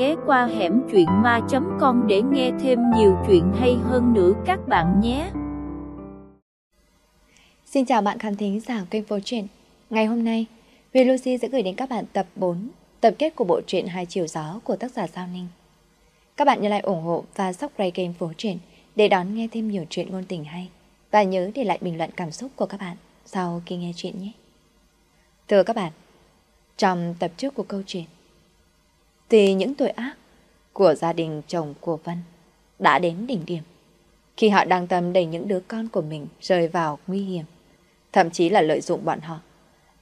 ghé qua hẻm chuyện ma.com để nghe thêm nhiều chuyện hay hơn nữa các bạn nhé. Xin chào bạn khán thính giả kênh Phố Truyện. Ngày hôm nay, Huy Lucy sẽ gửi đến các bạn tập 4, tập kết của bộ truyện Hai Chiều Gió của tác giả Giao Ninh. Các bạn nhớ lại ủng hộ và subscribe kênh Phố Truyện để đón nghe thêm nhiều chuyện ngôn tình hay. Và nhớ để lại bình luận cảm xúc của các bạn sau khi nghe chuyện nhé. Thưa các bạn, trong tập trước của câu chuyện, thì những tội ác của gia đình chồng của Vân đã đến đỉnh điểm. Khi họ đang tâm đẩy những đứa con của mình rơi vào nguy hiểm, thậm chí là lợi dụng bọn họ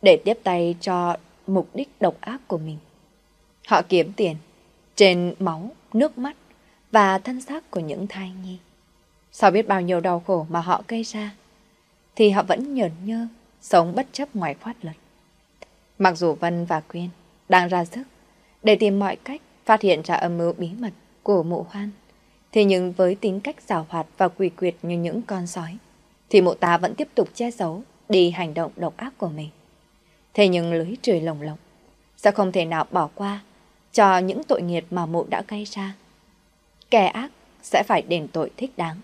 để tiếp tay cho mục đích độc ác của mình. Họ kiếm tiền trên máu, nước mắt và thân xác của những thai nhi. Sau biết bao nhiêu đau khổ mà họ gây ra, thì họ vẫn nhờn nhơ, sống bất chấp ngoài pháp luật. Mặc dù Vân và Quyên đang ra sức để tìm mọi cách phát hiện ra âm mưu bí mật của mụ hoan, thì nhưng với tính cách xảo hoạt và quỷ quyệt như những con sói, thì mụ ta vẫn tiếp tục che giấu đi hành động độc ác của mình. Thế nhưng lưới trời lồng lộng sẽ không thể nào bỏ qua cho những tội nghiệt mà mụ đã gây ra. Kẻ ác sẽ phải đền tội thích đáng.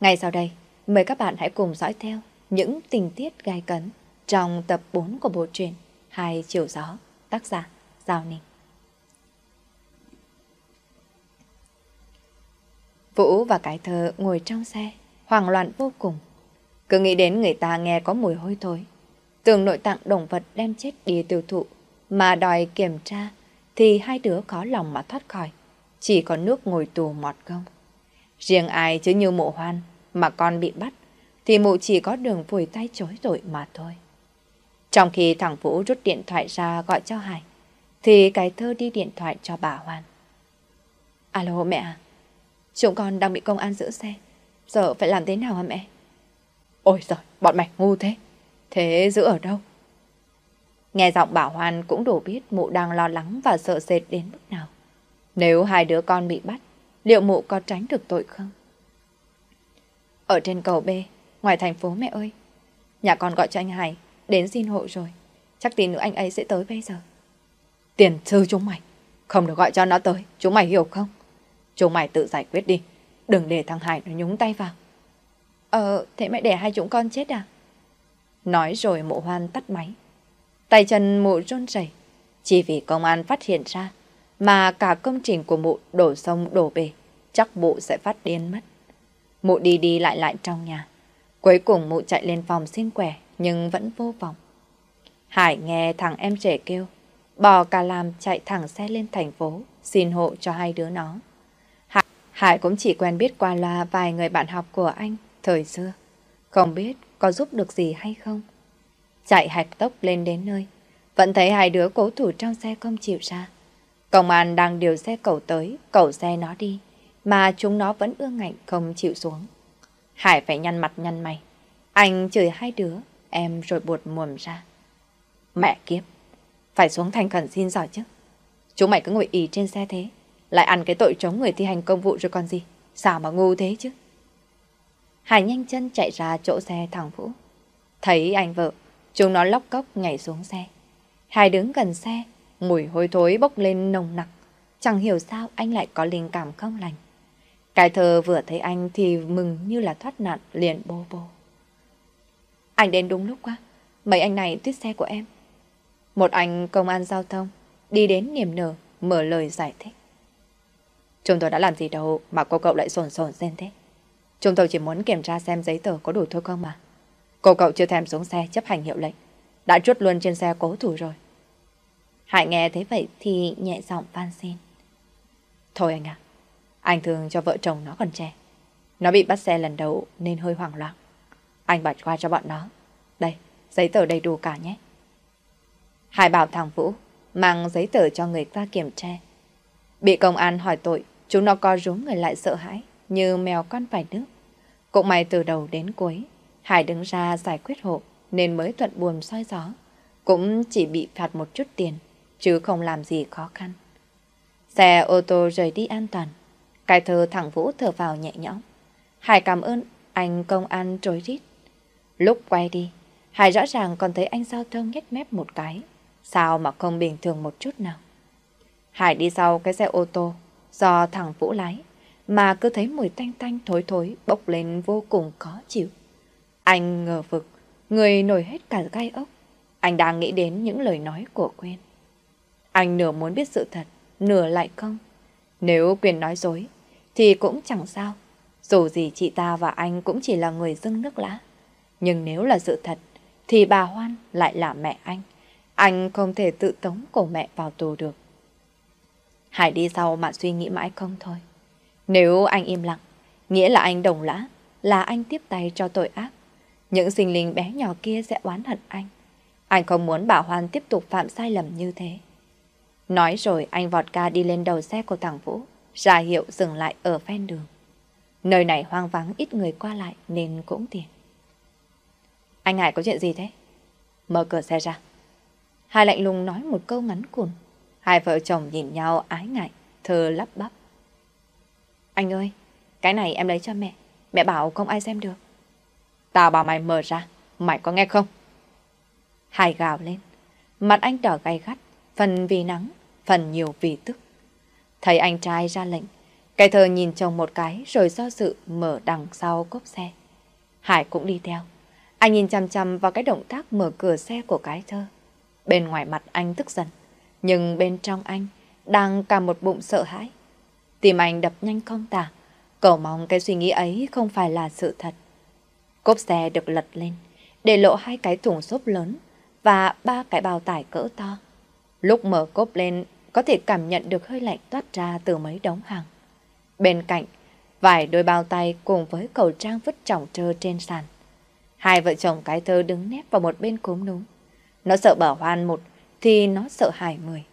Ngay sau đây, mời các bạn hãy cùng dõi theo những tình tiết gai cấn trong tập 4 của bộ truyện Hai Chiều Gió, tác giả Giao Ninh. Vũ và cái thơ ngồi trong xe, hoảng loạn vô cùng. Cứ nghĩ đến người ta nghe có mùi hôi thối. Tưởng nội tạng động vật đem chết đi tiêu thụ, mà đòi kiểm tra, thì hai đứa khó lòng mà thoát khỏi. Chỉ có nước ngồi tù mọt công. Riêng ai chứ như mộ hoan, mà con bị bắt, thì mụ chỉ có đường phủi tay chối tội mà thôi. Trong khi thằng Vũ rút điện thoại ra gọi cho Hải, thì cái thơ đi điện thoại cho bà Hoan. Alo mẹ à, chúng con đang bị công an giữ xe, giờ phải làm thế nào hả mẹ? Ôi giời, bọn mày ngu thế, thế giữ ở đâu? Nghe giọng bảo Hoan cũng đủ biết mụ đang lo lắng và sợ sệt đến mức nào. Nếu hai đứa con bị bắt, liệu mụ có tránh được tội không? Ở trên cầu B, ngoài thành phố mẹ ơi. Nhà con gọi cho anh Hải, đến xin hộ rồi. Chắc tí nữa anh ấy sẽ tới bây giờ. Tiền sư chúng mày, không được gọi cho nó tới, chúng mày hiểu không? Chúng mày tự giải quyết đi, đừng để thằng Hải nó nhúng tay vào. Ờ, thế mẹ để hai chúng con chết à? Nói rồi mộ hoan tắt máy. Tay chân mụ run rẩy chỉ vì công an phát hiện ra mà cả công trình của mụ đổ sông đổ bể, chắc mụ sẽ phát điên mất. Mụ đi đi lại lại trong nhà. Cuối cùng mụ chạy lên phòng xin quẻ nhưng vẫn vô vọng. Hải nghe thằng em trẻ kêu, bò cả làm chạy thẳng xe lên thành phố, xin hộ cho hai đứa nó. Hải, cũng chỉ quen biết qua loa vài người bạn học của anh thời xưa. Không biết có giúp được gì hay không. Chạy hạch tốc lên đến nơi, vẫn thấy hai đứa cố thủ trong xe không chịu ra. Công an đang điều xe cầu tới, cầu xe nó đi, mà chúng nó vẫn ương ngạnh không chịu xuống. Hải phải nhăn mặt nhăn mày. Anh chửi hai đứa, em rồi buột mồm ra. Mẹ kiếp, phải xuống thành khẩn xin giỏi chứ. Chúng mày cứ ngồi ì trên xe thế, lại ăn cái tội chống người thi hành công vụ rồi còn gì. Sao mà ngu thế chứ? Hải nhanh chân chạy ra chỗ xe thằng Vũ. Thấy anh vợ, chúng nó lóc cốc nhảy xuống xe. Hải đứng gần xe, mùi hôi thối bốc lên nồng nặc. Chẳng hiểu sao anh lại có linh cảm không lành. Cái thơ vừa thấy anh thì mừng như là thoát nạn liền bô bô. Anh đến đúng lúc quá. Mấy anh này tuyết xe của em. Một anh công an giao thông đi đến niềm nở mở lời giải thích. Chúng tôi đã làm gì đâu mà cô cậu lại sồn sồn lên thế. Chúng tôi chỉ muốn kiểm tra xem giấy tờ có đủ thôi không mà. Cô cậu chưa thèm xuống xe chấp hành hiệu lệnh. Đã trút luôn trên xe cố thủ rồi. Hải nghe thế vậy thì nhẹ giọng van xin. Thôi anh à, anh thường cho vợ chồng nó còn trẻ. Nó bị bắt xe lần đầu nên hơi hoảng loạn. Anh bạch qua cho bọn nó. Đây, giấy tờ đầy đủ cả nhé. Hải bảo thằng Vũ mang giấy tờ cho người ta kiểm tra. Bị công an hỏi tội, chúng nó co rúm người lại sợ hãi, như mèo con phải nước. Cũng may từ đầu đến cuối, Hải đứng ra giải quyết hộ, nên mới thuận buồm soi gió. Cũng chỉ bị phạt một chút tiền, chứ không làm gì khó khăn. Xe ô tô rời đi an toàn. Cái thơ thẳng Vũ thở vào nhẹ nhõm. Hải cảm ơn anh công an trối rít. Lúc quay đi, Hải rõ ràng còn thấy anh giao thông nhếch mép một cái. Sao mà không bình thường một chút nào? Hải đi sau cái xe ô tô do thằng Vũ lái mà cứ thấy mùi tanh tanh thối thối bốc lên vô cùng khó chịu. Anh ngờ vực, người nổi hết cả gai ốc. Anh đang nghĩ đến những lời nói của Quyên. Anh nửa muốn biết sự thật, nửa lại không. Nếu Quyên nói dối, thì cũng chẳng sao. Dù gì chị ta và anh cũng chỉ là người dưng nước lã. Nhưng nếu là sự thật, thì bà Hoan lại là mẹ anh. Anh không thể tự tống cổ mẹ vào tù được. Hải đi sau mà suy nghĩ mãi không thôi. Nếu anh im lặng, nghĩa là anh đồng lã, là anh tiếp tay cho tội ác. Những sinh linh bé nhỏ kia sẽ oán hận anh. Anh không muốn bảo Hoan tiếp tục phạm sai lầm như thế. Nói rồi anh vọt ca đi lên đầu xe của thằng Vũ, ra hiệu dừng lại ở ven đường. Nơi này hoang vắng ít người qua lại nên cũng tiện. Anh Hải có chuyện gì thế? Mở cửa xe ra. Hai lạnh lùng nói một câu ngắn cuồng. Hai vợ chồng nhìn nhau ái ngại, thơ lắp bắp. Anh ơi, cái này em lấy cho mẹ. Mẹ bảo không ai xem được. Tao bảo mày mở ra, mày có nghe không? Hải gào lên. Mặt anh đỏ gay gắt, phần vì nắng, phần nhiều vì tức. Thấy anh trai ra lệnh, cái thơ nhìn chồng một cái rồi do sự mở đằng sau cốp xe. Hải cũng đi theo. Anh nhìn chăm chăm vào cái động tác mở cửa xe của cái thơ. Bên ngoài mặt anh tức giận, nhưng bên trong anh đang cả một bụng sợ hãi. Tim anh đập nhanh không tả, cầu mong cái suy nghĩ ấy không phải là sự thật. Cốp xe được lật lên, để lộ hai cái thùng xốp lớn và ba cái bao tải cỡ to. Lúc mở cốp lên, có thể cảm nhận được hơi lạnh toát ra từ mấy đống hàng. Bên cạnh, vài đôi bao tay cùng với cầu trang vứt trọng trơ trên sàn. Hai vợ chồng cái thơ đứng nép vào một bên cúm núm. Nó sợ bỏ hoan một, thì nó sợ Hải mười.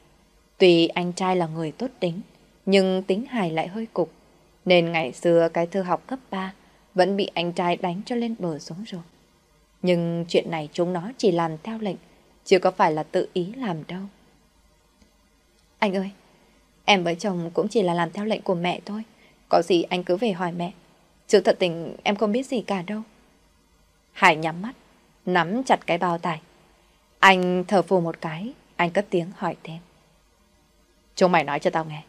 Tuy anh trai là người tốt tính, nhưng tính Hải lại hơi cục. Nên ngày xưa cái thư học cấp 3 vẫn bị anh trai đánh cho lên bờ xuống rồi. Nhưng chuyện này chúng nó chỉ làm theo lệnh, chưa có phải là tự ý làm đâu. Anh ơi, em với chồng cũng chỉ là làm theo lệnh của mẹ thôi. Có gì anh cứ về hỏi mẹ. Chứ thật tình em không biết gì cả đâu. Hải nhắm mắt, nắm chặt cái bao tải. Anh thở phù một cái, anh cất tiếng hỏi thêm. Chúng mày nói cho tao nghe.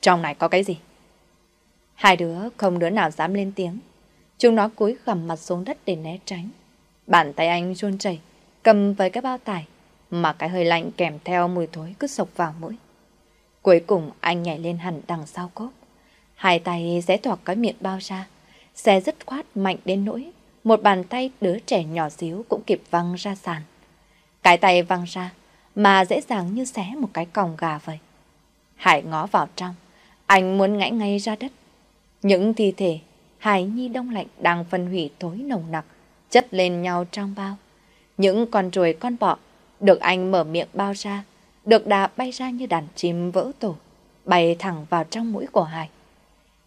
Trong này có cái gì? Hai đứa không đứa nào dám lên tiếng. Chúng nó cúi gầm mặt xuống đất để né tránh. Bàn tay anh run chảy, cầm với cái bao tải, mà cái hơi lạnh kèm theo mùi thối cứ sộc vào mũi. Cuối cùng anh nhảy lên hẳn đằng sau cốp. Hai tay xé toạc cái miệng bao ra, xe dứt khoát mạnh đến nỗi một bàn tay đứa trẻ nhỏ xíu cũng kịp văng ra sàn. Cái tay văng ra, mà dễ dàng như xé một cái còng gà vậy. Hải ngó vào trong, anh muốn ngã ngay ra đất. Những thi thể, Hải Nhi đông lạnh đang phân hủy tối nồng nặc, chất lên nhau trong bao. Những con ruồi con bọ được anh mở miệng bao ra, được đà bay ra như đàn chim vỡ tổ, bay thẳng vào trong mũi của Hải.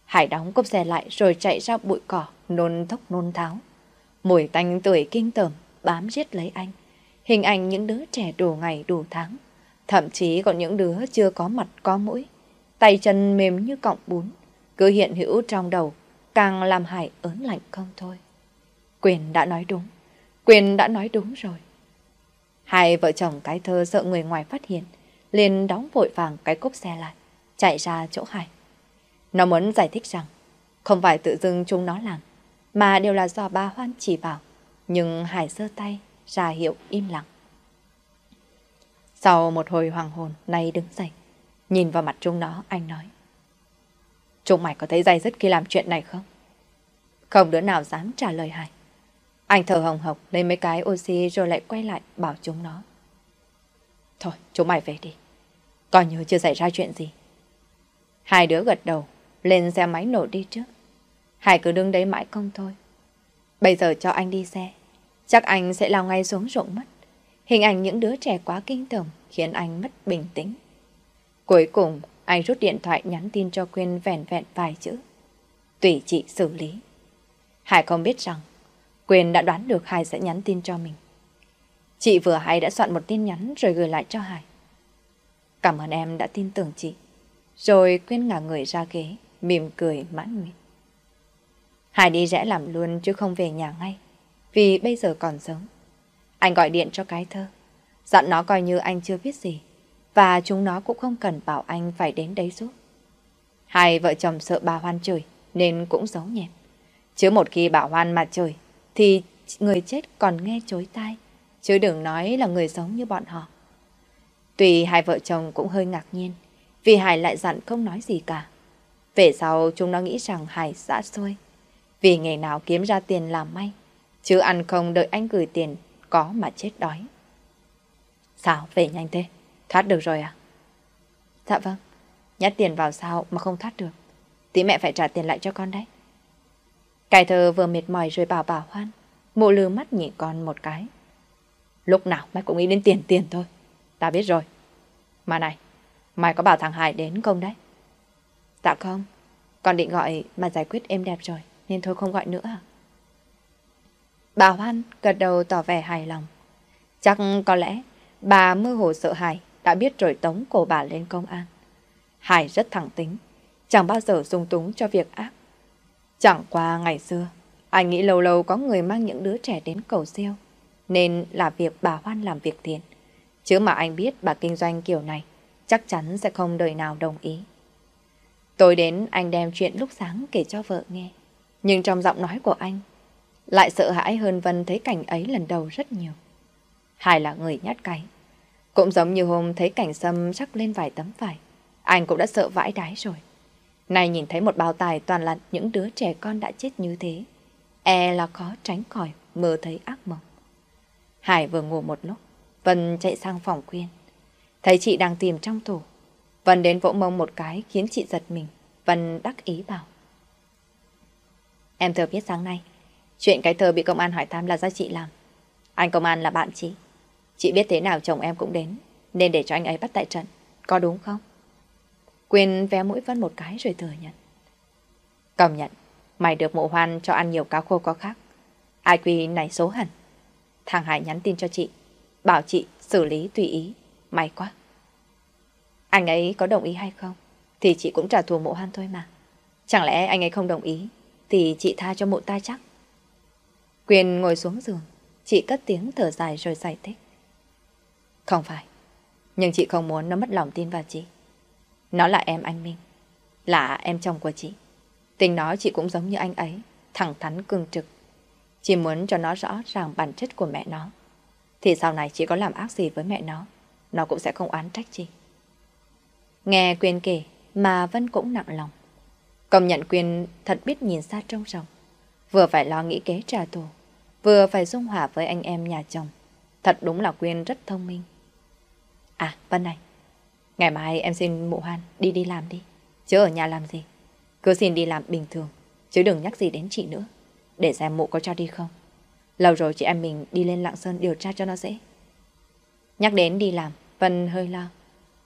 Hải đóng cốp xe lại rồi chạy ra bụi cỏ, nôn thốc nôn tháo. Mùi tanh tuổi kinh tởm bám giết lấy anh. Hình ảnh những đứa trẻ đủ ngày đủ tháng. Thậm chí còn những đứa chưa có mặt có mũi. Tay chân mềm như cọng bún. Cứ hiện hữu trong đầu. Càng làm Hải ớn lạnh không thôi. Quyền đã nói đúng. Quyền đã nói đúng rồi. Hai vợ chồng cái thơ sợ người ngoài phát hiện. liền đóng vội vàng cái cốp xe lại. Chạy ra chỗ Hải. Nó muốn giải thích rằng không phải tự dưng chúng nó làm mà đều là do bà Hoan chỉ bảo. Nhưng Hải giơ tay, ra hiệu im lặng. Sau một hồi hoàng hồn, nay đứng dậy, nhìn vào mặt chúng nó, anh nói. Chúng mày có thấy dây dứt khi làm chuyện này không? Không đứa nào dám trả lời Hải. Anh thở hồng hộc lấy mấy cái oxy rồi lại quay lại bảo chúng nó. Thôi, chúng mày về đi. Coi như chưa xảy ra chuyện gì. Hai đứa gật đầu, lên xe máy nổ đi trước. Hải cứ đứng đấy mãi không thôi. Bây giờ cho anh đi xe. Chắc anh sẽ lao ngay xuống ruộng mất. Hình ảnh những đứa trẻ quá kinh tởm khiến anh mất bình tĩnh. Cuối cùng, anh rút điện thoại nhắn tin cho Quyên vẹn vẹn vài chữ. Tùy chị xử lý. Hải không biết rằng, Quyên đã đoán được Hải sẽ nhắn tin cho mình. Chị vừa hay đã soạn một tin nhắn rồi gửi lại cho Hải. Cảm ơn em đã tin tưởng chị. Rồi Quyên ngả người ra ghế, mỉm cười mãn nguyện. Hải đi rẽ làm luôn chứ không về nhà ngay, vì bây giờ còn sống, Anh gọi điện cho cái thơ, dặn nó coi như anh chưa biết gì. và chúng nó cũng không cần bảo anh phải đến đấy giúp. Hai vợ chồng sợ bà Hoan chửi nên cũng giấu nhẹm. Chứ một khi bà Hoan mà chửi thì người chết còn nghe chối tai, chứ đừng nói là người sống như bọn họ. Tuy hai vợ chồng cũng hơi ngạc nhiên, vì Hải lại dặn không nói gì cả. Về sau chúng nó nghĩ rằng Hải xã xôi, vì ngày nào kiếm ra tiền làm may, chứ ăn không đợi anh gửi tiền, có mà chết đói. Sao, về nhanh thế? Thoát được rồi à? Dạ vâng, nhát tiền vào sao mà không thoát được. Tí mẹ phải trả tiền lại cho con đấy. Cải thơ vừa mệt mỏi rồi bảo bảo hoan. Mụ lừa mắt nhìn con một cái. Lúc nào mày cũng nghĩ đến tiền tiền thôi. Ta biết rồi. Mà này, mày có bảo thằng Hải đến không đấy? Dạ không. Con định gọi mà giải quyết êm đẹp rồi, nên thôi không gọi nữa à? Bà Hoan gật đầu tỏ vẻ hài lòng. Chắc có lẽ bà mơ hồ sợ Hải đã biết rồi tống cổ bà lên công an. Hải rất thẳng tính, chẳng bao giờ dung túng cho việc ác. Chẳng qua ngày xưa, anh nghĩ lâu lâu có người mang những đứa trẻ đến cầu siêu, nên là việc bà Hoan làm việc thiện. Chứ mà anh biết bà kinh doanh kiểu này, chắc chắn sẽ không đời nào đồng ý. Tối đến anh đem chuyện lúc sáng kể cho vợ nghe, nhưng trong giọng nói của anh lại sợ hãi hơn Vân thấy cảnh ấy lần đầu rất nhiều. Hải là người nhát cái. Cũng giống như hôm thấy cảnh sâm chắc lên vài tấm vải. Anh cũng đã sợ vãi đái rồi. Này nhìn thấy một bao tài toàn là những đứa trẻ con đã chết như thế. E là khó tránh khỏi mơ thấy ác mộng. Hải vừa ngủ một lúc, Vân chạy sang phòng khuyên. Thấy chị đang tìm trong tủ. Vân đến vỗ mông một cái khiến chị giật mình. Vân đắc ý bảo. Em thừa biết sáng nay, chuyện cái thơ bị công an hỏi thăm là do chị làm. Anh công an là bạn chị. Chị biết thế nào chồng em cũng đến, nên để cho anh ấy bắt tại trận. Có đúng không? Quyên vé mũi Vân một cái rồi thừa nhận. Công nhận, mày được mộ hoan cho ăn nhiều cá khô có khác. Ai quy này số hẳn. Thằng Hải nhắn tin cho chị, bảo chị xử lý tùy ý. May quá. Anh ấy có đồng ý hay không? Thì chị cũng trả thù mộ hoan thôi mà. Chẳng lẽ anh ấy không đồng ý, thì chị tha cho mộ ta chắc. Quyền ngồi xuống giường, chị cất tiếng thở dài rồi giải thích. Không phải, nhưng chị không muốn nó mất lòng tin vào chị. Nó là em anh Minh, là em chồng của chị. Tình nó chị cũng giống như anh ấy, thẳng thắn cương trực. Chị muốn cho nó rõ ràng bản chất của mẹ nó. Thì sau này chị có làm ác gì với mẹ nó, nó cũng sẽ không oán trách chị. Nghe Quyên kể mà Vân cũng nặng lòng. Công nhận Quyên thật biết nhìn xa trông rộng. Vừa phải lo nghĩ kế trả thù, vừa phải dung hòa với anh em nhà chồng. Thật đúng là Quyên rất thông minh. À, Vân này, ngày mai em xin mụ hoan đi đi làm đi. Chứ ở nhà làm gì? Cứ xin đi làm bình thường, chứ đừng nhắc gì đến chị nữa. Để xem mụ có cho đi không. Lâu rồi chị em mình đi lên Lạng Sơn điều tra cho nó dễ. Nhắc đến đi làm, Vân hơi lo.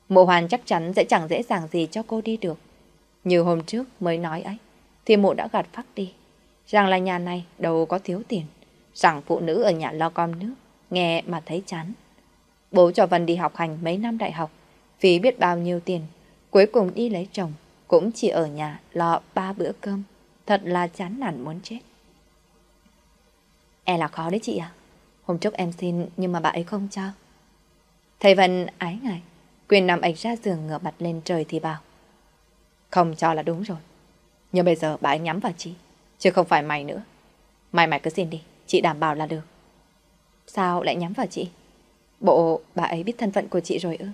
Mộ hoàn chắc chắn sẽ chẳng dễ dàng gì cho cô đi được. Như hôm trước mới nói ấy, thì mộ đã gạt phát đi. Rằng là nhà này đâu có thiếu tiền. Rằng phụ nữ ở nhà lo com nước, nghe mà thấy chán. Bố cho Vân đi học hành mấy năm đại học, phí biết bao nhiêu tiền, cuối cùng đi lấy chồng, cũng chỉ ở nhà lo ba bữa cơm, thật là chán nản muốn chết. E là khó đấy chị à? Hôm trước em xin nhưng mà bà ấy không cho. Thầy Vân ái ngại, quyền nằm ảnh ra giường ngửa mặt lên trời thì bảo. Không cho là đúng rồi. Nhưng bây giờ bà ấy nhắm vào chị, chứ không phải mày nữa. Mày mày cứ xin đi, chị đảm bảo là được. Sao lại nhắm vào chị? Bộ bà ấy biết thân phận của chị rồi ư?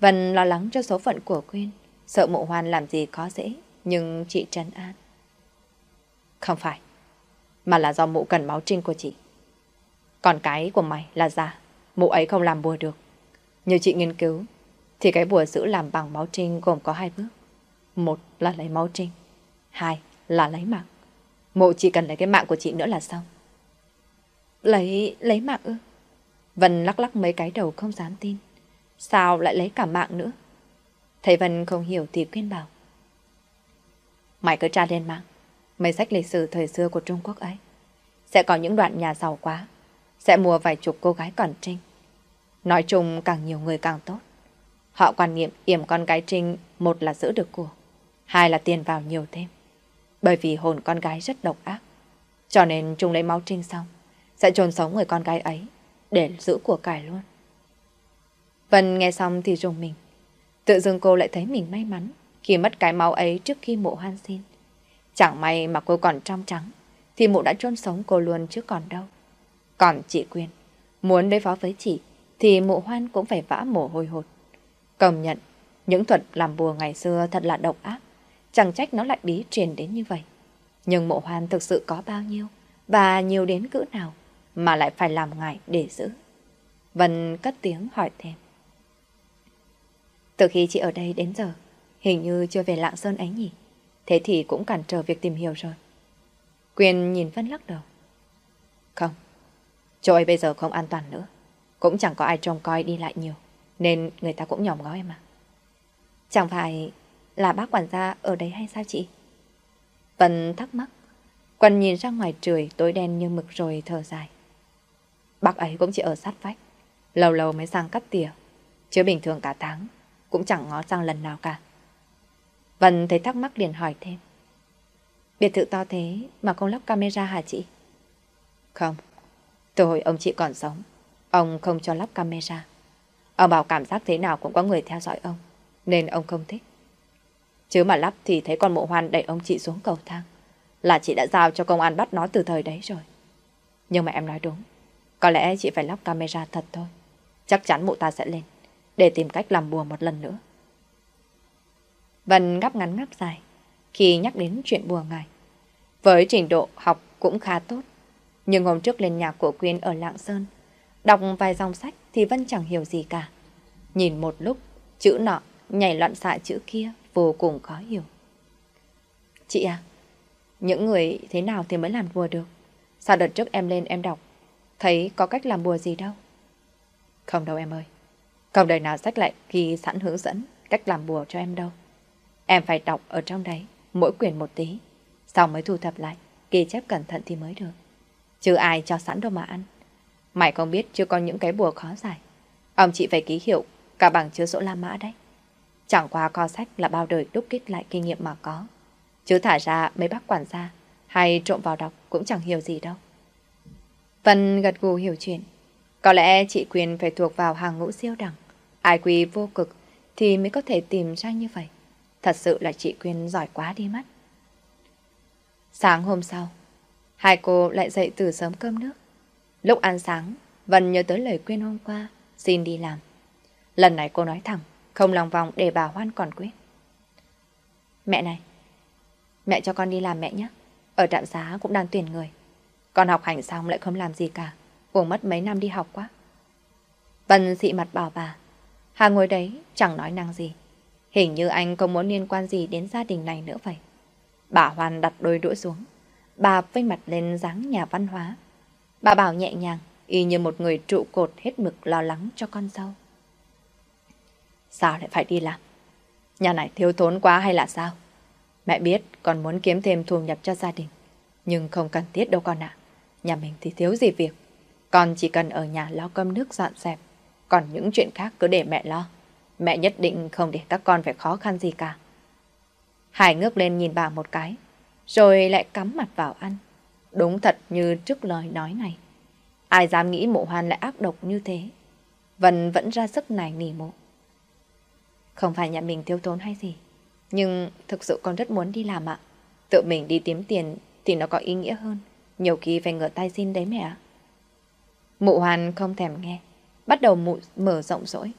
Vân lo lắng cho số phận của Quyên, sợ mụ hoan làm gì khó dễ, nhưng chị trấn an. Không phải, mà là do mụ cần máu trinh của chị. Còn cái của mày là giả, mụ ấy không làm bùa được. Như chị nghiên cứu, thì cái bùa giữ làm bằng máu trinh gồm có hai bước. Một là lấy máu trinh, hai là lấy mạng. Mụ chỉ cần lấy cái mạng của chị nữa là xong. Lấy, lấy mạng ư? Vân lắc lắc mấy cái đầu không dám tin. Sao lại lấy cả mạng nữa? Thầy Vân không hiểu thì khuyên bảo. Mày cứ tra lên mạng. Mấy sách lịch sử thời xưa của Trung Quốc ấy. Sẽ có những đoạn nhà giàu quá. Sẽ mua vài chục cô gái còn trinh. Nói chung càng nhiều người càng tốt. Họ quan niệm yểm con gái trinh một là giữ được của. Hai là tiền vào nhiều thêm. Bởi vì hồn con gái rất độc ác. Cho nên chúng lấy máu trinh xong. Sẽ trồn sống người con gái ấy để giữ của cải luôn. Vân nghe xong thì rùng mình. Tự dưng cô lại thấy mình may mắn khi mất cái máu ấy trước khi mộ hoan xin. Chẳng may mà cô còn trong trắng, thì mụ đã chôn sống cô luôn chứ còn đâu. Còn chị Quyên, muốn đối phó với chị, thì mụ hoan cũng phải vã mồ hôi hột. Công nhận, những thuật làm bùa ngày xưa thật là độc ác, chẳng trách nó lại bí truyền đến như vậy. Nhưng mộ hoan thực sự có bao nhiêu, và nhiều đến cỡ nào, mà lại phải làm ngại để giữ. Vân cất tiếng hỏi thêm. Từ khi chị ở đây đến giờ, hình như chưa về Lạng Sơn ấy nhỉ? Thế thì cũng cản trở việc tìm hiểu rồi. Quyền nhìn Vân lắc đầu. Không, chỗ ấy bây giờ không an toàn nữa. Cũng chẳng có ai trông coi đi lại nhiều, nên người ta cũng nhòm ngó em mà. Chẳng phải là bác quản gia ở đấy hay sao chị? Vân thắc mắc. Quân nhìn ra ngoài trời tối đen như mực rồi thở dài. Bác ấy cũng chỉ ở sát vách. Lâu lâu mới sang cắt tỉa. Chứ bình thường cả tháng cũng chẳng ngó sang lần nào cả. Vân thấy thắc mắc liền hỏi thêm. Biệt thự to thế mà không lắp camera hả chị? Không. Từ hồi ông chị còn sống, ông không cho lắp camera. Ông bảo cảm giác thế nào cũng có người theo dõi ông, nên ông không thích. Chứ mà lắp thì thấy con mộ hoan đẩy ông chị xuống cầu thang. Là chị đã giao cho công an bắt nó từ thời đấy rồi. Nhưng mà em nói đúng. Có lẽ chị phải lắp camera thật thôi. Chắc chắn mụ ta sẽ lên. Để tìm cách làm bùa một lần nữa. Vân ngắp ngắn ngắp dài. Khi nhắc đến chuyện bùa ngài. Với trình độ học cũng khá tốt. Nhưng hôm trước lên nhà của Quyên ở Lạng Sơn. Đọc vài dòng sách thì Vân chẳng hiểu gì cả. Nhìn một lúc, chữ nọ nhảy loạn xạ chữ kia vô cùng khó hiểu. Chị à, những người thế nào thì mới làm bùa được? Sao đợt trước em lên em đọc, thấy có cách làm bùa gì đâu? Không đâu em ơi, không đời nào sách lại ghi sẵn hướng dẫn cách làm bùa cho em đâu. Em phải đọc ở trong đấy, mỗi quyển một tí, sau mới thu thập lại, ghi chép cẩn thận thì mới được. Chứ ai cho sẵn đâu mà ăn. Mày không biết chưa có những cái bùa khó giải. Ông chị phải ký hiệu cả bằng chứa sổ La Mã đấy. Chẳng qua kho sách là bao đời đúc kết lại kinh nghiệm mà có. Chứ thả ra mấy bác quản gia hay trộm vào đọc cũng chẳng hiểu gì đâu. Vân gật gù hiểu chuyện. Có lẽ chị Quyền phải thuộc vào hàng ngũ siêu đẳng. Ai quý vô cực thì mới có thể tìm ra như vậy. Thật sự là chị Quyên giỏi quá đi mất. Sáng hôm sau, hai cô lại dậy từ sớm cơm nước. Lúc ăn sáng, Vân nhớ tới lời Quyên hôm qua, xin đi làm. Lần này cô nói thẳng, không lòng vòng để bà Hoan còn quyết. Mẹ này, mẹ cho con đi làm mẹ nhé. Ở trạm xá cũng đang tuyển người. Con học hành xong lại không làm gì cả. Uổng mất mấy năm đi học quá. Vân dị mặt bảo bà. Hà ngồi đấy chẳng nói năng gì. Hình như anh không muốn liên quan gì đến gia đình này nữa vậy. Bà Hoan đặt đôi đũa xuống. Bà vênh mặt lên dáng nhà văn hóa. Bà bảo nhẹ nhàng, y như một người trụ cột hết mực lo lắng cho con dâu. Sao lại phải đi làm? Nhà này thiếu thốn quá hay là sao? Mẹ biết con muốn kiếm thêm thu nhập cho gia đình. Nhưng không cần thiết đâu con ạ. Nhà mình thì thiếu gì việc. Con chỉ cần ở nhà lo cơm nước dọn dẹp. Còn những chuyện khác cứ để mẹ lo. Mẹ nhất định không để các con phải khó khăn gì cả. Hải ngước lên nhìn bà một cái. Rồi lại cắm mặt vào ăn. Đúng thật như trước lời nói này. Ai dám nghĩ mộ hoan lại ác độc như thế. Vân vẫn ra sức này nỉ mộ. Không phải nhà mình thiếu thốn hay gì. Nhưng thực sự con rất muốn đi làm ạ. Tự mình đi kiếm tiền thì nó có ý nghĩa hơn. Nhiều khi phải ngửa tay xin đấy mẹ ạ. Mụ hoàn không thèm nghe. Bắt đầu mụ mở rộng rỗi.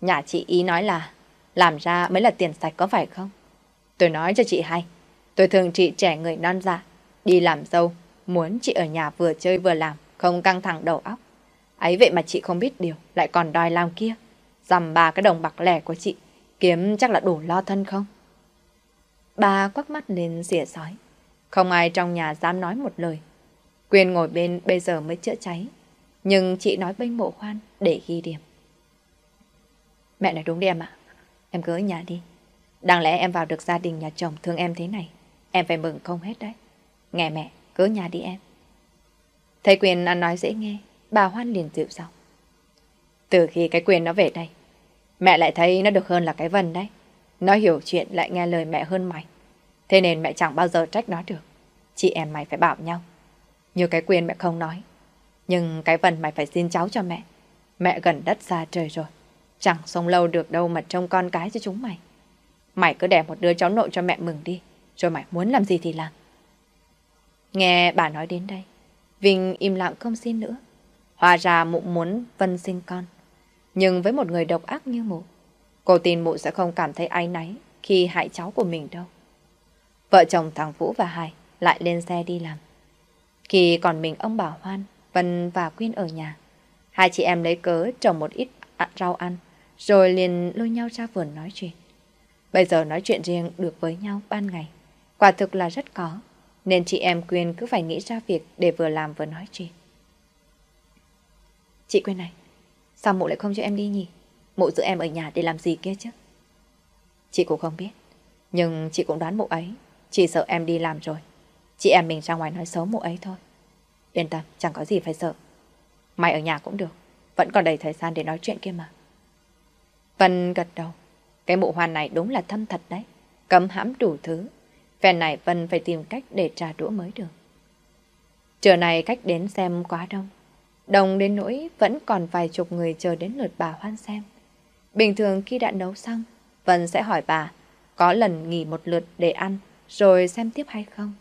Nhà chị ý nói là, làm ra mới là tiền sạch có phải không? Tôi nói cho chị hay. Tôi thường chị trẻ người non dạ. Đi làm dâu. Muốn chị ở nhà vừa chơi vừa làm. Không căng thẳng đầu óc. Ấy vậy mà chị không biết điều. Lại còn đòi làm kia. Dằm ba cái đồng bạc lẻ của chị. Kiếm chắc là đủ lo thân không? Bà quắc mắt lên xỉa sói. Không ai trong nhà dám nói một lời. Quyên ngồi bên bây giờ mới chữa cháy. Nhưng chị nói bên mộ hoan để ghi điểm. Mẹ nói đúng đi em ạ. Em cứ ở nhà đi. Đáng lẽ em vào được gia đình nhà chồng thương em thế này. Em phải mừng không hết đấy. Nghe mẹ, cứ nhà đi em. Thấy Quyền ăn nói dễ nghe, bà Hoan liền dịu giọng. Từ khi cái Quyền nó về đây, mẹ lại thấy nó được hơn là cái Vân đấy. Nó hiểu chuyện, lại nghe lời mẹ hơn mày. Thế nên mẹ chẳng bao giờ trách nó được. Chị em mày phải bảo nhau. Như cái Quyền mẹ không nói. Nhưng cái Vân mày phải xin cháu cho mẹ. Mẹ gần đất xa trời rồi. Chẳng sống lâu được đâu mà trông con cái cho chúng mày. Mày cứ đẻ một đứa cháu nội cho mẹ mừng đi. Rồi mày muốn làm gì thì làm. Nghe bà nói đến đây. Vinh im lặng không xin nữa. hòa ra mụ muốn Vân sinh con. Nhưng với một người độc ác như mụ, cô tin mụ sẽ không cảm thấy áy náy khi hại cháu của mình đâu. Vợ chồng thằng Vũ và Hải lại lên xe đi làm. Khi còn mình ông Bảo Hoan, Vân và Quyên ở nhà, hai chị em lấy cớ trồng một ít rau ăn, rồi liền lôi nhau ra vườn nói chuyện. Bây giờ nói chuyện riêng được với nhau ban ngày, quả thực là rất có, nên chị em Quyên cứ phải nghĩ ra việc để vừa làm vừa nói chuyện. Chị Quyên này, sao mụ lại không cho em đi nhỉ? Mụ giữ em ở nhà để làm gì kia chứ? Chị cũng không biết, nhưng chị cũng đoán mụ ấy, chỉ sợ em đi làm rồi. Chị em mình ra ngoài nói xấu mụ ấy thôi. Yên tâm, chẳng có gì phải sợ. Mày ở nhà cũng được, vẫn còn đầy thời gian để nói chuyện kia mà. Vân gật đầu. Cái mụ hoan này đúng là thâm thật đấy. Cấm hãm đủ thứ. Phen này Vân phải tìm cách để trả đũa mới được. Trưa này cách đến xem quá đông đồng đến nỗi vẫn còn vài chục người chờ đến lượt bà hoan xem. Bình thường khi đã nấu xong, Vân sẽ hỏi bà có lần nghỉ một lượt để ăn rồi xem tiếp hay không.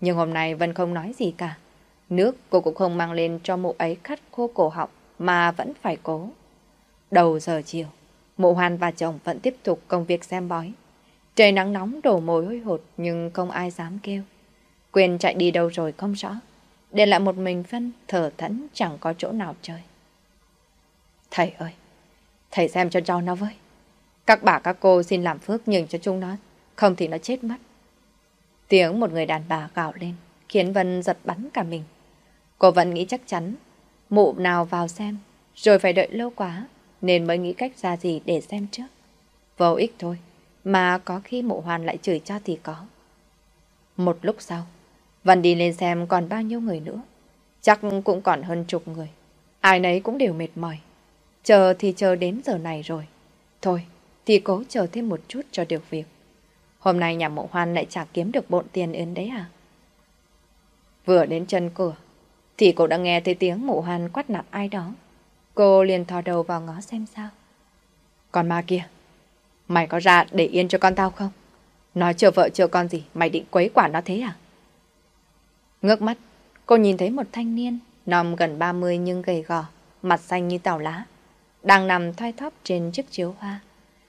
Nhưng hôm nay Vân không nói gì cả. Nước cô cũng không mang lên cho mụ ấy khát khô cổ họng mà vẫn phải cố. Đầu giờ chiều, mụ Hoan và chồng vẫn tiếp tục công việc xem bói. Trời nắng nóng đổ mồ hôi hột nhưng không ai dám kêu. Quyền chạy đi đâu rồi không rõ. Để lại một mình Vân thở thẫn chẳng có chỗ nào chơi. Thầy ơi, thầy xem cho cho nó với. Các bà các cô xin làm phước nhường cho chúng nó, không thì nó chết mất. Tiếng một người đàn bà gào lên, khiến Vân giật bắn cả mình. Cô vẫn nghĩ chắc chắn, mụ nào vào xem, rồi phải đợi lâu quá, nên mới nghĩ cách ra gì để xem trước. Vô ích thôi, mà có khi mụ hoàn lại chửi cho thì có. Một lúc sau, Vân đi lên xem còn bao nhiêu người nữa. Chắc cũng còn hơn chục người. Ai nấy cũng đều mệt mỏi. Chờ thì chờ đến giờ này rồi. Thôi, thì cố chờ thêm một chút cho được việc. Hôm nay nhà mộ hoan lại chả kiếm được bộn tiền ơn đấy à? Vừa đến chân cửa, thì cô đã nghe thấy tiếng mộ hoan quát nạt ai đó. Cô liền thò đầu vào ngó xem sao. con ma kia, mày có ra để yên cho con tao không? Nói chờ vợ chờ con gì, mày định quấy quả nó thế à? Ngước mắt, cô nhìn thấy một thanh niên, nòm gần 30 nhưng gầy gò, mặt xanh như tàu lá, đang nằm thoi thóp trên chiếc chiếu hoa.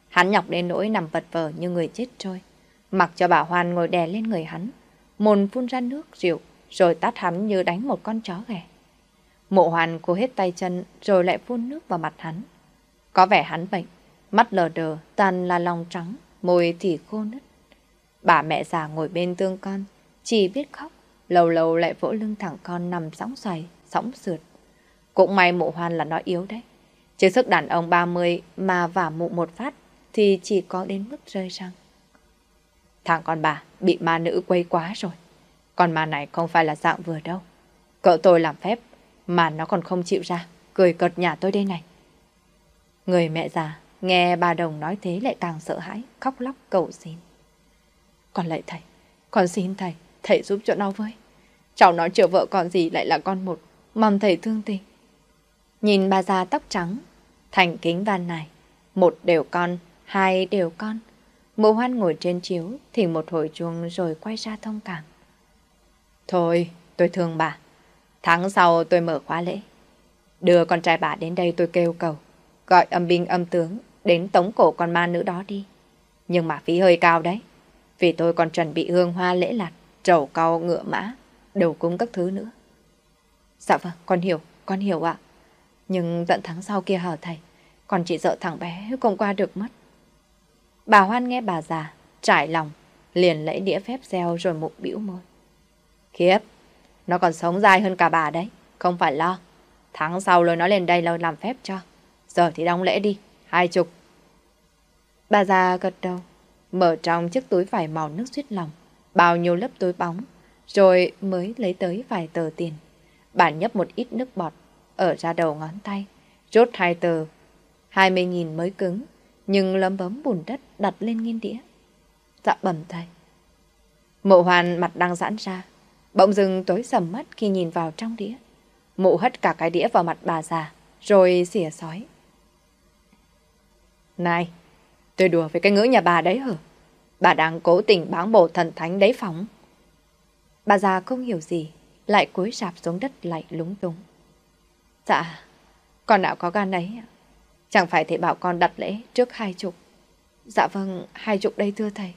Hắn nhọc đến nỗi nằm vật vờ như người chết trôi. Mặc cho bà Hoan ngồi đè lên người hắn, mồn phun ra nước rượu, rồi tát hắn như đánh một con chó ghẻ. Mộ Hoan cố hết tay chân rồi lại phun nước vào mặt hắn. Có vẻ hắn bệnh, mắt lờ đờ, toàn là lòng trắng, môi thì khô nứt. Bà mẹ già ngồi bên tương con, chỉ biết khóc, lâu lâu lại vỗ lưng thẳng con nằm sóng xoài, sóng sượt. Cũng may mụ hoan là nó yếu đấy. Chứ sức đàn ông 30 mà vả mụ một phát thì chỉ có đến mức rơi răng. Thằng con bà bị ma nữ quấy quá rồi. Con ma này không phải là dạng vừa đâu. Cậu tôi làm phép mà nó còn không chịu ra, cười cợt nhà tôi đây này. Người mẹ già nghe bà đồng nói thế lại càng sợ hãi, khóc lóc cầu xin. Con lại thầy, con xin thầy, thầy giúp cho nó với. Cháu nó chưa vợ con gì lại là con một, mong thầy thương tình. Nhìn bà già tóc trắng, thành kính van này, một đều con, hai đều con. Mộ hoan ngồi trên chiếu, thì một hồi chuông rồi quay ra thông cảm. Thôi, tôi thương bà. Tháng sau tôi mở khóa lễ. Đưa con trai bà đến đây tôi kêu cầu. Gọi âm binh âm tướng đến tống cổ con ma nữ đó đi. Nhưng mà phí hơi cao đấy. Vì tôi còn chuẩn bị hương hoa lễ lạt, trầu cau ngựa mã, đầu cúng các thứ nữa. Dạ vâng, con hiểu, con hiểu ạ. Nhưng tận tháng sau kia hở thầy, còn chỉ sợ thằng bé không qua được mất. Bà Hoan nghe bà già, trải lòng, liền lấy đĩa phép gieo rồi mụ bĩu môi. Khiếp, nó còn sống dài hơn cả bà đấy, không phải lo. Tháng sau lôi nó lên đây lâu làm phép cho. Giờ thì đóng lễ đi, hai chục. Bà già gật đầu, mở trong chiếc túi vải màu nước suýt lòng, bao nhiêu lớp túi bóng, rồi mới lấy tới vài tờ tiền. Bà nhấp một ít nước bọt, ở ra đầu ngón tay, rốt hai tờ, hai mươi nghìn mới cứng, nhưng lấm bấm bùn đất đặt lên nghiên đĩa. Dạ bẩm thầy. Mộ hoàn mặt đang giãn ra, bỗng dưng tối sầm mắt khi nhìn vào trong đĩa. Mụ hất cả cái đĩa vào mặt bà già, rồi xỉa sói. Này, tôi đùa với cái ngữ nhà bà đấy hả? Bà đang cố tình báng bổ thần thánh đấy phóng. Bà già không hiểu gì, lại cúi sạp xuống đất lại lúng túng. Dạ, con nào có gan ấy Chẳng phải thầy bảo con đặt lễ trước hai chục. Dạ vâng, hai chục đây thưa thầy.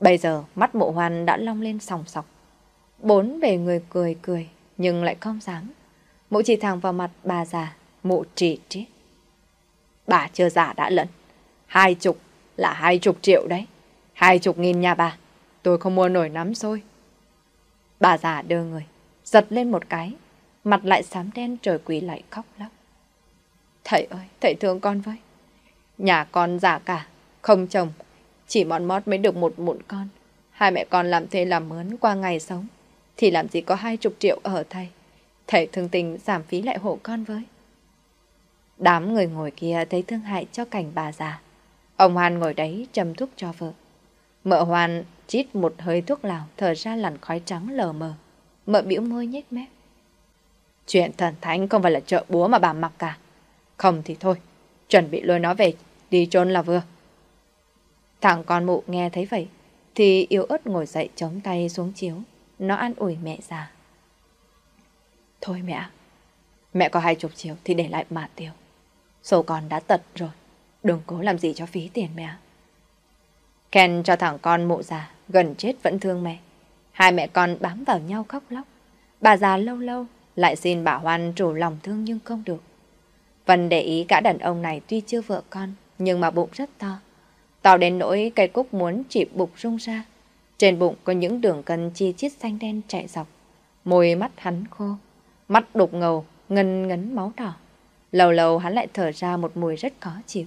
Bây giờ mắt mộ hoan đã long lên sòng sọc. Bốn bề người cười cười, nhưng lại không dám. Mụ chỉ thẳng vào mặt bà già, mụ chỉ triết. Bà chưa giả đã lẫn. Hai chục là hai chục triệu đấy. Hai chục nghìn nhà bà. Tôi không mua nổi nắm xôi. Bà già đưa người, giật lên một cái, mặt lại xám đen trời quỷ lại khóc lóc. Thầy ơi, thầy thương con với. Nhà con già cả, không chồng, chỉ mòn mót mới được một mụn con. Hai mẹ con làm thuê làm mướn qua ngày sống, thì làm gì có hai chục triệu ở thầy. Thầy thương tình giảm phí lại hộ con với. Đám người ngồi kia thấy thương hại cho cảnh bà già. Ông Hoan ngồi đấy châm thuốc cho vợ. Mợ Hoan chít một hơi thuốc lào thở ra làn khói trắng lờ mờ. Mợ biểu môi nhếch mép. Chuyện thần thánh không phải là chợ búa mà bà mặc cả. Không thì thôi, chuẩn bị lôi nó về, đi trốn là vừa. Thằng con mụ nghe thấy vậy, thì yếu ớt ngồi dậy chống tay xuống chiếu. Nó an ủi mẹ già. Thôi mẹ, mẹ có hai chục triệu thì để lại mà tiêu. Số con đã tật rồi, đừng cố làm gì cho phí tiền mẹ. Ken cho thằng con mụ già, gần chết vẫn thương mẹ. Hai mẹ con bám vào nhau khóc lóc. Bà già lâu lâu lại xin bà Hoan chủ lòng thương nhưng không được. Vân để ý cả đàn ông này tuy chưa vợ con, nhưng mà bụng rất to. To đến nỗi cây cúc muốn chỉ bụng rung ra. Trên bụng có những đường cân chi chít xanh đen chạy dọc. Môi mắt hắn khô, mắt đục ngầu, ngân ngấn máu đỏ. Lâu lâu hắn lại thở ra một mùi rất khó chịu.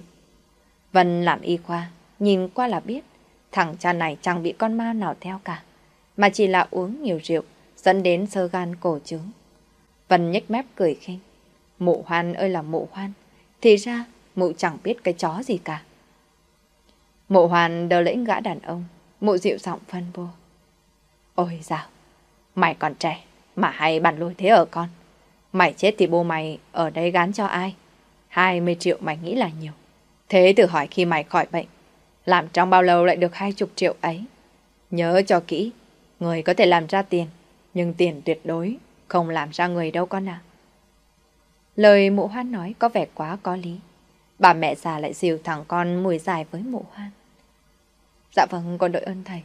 Vân làm y khoa, nhìn qua là biết, thằng cha này chẳng bị con ma nào theo cả, mà chỉ là uống nhiều rượu, dẫn đến sơ gan cổ trướng. Vân nhếch mép cười khinh. Mụ hoan ơi là mụ hoan, thì ra mụ chẳng biết cái chó gì cả. Mụ hoan đỡ lĩnh gã đàn ông, mụ dịu giọng phân vô. Ôi dào, mày còn trẻ, mà hay bàn lùi thế ở con. Mày chết thì bố mày ở đây gán cho ai? 20 triệu mày nghĩ là nhiều. Thế tự hỏi khi mày khỏi bệnh, làm trong bao lâu lại được 20 triệu ấy? Nhớ cho kỹ, người có thể làm ra tiền, nhưng tiền tuyệt đối không làm ra người đâu con ạ. Lời mụ hoan nói có vẻ quá có lý. Bà mẹ già lại dìu thằng con mùi dài với mụ hoan. Dạ vâng, con đội ơn thầy.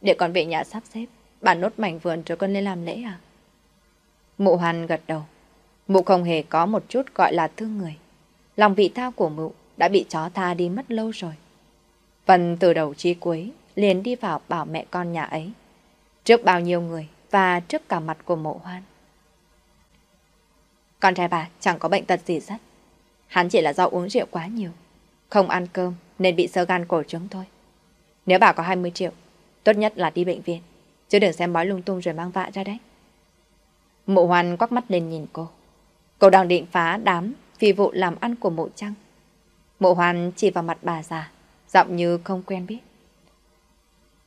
Để con về nhà sắp xếp, bà nốt mảnh vườn cho con lên làm lễ à? Mụ hoan gật đầu. Mụ không hề có một chút gọi là thương người. Lòng vị tha của mụ đã bị chó tha đi mất lâu rồi. Vân từ đầu chi cuối liền đi vào bảo mẹ con nhà ấy. Trước bao nhiêu người và trước cả mặt của mộ hoan. Con trai bà chẳng có bệnh tật gì rất. Hắn chỉ là do uống rượu quá nhiều. Không ăn cơm nên bị sơ gan cổ trứng thôi. Nếu bà có 20 triệu, tốt nhất là đi bệnh viện. Chứ đừng xem bói lung tung rồi mang vạ ra đấy. Mụ hoan quắc mắt lên nhìn cô. Cô đang định phá đám vì vụ làm ăn của mụ trăng. Mụ hoan chỉ vào mặt bà già, giọng như không quen biết.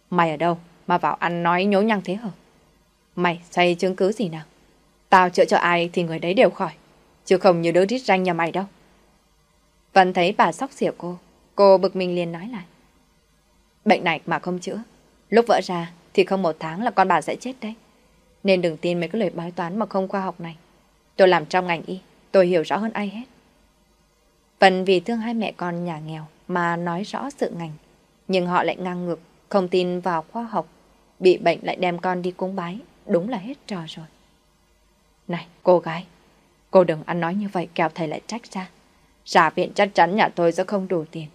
Mày ở đâu mà vào ăn nói nhố nhăng thế hả? Mày xây chứng cứ gì nào? Tao chữa cho ai thì người đấy đều khỏi. Chứ không như đứa rít ranh nhà mày đâu. Vẫn thấy bà sóc xỉa cô. Cô bực mình liền nói lại. Bệnh này mà không chữa. Lúc vỡ ra thì không một tháng là con bà sẽ chết đấy. Nên đừng tin mấy cái lời bói toán mà không khoa học này. Tôi làm trong ngành y. Tôi hiểu rõ hơn ai hết. Phần vì thương hai mẹ con nhà nghèo mà nói rõ sự ngành. Nhưng họ lại ngang ngược, không tin vào khoa học. Bị bệnh lại đem con đi cúng bái. Đúng là hết trò rồi. Này, cô gái, cô đừng ăn nói như vậy kẻo thầy lại trách ra. Giả viện chắc chắn nhà tôi sẽ không đủ tiền.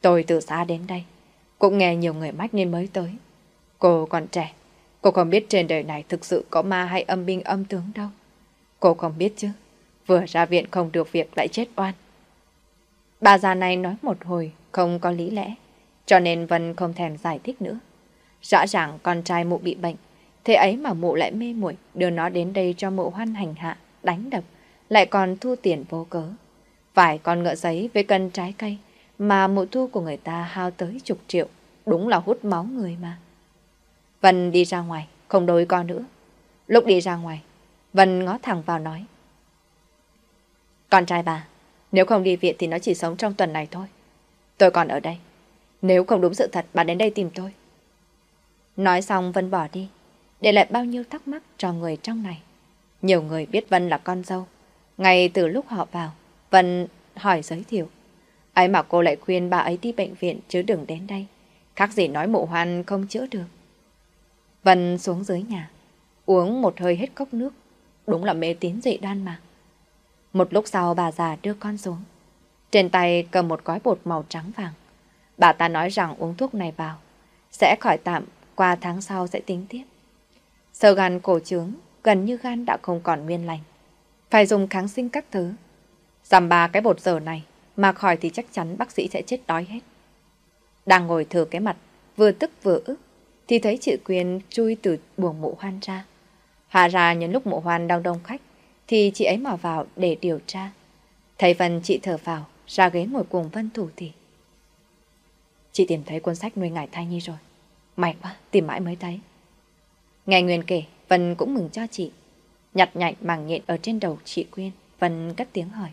Tôi từ xa đến đây, cũng nghe nhiều người mách nên mới tới. Cô còn trẻ, cô không biết trên đời này thực sự có ma hay âm binh âm tướng đâu. Cô không biết chứ, vừa ra viện không được việc lại chết oan. Bà già này nói một hồi không có lý lẽ, cho nên Vân không thèm giải thích nữa. Rõ ràng con trai mụ bị bệnh, Thế ấy mà mụ lại mê muội đưa nó đến đây cho mụ hoan hành hạ, đánh đập, lại còn thu tiền vô cớ. Phải con ngựa giấy với cân trái cây mà mụ thu của người ta hao tới chục triệu, đúng là hút máu người mà. Vân đi ra ngoài, không đôi con nữa. Lúc đi ra ngoài, Vân ngó thẳng vào nói. Con trai bà, nếu không đi viện thì nó chỉ sống trong tuần này thôi. Tôi còn ở đây. Nếu không đúng sự thật, bà đến đây tìm tôi. Nói xong Vân bỏ đi, để lại bao nhiêu thắc mắc cho người trong này. Nhiều người biết Vân là con dâu. Ngay từ lúc họ vào, Vân hỏi giới thiệu. Ấy mà cô lại khuyên bà ấy đi bệnh viện chứ đừng đến đây. Khác gì nói mụ hoan không chữa được. Vân xuống dưới nhà, uống một hơi hết cốc nước. Đúng là mê tín dị đoan mà. Một lúc sau bà già đưa con xuống. Trên tay cầm một gói bột màu trắng vàng. Bà ta nói rằng uống thuốc này vào. Sẽ khỏi tạm, qua tháng sau sẽ tính tiếp. Sơ gan cổ trướng, gần như gan đã không còn nguyên lành. Phải dùng kháng sinh các thứ. Dằm ba cái bột giờ này, mà khỏi thì chắc chắn bác sĩ sẽ chết đói hết. Đang ngồi thừa cái mặt, vừa tức vừa ức, thì thấy chị Quyên chui từ buồng mộ hoan ra. Hạ ra nhân lúc mộ hoan đang đông khách, thì chị ấy mở vào để điều tra. Thấy Vân chị thở vào, ra ghế ngồi cùng Vân thủ thì. Chị tìm thấy cuốn sách nuôi ngải thai nhi rồi. May quá, tìm mãi mới thấy. Nghe Nguyên kể, Vân cũng mừng cho chị. Nhặt nhạnh màng nhện ở trên đầu chị Quyên, Vân cất tiếng hỏi.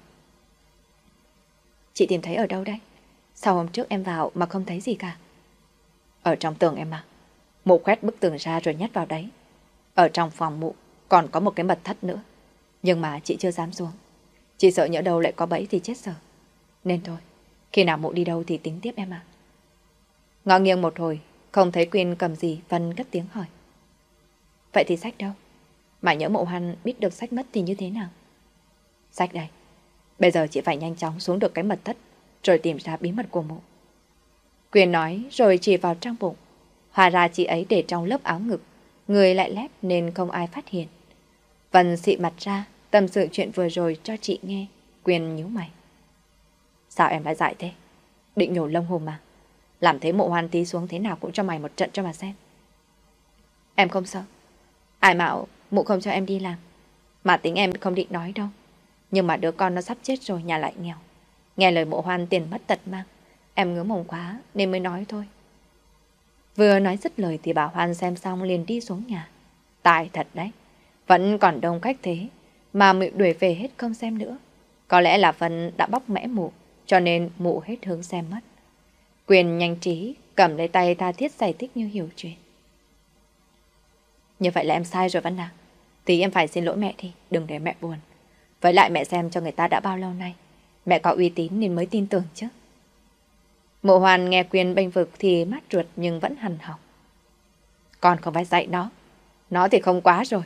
Chị tìm thấy ở đâu đấy? Sao hôm trước em vào mà không thấy gì cả? Ở trong tường em à. Mụ khoét bức tường ra rồi nhét vào đấy. Ở trong phòng mụ còn có một cái mật thất nữa. Nhưng mà chị chưa dám xuống. Chị sợ nhỡ đâu lại có bẫy thì chết sợ. Nên thôi, khi nào mụ đi đâu thì tính tiếp em à. Ngọ nghiêng một hồi, không thấy Quyên cầm gì, Vân cất tiếng hỏi. Vậy thì sách đâu? Mà nhỡ mộ hoan biết được sách mất thì như thế nào? Sách đây. Bây giờ chị phải nhanh chóng xuống được cái mật thất, rồi tìm ra bí mật của mụ Quyên nói rồi chỉ vào trong bụng. Hòa ra chị ấy để trong lớp áo ngực, người lại lép nên không ai phát hiện. Vân xị mặt ra, tâm sự chuyện vừa rồi cho chị nghe. quyền nhíu mày. Sao em lại dại thế? Định nhổ lông hùm mà. Làm thế mộ hoan tí xuống thế nào cũng cho mày một trận cho mà xem. Em không sợ. Ai mạo mụ không cho em đi làm. Mà tính em không định nói đâu. Nhưng mà đứa con nó sắp chết rồi, nhà lại nghèo. Nghe lời mộ hoan tiền mất tật mang. Em ngứa mồm quá nên mới nói thôi. Vừa nói dứt lời thì bà Hoan xem xong liền đi xuống nhà. Tài thật đấy. Vẫn còn đông khách thế. Mà mụ đuổi về hết không xem nữa. Có lẽ là phần đã bóc mẽ mụ. Cho nên mụ hết hướng xem mất. Quyền nhanh trí cầm lấy tay tha thiết giải thích như hiểu chuyện. Như vậy là em sai rồi Vân à. Tí em phải xin lỗi mẹ đi, đừng để mẹ buồn. Với lại mẹ xem cho người ta đã bao lâu nay. Mẹ có uy tín nên mới tin tưởng chứ. Mộ hoàn nghe quyền bênh vực thì mát ruột nhưng vẫn hằn học. Con không phải dạy nó. Nó thì không quá rồi.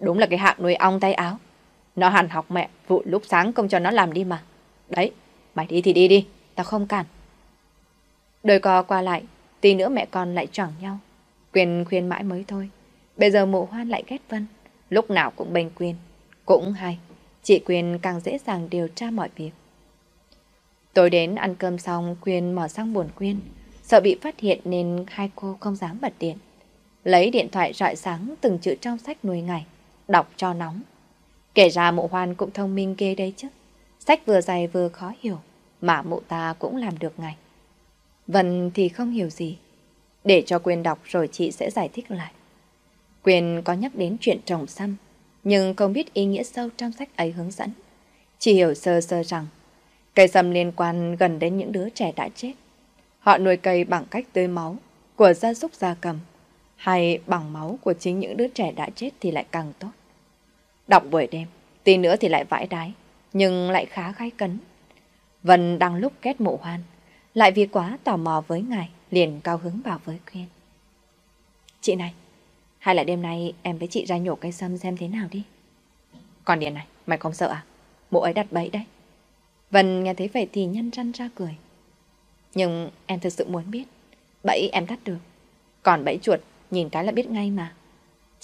Đúng là cái hạng nuôi ong tay áo. Nó hẳn học mẹ, vụ lúc sáng không cho nó làm đi mà. Đấy, mày đi thì đi đi, tao không cản. Đôi co qua lại, tí nữa mẹ con lại choảng nhau. Quyền khuyên mãi mới thôi. Bây giờ mộ hoan lại ghét Vân, lúc nào cũng bênh Quyền. Cũng hay, chị Quyền càng dễ dàng điều tra mọi việc. Tối đến ăn cơm xong, Quyền mở sang buồn Quyên. Sợ bị phát hiện nên hai cô không dám bật điện. Lấy điện thoại rọi sáng từng chữ trong sách nuôi ngày, đọc cho nóng. Kể ra mụ hoan cũng thông minh ghê đấy chứ. Sách vừa dày vừa khó hiểu, mà mụ ta cũng làm được ngay. Vân thì không hiểu gì. Để cho Quyên đọc rồi chị sẽ giải thích lại. Quyên có nhắc đến chuyện trồng sâm, nhưng không biết ý nghĩa sâu trong sách ấy hướng dẫn. Chỉ hiểu sơ sơ rằng cây sâm liên quan gần đến những đứa trẻ đã chết. Họ nuôi cây bằng cách tưới máu của gia súc gia cầm hay bằng máu của chính những đứa trẻ đã chết thì lại càng tốt. Đọc buổi đêm, tí nữa thì lại vãi đái, nhưng lại khá khai cấn. Vân đang lúc kết mộ hoan, lại vì quá tò mò với ngài, liền cao hứng bảo với Quyên. Chị này, hay là đêm nay em với chị ra nhổ cây sâm xem thế nào đi. Còn điện này, mày không sợ à? Mụ ấy đặt bẫy đấy. Vân nghe thấy vậy thì nhăn răn ra cười. Nhưng em thực sự muốn biết, bẫy em đắt được. Còn bẫy chuột, nhìn cái là biết ngay mà.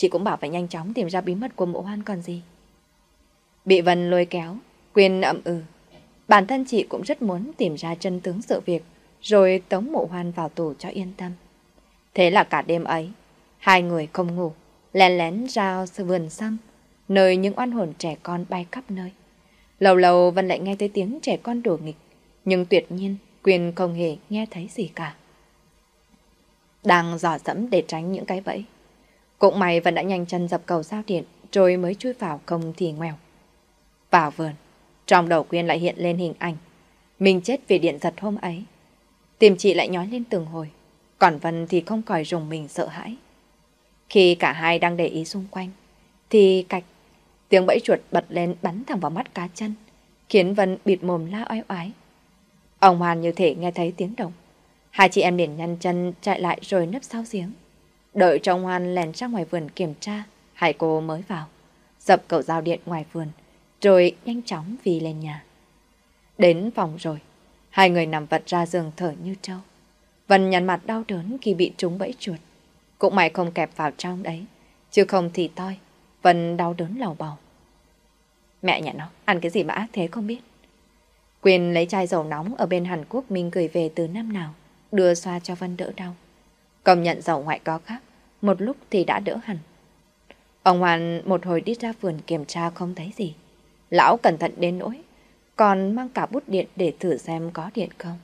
Chị cũng bảo phải nhanh chóng tìm ra bí mật của mộ hoan còn gì. Bị Vân lôi kéo, Quyên ậm ừ. Bản thân chị cũng rất muốn tìm ra chân tướng sự việc, rồi tống mộ hoan vào tù cho yên tâm. Thế là cả đêm ấy, hai người không ngủ, lén lén ra vườn xăm, nơi những oan hồn trẻ con bay khắp nơi. Lâu lâu Vân lại nghe thấy tiếng trẻ con đùa nghịch, nhưng tuyệt nhiên Quyên không hề nghe thấy gì cả. Đang dò dẫm để tránh những cái bẫy. Cũng may Vân đã nhanh chân dập cầu giao điện rồi mới chui vào không thì ngoèo. Vào vườn, Trong đầu Quyên lại hiện lên hình ảnh. Mình chết vì điện giật hôm ấy. Tìm chị lại nhói lên từng hồi. Còn Vân thì không còi rùng mình sợ hãi. Khi cả hai đang để ý xung quanh, thì cạch, tiếng bẫy chuột bật lên bắn thẳng vào mắt cá chân, khiến Vân bịt mồm la oai oái. Ông Hoàn như thể nghe thấy tiếng động. Hai chị em liền nhăn chân chạy lại rồi nấp sau giếng. Đợi cho ông Hoan lèn ra ngoài vườn kiểm tra, hai cô mới vào. Dập cầu giao điện ngoài vườn, rồi nhanh chóng vì lên nhà. Đến phòng rồi, hai người nằm vật ra giường thở như trâu. Vân nhăn mặt đau đớn khi bị trúng bẫy chuột. Cũng mày không kẹp vào trong đấy, chứ không thì toi. Vân đau đớn lầu bầu. Mẹ nhà nó, ăn cái gì mà ác thế không biết. Quyền lấy chai dầu nóng ở bên Hàn Quốc mình gửi về từ năm nào, đưa xoa cho Vân đỡ đau. Công nhận dầu ngoại có khác, một lúc thì đã đỡ hẳn. Ông Hoàn một hồi đi ra vườn kiểm tra không thấy gì. Lão cẩn thận đến nỗi, còn mang cả bút điện để thử xem có điện không.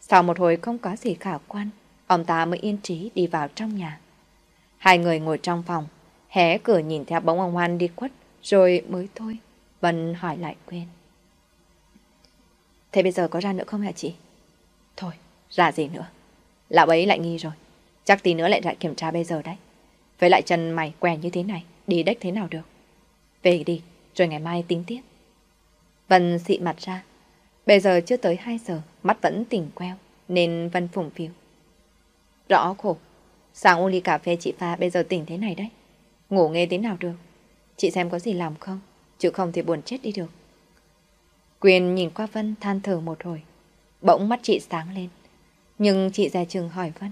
Sau một hồi không có gì khả quan, ông ta mới yên trí đi vào trong nhà. Hai người ngồi trong phòng, hé cửa nhìn theo bóng ông Hoan đi quất, rồi mới thôi. Vân hỏi lại quên. Thế bây giờ có ra nữa không hả chị? Thôi, ra gì nữa? Lão ấy lại nghi rồi. Chắc tí nữa lại lại kiểm tra bây giờ đấy. Với lại chân mày què như thế này, đi đếch thế nào được. Về đi, rồi ngày mai tính tiếp. Vân xị mặt ra. Bây giờ chưa tới 2 giờ, mắt vẫn tỉnh queo, nên Vân phủng phiếu. Rõ khổ, sáng uống ly cà phê chị pha bây giờ tỉnh thế này đấy. Ngủ nghe thế nào được. Chị xem có gì làm không, chứ không thì buồn chết đi được. Quyền nhìn qua Vân than thở một hồi. Bỗng mắt chị sáng lên. Nhưng chị ra trường hỏi Vân.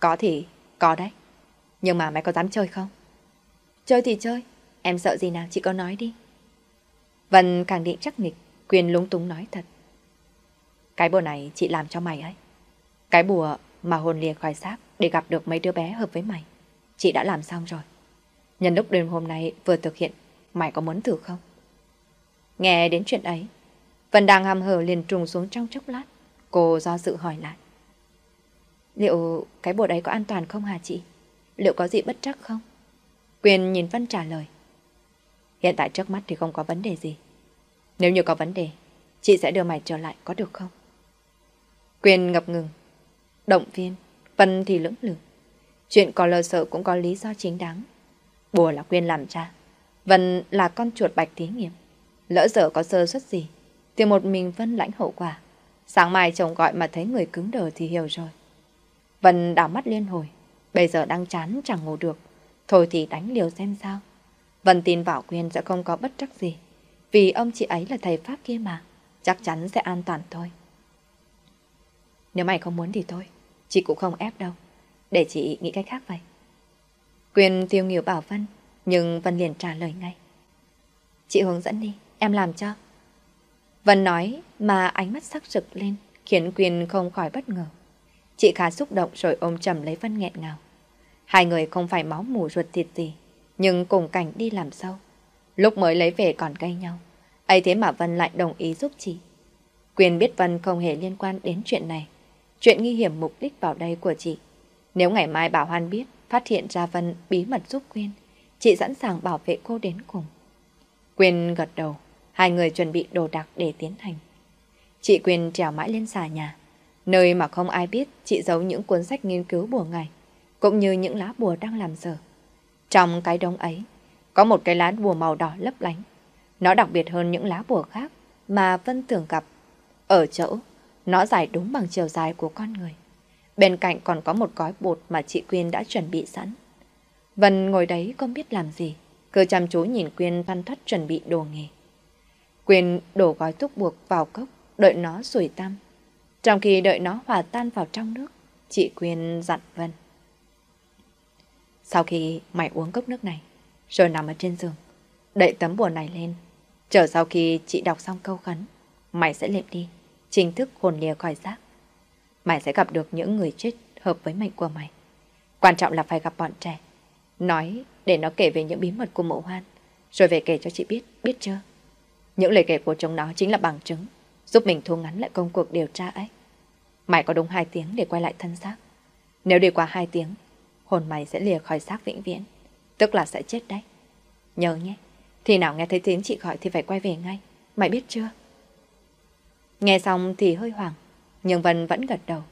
Có thì, có đấy. Nhưng mà mày có dám chơi không? Chơi thì chơi. Em sợ gì nào chị có nói đi. Vân càng định chắc nịch, Quyền lúng túng nói thật. Cái bùa này chị làm cho mày ấy. Cái bùa mà hồn lìa khỏi xác để gặp được mấy đứa bé hợp với mày. Chị đã làm xong rồi. Nhân lúc đêm hôm nay vừa thực hiện, mày có muốn thử không? Nghe đến chuyện ấy, Vân đang hàm hở liền trùng xuống trong chốc lát. Cô do sự hỏi lại. Liệu cái bột ấy có an toàn không hả chị? Liệu có gì bất chắc không? Quyền nhìn Vân trả lời. Hiện tại trước mắt thì không có vấn đề gì. Nếu như có vấn đề, chị sẽ đưa mày trở lại có được không? Quyền ngập ngừng. Động viên, Vân thì lưỡng lự. Chuyện có lờ sợ cũng có lý do chính đáng. Bùa là Quyên làm cha. Vân là con chuột bạch thí nghiệm. Lỡ giờ có sơ suất gì, thì một mình Vân lãnh hậu quả. Sáng mai chồng gọi mà thấy người cứng đờ thì hiểu rồi. Vân đảo mắt liên hồi. Bây giờ đang chán chẳng ngủ được. Thôi thì đánh liều xem sao. Vân tin Bảo Quyên sẽ không có bất trắc gì. Vì ông chị ấy là thầy Pháp kia mà. Chắc chắn sẽ an toàn thôi. Nếu mày không muốn thì thôi. Chị cũng không ép đâu. Để chị nghĩ cách khác vậy. Quyên tiêu nghỉu bảo Vân. Nhưng Vân liền trả lời ngay. Chị hướng dẫn đi. Em làm cho. Vân nói, mà ánh mắt sắc rực lên. Khiến Quyên không khỏi bất ngờ. Chị khá xúc động rồi ôm chầm lấy Vân nghẹn ngào. Hai người không phải máu mù ruột thịt gì, nhưng cùng cảnh đi làm sâu. Lúc mới lấy về còn gây nhau. ấy thế mà Vân lại đồng ý giúp chị. Quyền biết Vân không hề liên quan đến chuyện này. Chuyện nghi hiểm mục đích vào đây của chị. Nếu ngày mai Bảo Hoan biết, phát hiện ra Vân bí mật giúp Quyên, chị sẵn sàng bảo vệ cô đến cùng. Quyên gật đầu, hai người chuẩn bị đồ đạc để tiến hành. Chị Quyên trèo mãi lên xà nhà, nơi mà không ai biết chị giấu những cuốn sách nghiên cứu bùa ngày, cũng như những lá bùa đang làm dở. Trong cái đống ấy, có một cái lá bùa màu đỏ lấp lánh. Nó đặc biệt hơn những lá bùa khác mà Vân thường gặp. Ở chỗ, nó dài đúng bằng chiều dài của con người. Bên cạnh còn có một gói bột mà chị Quyên đã chuẩn bị sẵn. Vân ngồi đấy không biết làm gì, cứ chăm chú nhìn Quyên văn thoát chuẩn bị đồ nghề. Quyên đổ gói thuốc buộc vào cốc, đợi nó sủi tăm. Trong khi đợi nó hòa tan vào trong nước, chị Quyên dặn Vân. Sau khi mày uống cốc nước này, rồi nằm ở trên giường, đậy tấm bùa này lên. Chờ sau khi chị đọc xong câu khấn, mày sẽ lệm đi, chính thức hồn lìa khỏi xác. Mày sẽ gặp được những người chết hợp với mệnh của mày. Quan trọng là phải gặp bọn trẻ. Nói để nó kể về những bí mật của mộ hoan, rồi về kể cho chị biết, biết chưa? Những lời kể của chúng nó chính là bằng chứng, giúp mình thu ngắn lại công cuộc điều tra ấy. Mày có đúng hai tiếng để quay lại thân xác. Nếu đi qua hai tiếng, hồn mày sẽ lìa khỏi xác vĩnh viễn, tức là sẽ chết đấy. Nhớ nhé, Thì nào nghe thấy tiếng chị gọi thì phải quay về ngay. Mày biết chưa? Nghe xong thì hơi hoảng, nhưng Vân vẫn gật đầu.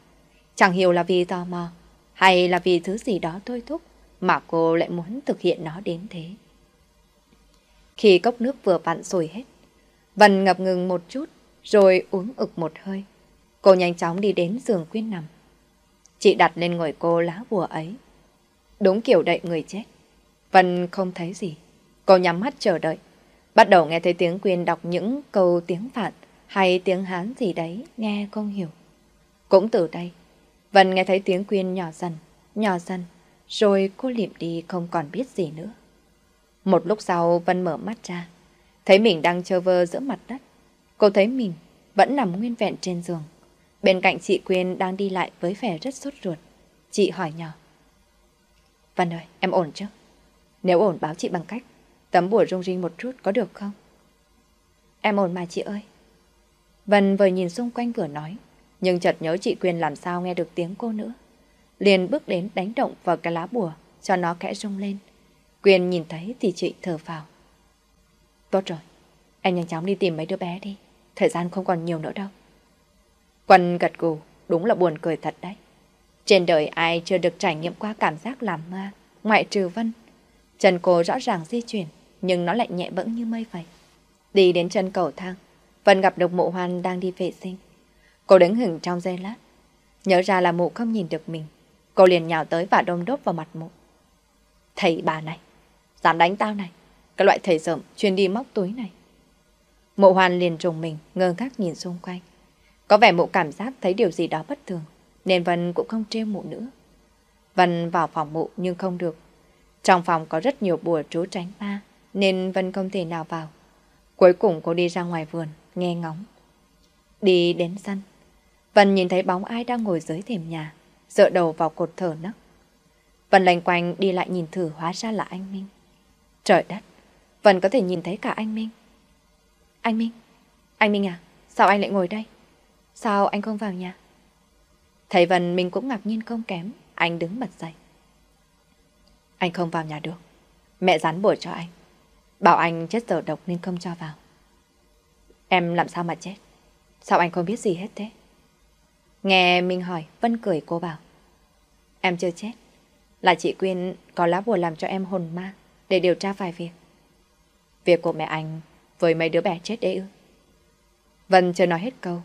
Chẳng hiểu là vì tò mò, hay là vì thứ gì đó thôi thúc, mà cô lại muốn thực hiện nó đến thế. Khi cốc nước vừa vặn sôi hết, Vân ngập ngừng một chút, rồi uống ực một hơi. Cô nhanh chóng đi đến giường Quyên nằm. Chị đặt lên người cô lá bùa ấy. Đúng kiểu đậy người chết. Vân không thấy gì. Cô nhắm mắt chờ đợi. Bắt đầu nghe thấy tiếng Quyên đọc những câu tiếng Phạn hay tiếng Hán gì đấy, nghe không hiểu. Cũng từ đây, Vân nghe thấy tiếng Quyên nhỏ dần, nhỏ dần, rồi cô liệm đi không còn biết gì nữa. Một lúc sau Vân mở mắt ra, thấy mình đang trơ vơ giữa mặt đất. Cô thấy mình vẫn nằm nguyên vẹn trên giường. Bên cạnh chị Quyên đang đi lại với vẻ rất sốt ruột. Chị hỏi nhỏ. Vân ơi, em ổn chứ? Nếu ổn báo chị bằng cách tấm bùa rung rinh một chút có được không? Em ổn mà chị ơi. Vân vừa nhìn xung quanh vừa nói, nhưng chợt nhớ chị Quyên làm sao nghe được tiếng cô nữa. Liền bước đến đánh động vào cái lá bùa, cho nó kẽ rung lên. Quyên nhìn thấy thì chị thở vào. Tốt rồi, anh nhanh chóng đi tìm mấy đứa bé đi. Thời gian không còn nhiều nữa đâu. Quân gật gù, đúng là buồn cười thật đấy. Trên đời ai chưa được trải nghiệm qua cảm giác làm ma, ngoại trừ Vân. Chân cô rõ ràng di chuyển, nhưng nó lại nhẹ bẫng như mây vậy. Đi đến chân cầu thang, Vân gặp được mụ hoan đang đi vệ sinh. Cô đứng hửng trong giây lát. Nhớ ra là mụ không nhìn được mình. Cô liền nhào tới và đôm đốt vào mặt mụ. Thầy bà này, dám đánh tao này. Cái loại thầy rợm chuyên đi móc túi này. Mộ hoan liền trùng mình, ngơ ngác nhìn xung quanh. Có vẻ Mộ cảm giác thấy điều gì đó bất thường, nên Vân cũng không trêu Mộ nữa. Vân vào phòng Mộ nhưng không được. Trong phòng có rất nhiều bùa trú tránh ma, nên Vân không thể nào vào. Cuối cùng cô đi ra ngoài vườn, nghe ngóng. Đi đến sân, Vân nhìn thấy bóng ai đang ngồi dưới thềm nhà, dựa đầu vào cột thở nấc. Vân lành quanh đi lại nhìn thử hóa ra là anh Minh. Trời đất, Vân có thể nhìn thấy cả anh Minh. Anh Minh, anh Minh à, sao anh lại ngồi đây? Sao anh không vào nhà? Thầy Vân mình cũng ngạc nhiên không kém, anh đứng bật dậy. Anh không vào nhà được, mẹ dán bổ cho anh. Bảo anh chết giờ độc nên không cho vào. Em làm sao mà chết? Sao anh không biết gì hết thế? Nghe Minh hỏi, Vân cười cô bảo. Em chưa chết. Là chị Quyên có lá bùa làm cho em hồn ma để điều tra vài việc. Việc của mẹ anh với mấy đứa bé chết đấy ư. Vân chưa nói hết câu.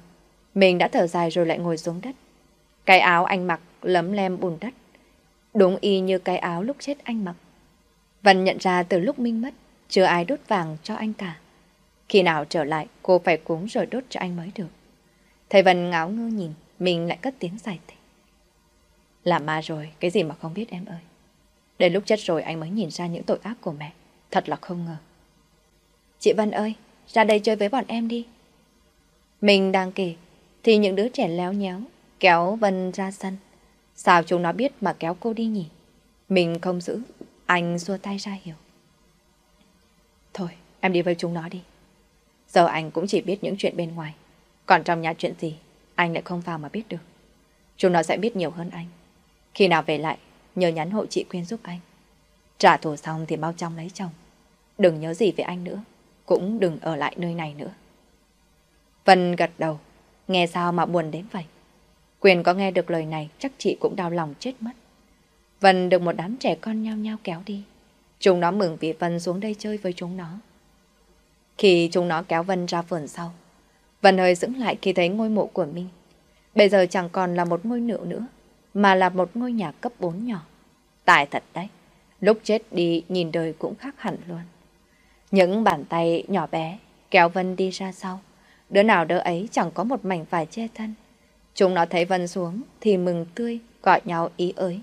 Mình đã thở dài rồi lại ngồi xuống đất. Cái áo anh mặc lấm lem bùn đất. Đúng y như cái áo lúc chết anh mặc. Vân nhận ra từ lúc Minh mất, chưa ai đốt vàng cho anh cả. Khi nào trở lại, cô phải cúng rồi đốt cho anh mới được. Thầy Vân ngáo ngơ nhìn, mình lại cất tiếng giải thích. Làm ma rồi, cái gì mà không biết em ơi. Đến lúc chết rồi anh mới nhìn ra những tội ác của mẹ. Thật là không ngờ. Chị Vân ơi, ra đây chơi với bọn em đi. Mình đang kể, thì những đứa trẻ léo nhéo, kéo Vân ra sân. Sao chúng nó biết mà kéo cô đi nhỉ? Mình không giữ, anh xua tay ra hiểu. Thôi, em đi với chúng nó đi. Giờ anh cũng chỉ biết những chuyện bên ngoài. Còn trong nhà chuyện gì, anh lại không vào mà biết được. Chúng nó sẽ biết nhiều hơn anh. Khi nào về lại, nhờ nhắn hộ chị Quyên giúp anh. Trả thù xong thì mau chóng lấy chồng. Đừng nhớ gì về anh nữa. Cũng đừng ở lại nơi này nữa. Vân gật đầu. Nghe sao mà buồn đến vậy? Quyền có nghe được lời này chắc chị cũng đau lòng chết mất. Vân được một đám trẻ con nhau nhau kéo đi. Chúng nó mừng vì Vân xuống đây chơi với chúng nó. Khi chúng nó kéo Vân ra vườn sau, Vân hơi dững lại khi thấy ngôi mộ của mình. Bây giờ chẳng còn là một ngôi nựu nữa, mà là một ngôi nhà cấp 4 nhỏ. Tài thật đấy, lúc chết đi nhìn đời cũng khác hẳn luôn. Những bàn tay nhỏ bé kéo Vân đi ra sau. Đứa nào đứa ấy chẳng có một mảnh vải che thân. Chúng nó thấy Vân xuống thì mừng tươi, gọi nhau ý ới.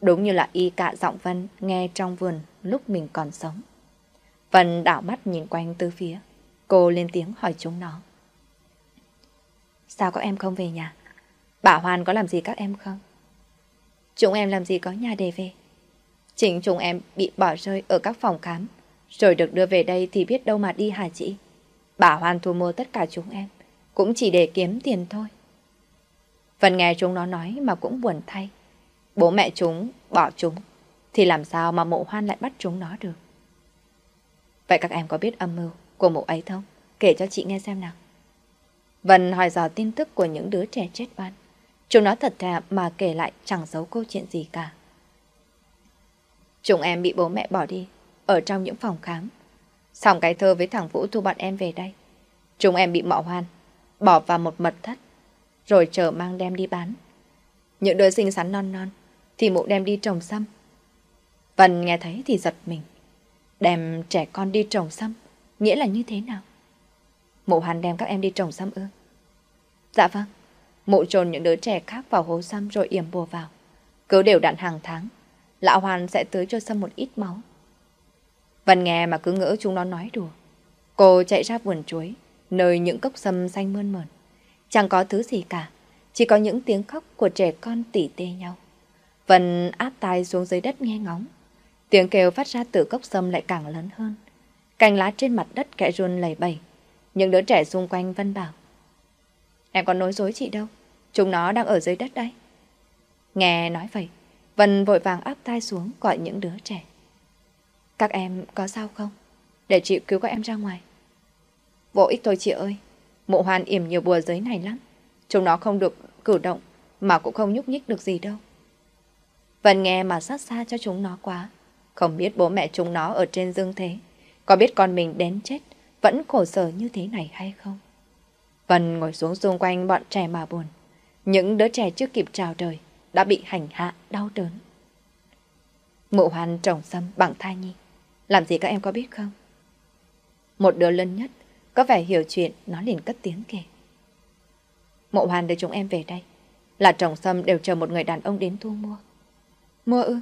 Đúng như là y cạ giọng Vân nghe trong vườn lúc mình còn sống. Vân đảo mắt nhìn quanh tứ phía. Cô lên tiếng hỏi chúng nó. Sao các em không về nhà? Bà Hoan có làm gì các em không? Chúng em làm gì có nhà để về? Chính chúng em bị bỏ rơi ở các phòng khám. Rồi được đưa về đây thì biết đâu mà đi hả chị? Bà Hoan thu mua tất cả chúng em. Cũng chỉ để kiếm tiền thôi. Vân nghe chúng nó nói mà cũng buồn thay. Bố mẹ chúng bỏ chúng. Thì làm sao mà mộ hoan lại bắt chúng nó được? Vậy các em có biết âm mưu của mụ ấy không? Kể cho chị nghe xem nào. Vân hỏi dò tin tức của những đứa trẻ chết oan. Chúng nó thật thà mà kể lại chẳng giấu câu chuyện gì cả. Chúng em bị bố mẹ bỏ đi, ở trong những phòng khám. Xong cái thơ với thằng Vũ thu bọn em về đây. Chúng em bị mạo hoan, bỏ vào một mật thất, rồi chờ mang đem đi bán. Những đứa xinh xắn non non, thì mụ đem đi trồng xăm. Vân nghe thấy thì giật mình. Đem trẻ con đi trồng xăm, nghĩa là như thế nào? Mụ Hoan đem các em đi trồng xăm ư? Dạ vâng. Mụ trồn những đứa trẻ khác vào hố xăm rồi yểm bùa vào. Cứ đều đặn hàng tháng, lão Hoan sẽ tưới cho xăm một ít máu. Vân nghe mà cứ ngỡ chúng nó nói đùa. Cô chạy ra vườn chuối, nơi những cốc sâm xanh mơn mởn. Chẳng có thứ gì cả, chỉ có những tiếng khóc của trẻ con tỉ tê nhau. Vân áp tai xuống dưới đất nghe ngóng. Tiếng kêu phát ra từ cốc sâm lại càng lớn hơn. Cành lá trên mặt đất kẽ run lầy bầy. Những đứa trẻ xung quanh Vân bảo. Em còn nói dối chị đâu. Chúng nó đang ở dưới đất đây. Nghe nói vậy, Vân vội vàng áp tai xuống gọi những đứa trẻ. Các em có sao không? Để chị cứu các em ra ngoài. Vô ích thôi chị ơi. Mộ hoàn yểm nhiều bùa giấy này lắm. Chúng nó không được cử động, mà cũng không nhúc nhích được gì đâu. Vân nghe mà sát xa cho chúng nó quá. Không biết bố mẹ chúng nó ở trên dương thế. Có biết con mình đến chết, vẫn khổ sở như thế này hay không? Vân ngồi xuống xung quanh bọn trẻ mà buồn. Những đứa trẻ chưa kịp chào đời, đã bị hành hạ, đau đớn. Mụ hoàn trồng sâm bằng thai nhi. Làm gì các em có biết không? Một đứa lớn nhất, có vẻ hiểu chuyện, nó liền cất tiếng kể. Mộ hoàn đưa chúng em về đây. Là trồng sâm đều chờ một người đàn ông đến thu mua. Mua ư?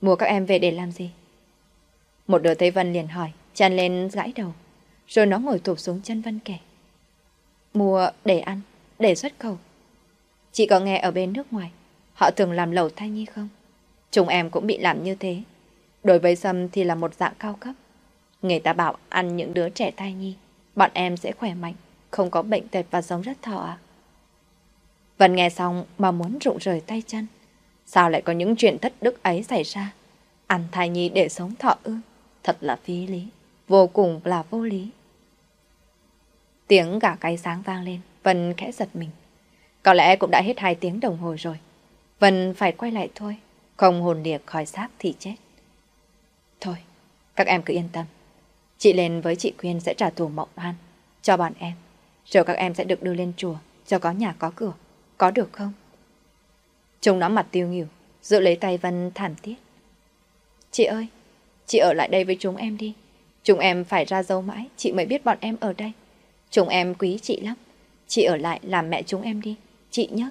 Mua các em về để làm gì? Một đứa thấy Vân liền hỏi, tràn lên gãi đầu. Rồi nó ngồi thụp xuống chân Vân kể. Mua để ăn, để xuất khẩu. Chị có nghe ở bên nước ngoài, họ thường làm lẩu thai nhi không? Chúng em cũng bị làm như thế. Đối với sâm thì là một dạng cao cấp. Người ta bảo ăn những đứa trẻ thai nhi, bọn em sẽ khỏe mạnh, không có bệnh tật và sống rất thọ. Vân nghe xong mà muốn rụng rời tay chân. Sao lại có những chuyện thất đức ấy xảy ra? Ăn thai nhi để sống thọ ư? Thật là phí lý, vô cùng là vô lý. Tiếng gà cay sáng vang lên, Vân khẽ giật mình. Có lẽ cũng đã hết hai tiếng đồng hồ rồi. Vân phải quay lại thôi, không hồn liệt khỏi xác thì chết. Thôi, các em cứ yên tâm. Chị lên với chị Quyên sẽ trả thù mộng hoan cho bọn em. Rồi các em sẽ được đưa lên chùa cho có nhà có cửa. Có được không? chúng nó mặt tiêu nghỉu, giữ lấy tay Vân thảm thiết. Chị ơi, chị ở lại đây với chúng em đi. Chúng em phải ra dâu mãi, chị mới biết bọn em ở đây. Chúng em quý chị lắm. Chị ở lại làm mẹ chúng em đi, chị nhé.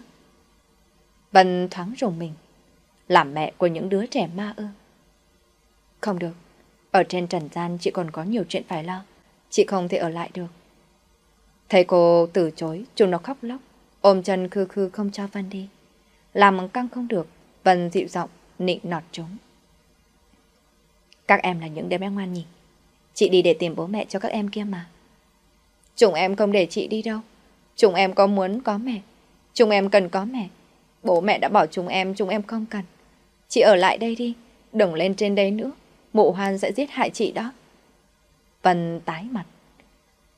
Vân thoáng rùng mình. Làm mẹ của những đứa trẻ ma ư. Không được. Ở trên trần gian chị còn có nhiều chuyện phải lo. Chị không thể ở lại được. Thầy cô từ chối, chúng nó khóc lóc. Ôm chân khư khư không cho Vân đi. Làm căng không được, Vân dịu giọng, nịnh nọt chúng. Các em là những đứa bé ngoan nhỉ. Chị đi để tìm bố mẹ cho các em kia mà. Chúng em không để chị đi đâu. Chúng em có muốn có mẹ. Chúng em cần có mẹ. Bố mẹ đã bỏ chúng em, chúng em không cần. Chị ở lại đây đi, đừng lên trên đây nữa. Mụ hoan sẽ giết hại chị đó. Vân tái mặt.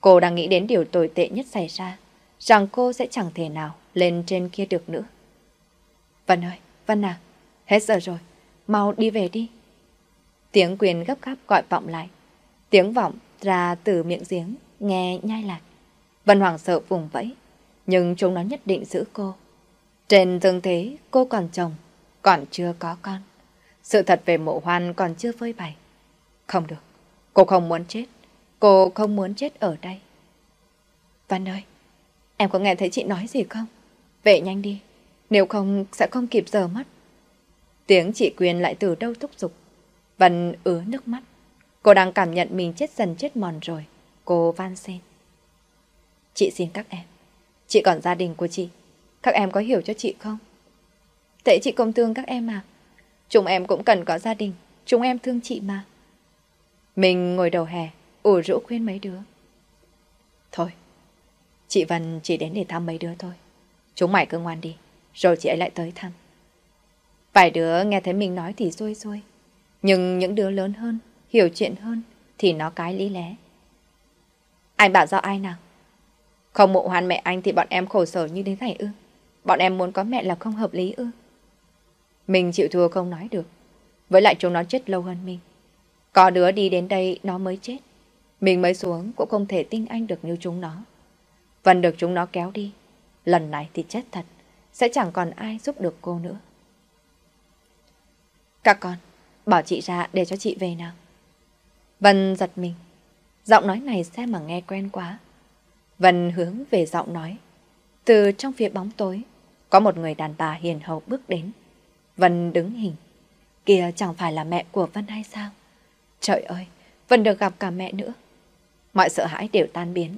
Cô đang nghĩ đến điều tồi tệ nhất xảy ra rằng cô sẽ chẳng thể nào lên trên kia được nữa. Vân ơi, Vân à, hết giờ rồi, mau đi về đi. Tiếng quyền gấp gáp gọi vọng lại. Tiếng vọng ra từ miệng giếng, nghe nhai lạc. Vân Hoàng sợ vùng vẫy, nhưng chúng nó nhất định giữ cô. Trên thương thế, cô còn chồng, còn chưa có con. Sự thật về mộ hoan còn chưa phơi bày. Không được, cô không muốn chết. Cô không muốn chết ở đây. văn ơi, Em có nghe thấy chị nói gì không? Về nhanh đi, nếu không sẽ không kịp giờ mất. Tiếng chị Quyền lại từ đâu thúc giục. văn ứa nước mắt. Cô đang cảm nhận mình chết dần chết mòn rồi. Cô van xin. Chị xin các em. Chị còn gia đình của chị. Các em có hiểu cho chị không? tại chị công thương các em à? Chúng em cũng cần có gia đình. Chúng em thương chị mà. Mình ngồi đầu hè, ủ rũ khuyên mấy đứa. Thôi, Chị Vân chỉ đến để thăm mấy đứa thôi. Chúng mày cứ ngoan đi, rồi chị ấy lại tới thăm. Vài đứa nghe thấy mình nói thì xuôi xuôi. Nhưng những đứa lớn hơn, hiểu chuyện hơn, thì nó cái lý lẽ. Anh bảo do ai nào? Không mộ hoan mẹ anh thì bọn em khổ sở như đến này ư? Bọn em muốn có mẹ là không hợp lý ư? Mình chịu thua không nói được. Với lại chúng nó chết lâu hơn mình. Có đứa đi đến đây nó mới chết. Mình mới xuống cũng không thể tin anh được như chúng nó. Vẫn được chúng nó kéo đi. Lần này thì chết thật. Sẽ chẳng còn ai giúp được cô nữa. Các con, bỏ chị ra để cho chị về nào. Vân giật mình. Giọng nói này xem mà nghe quen quá. Vân hướng về giọng nói. Từ trong phía bóng tối, có một người đàn bà hiền hậu bước đến. Vân đứng hình. kia chẳng phải là mẹ của Vân hay sao? Trời ơi, Vân được gặp cả mẹ nữa. Mọi sợ hãi đều tan biến.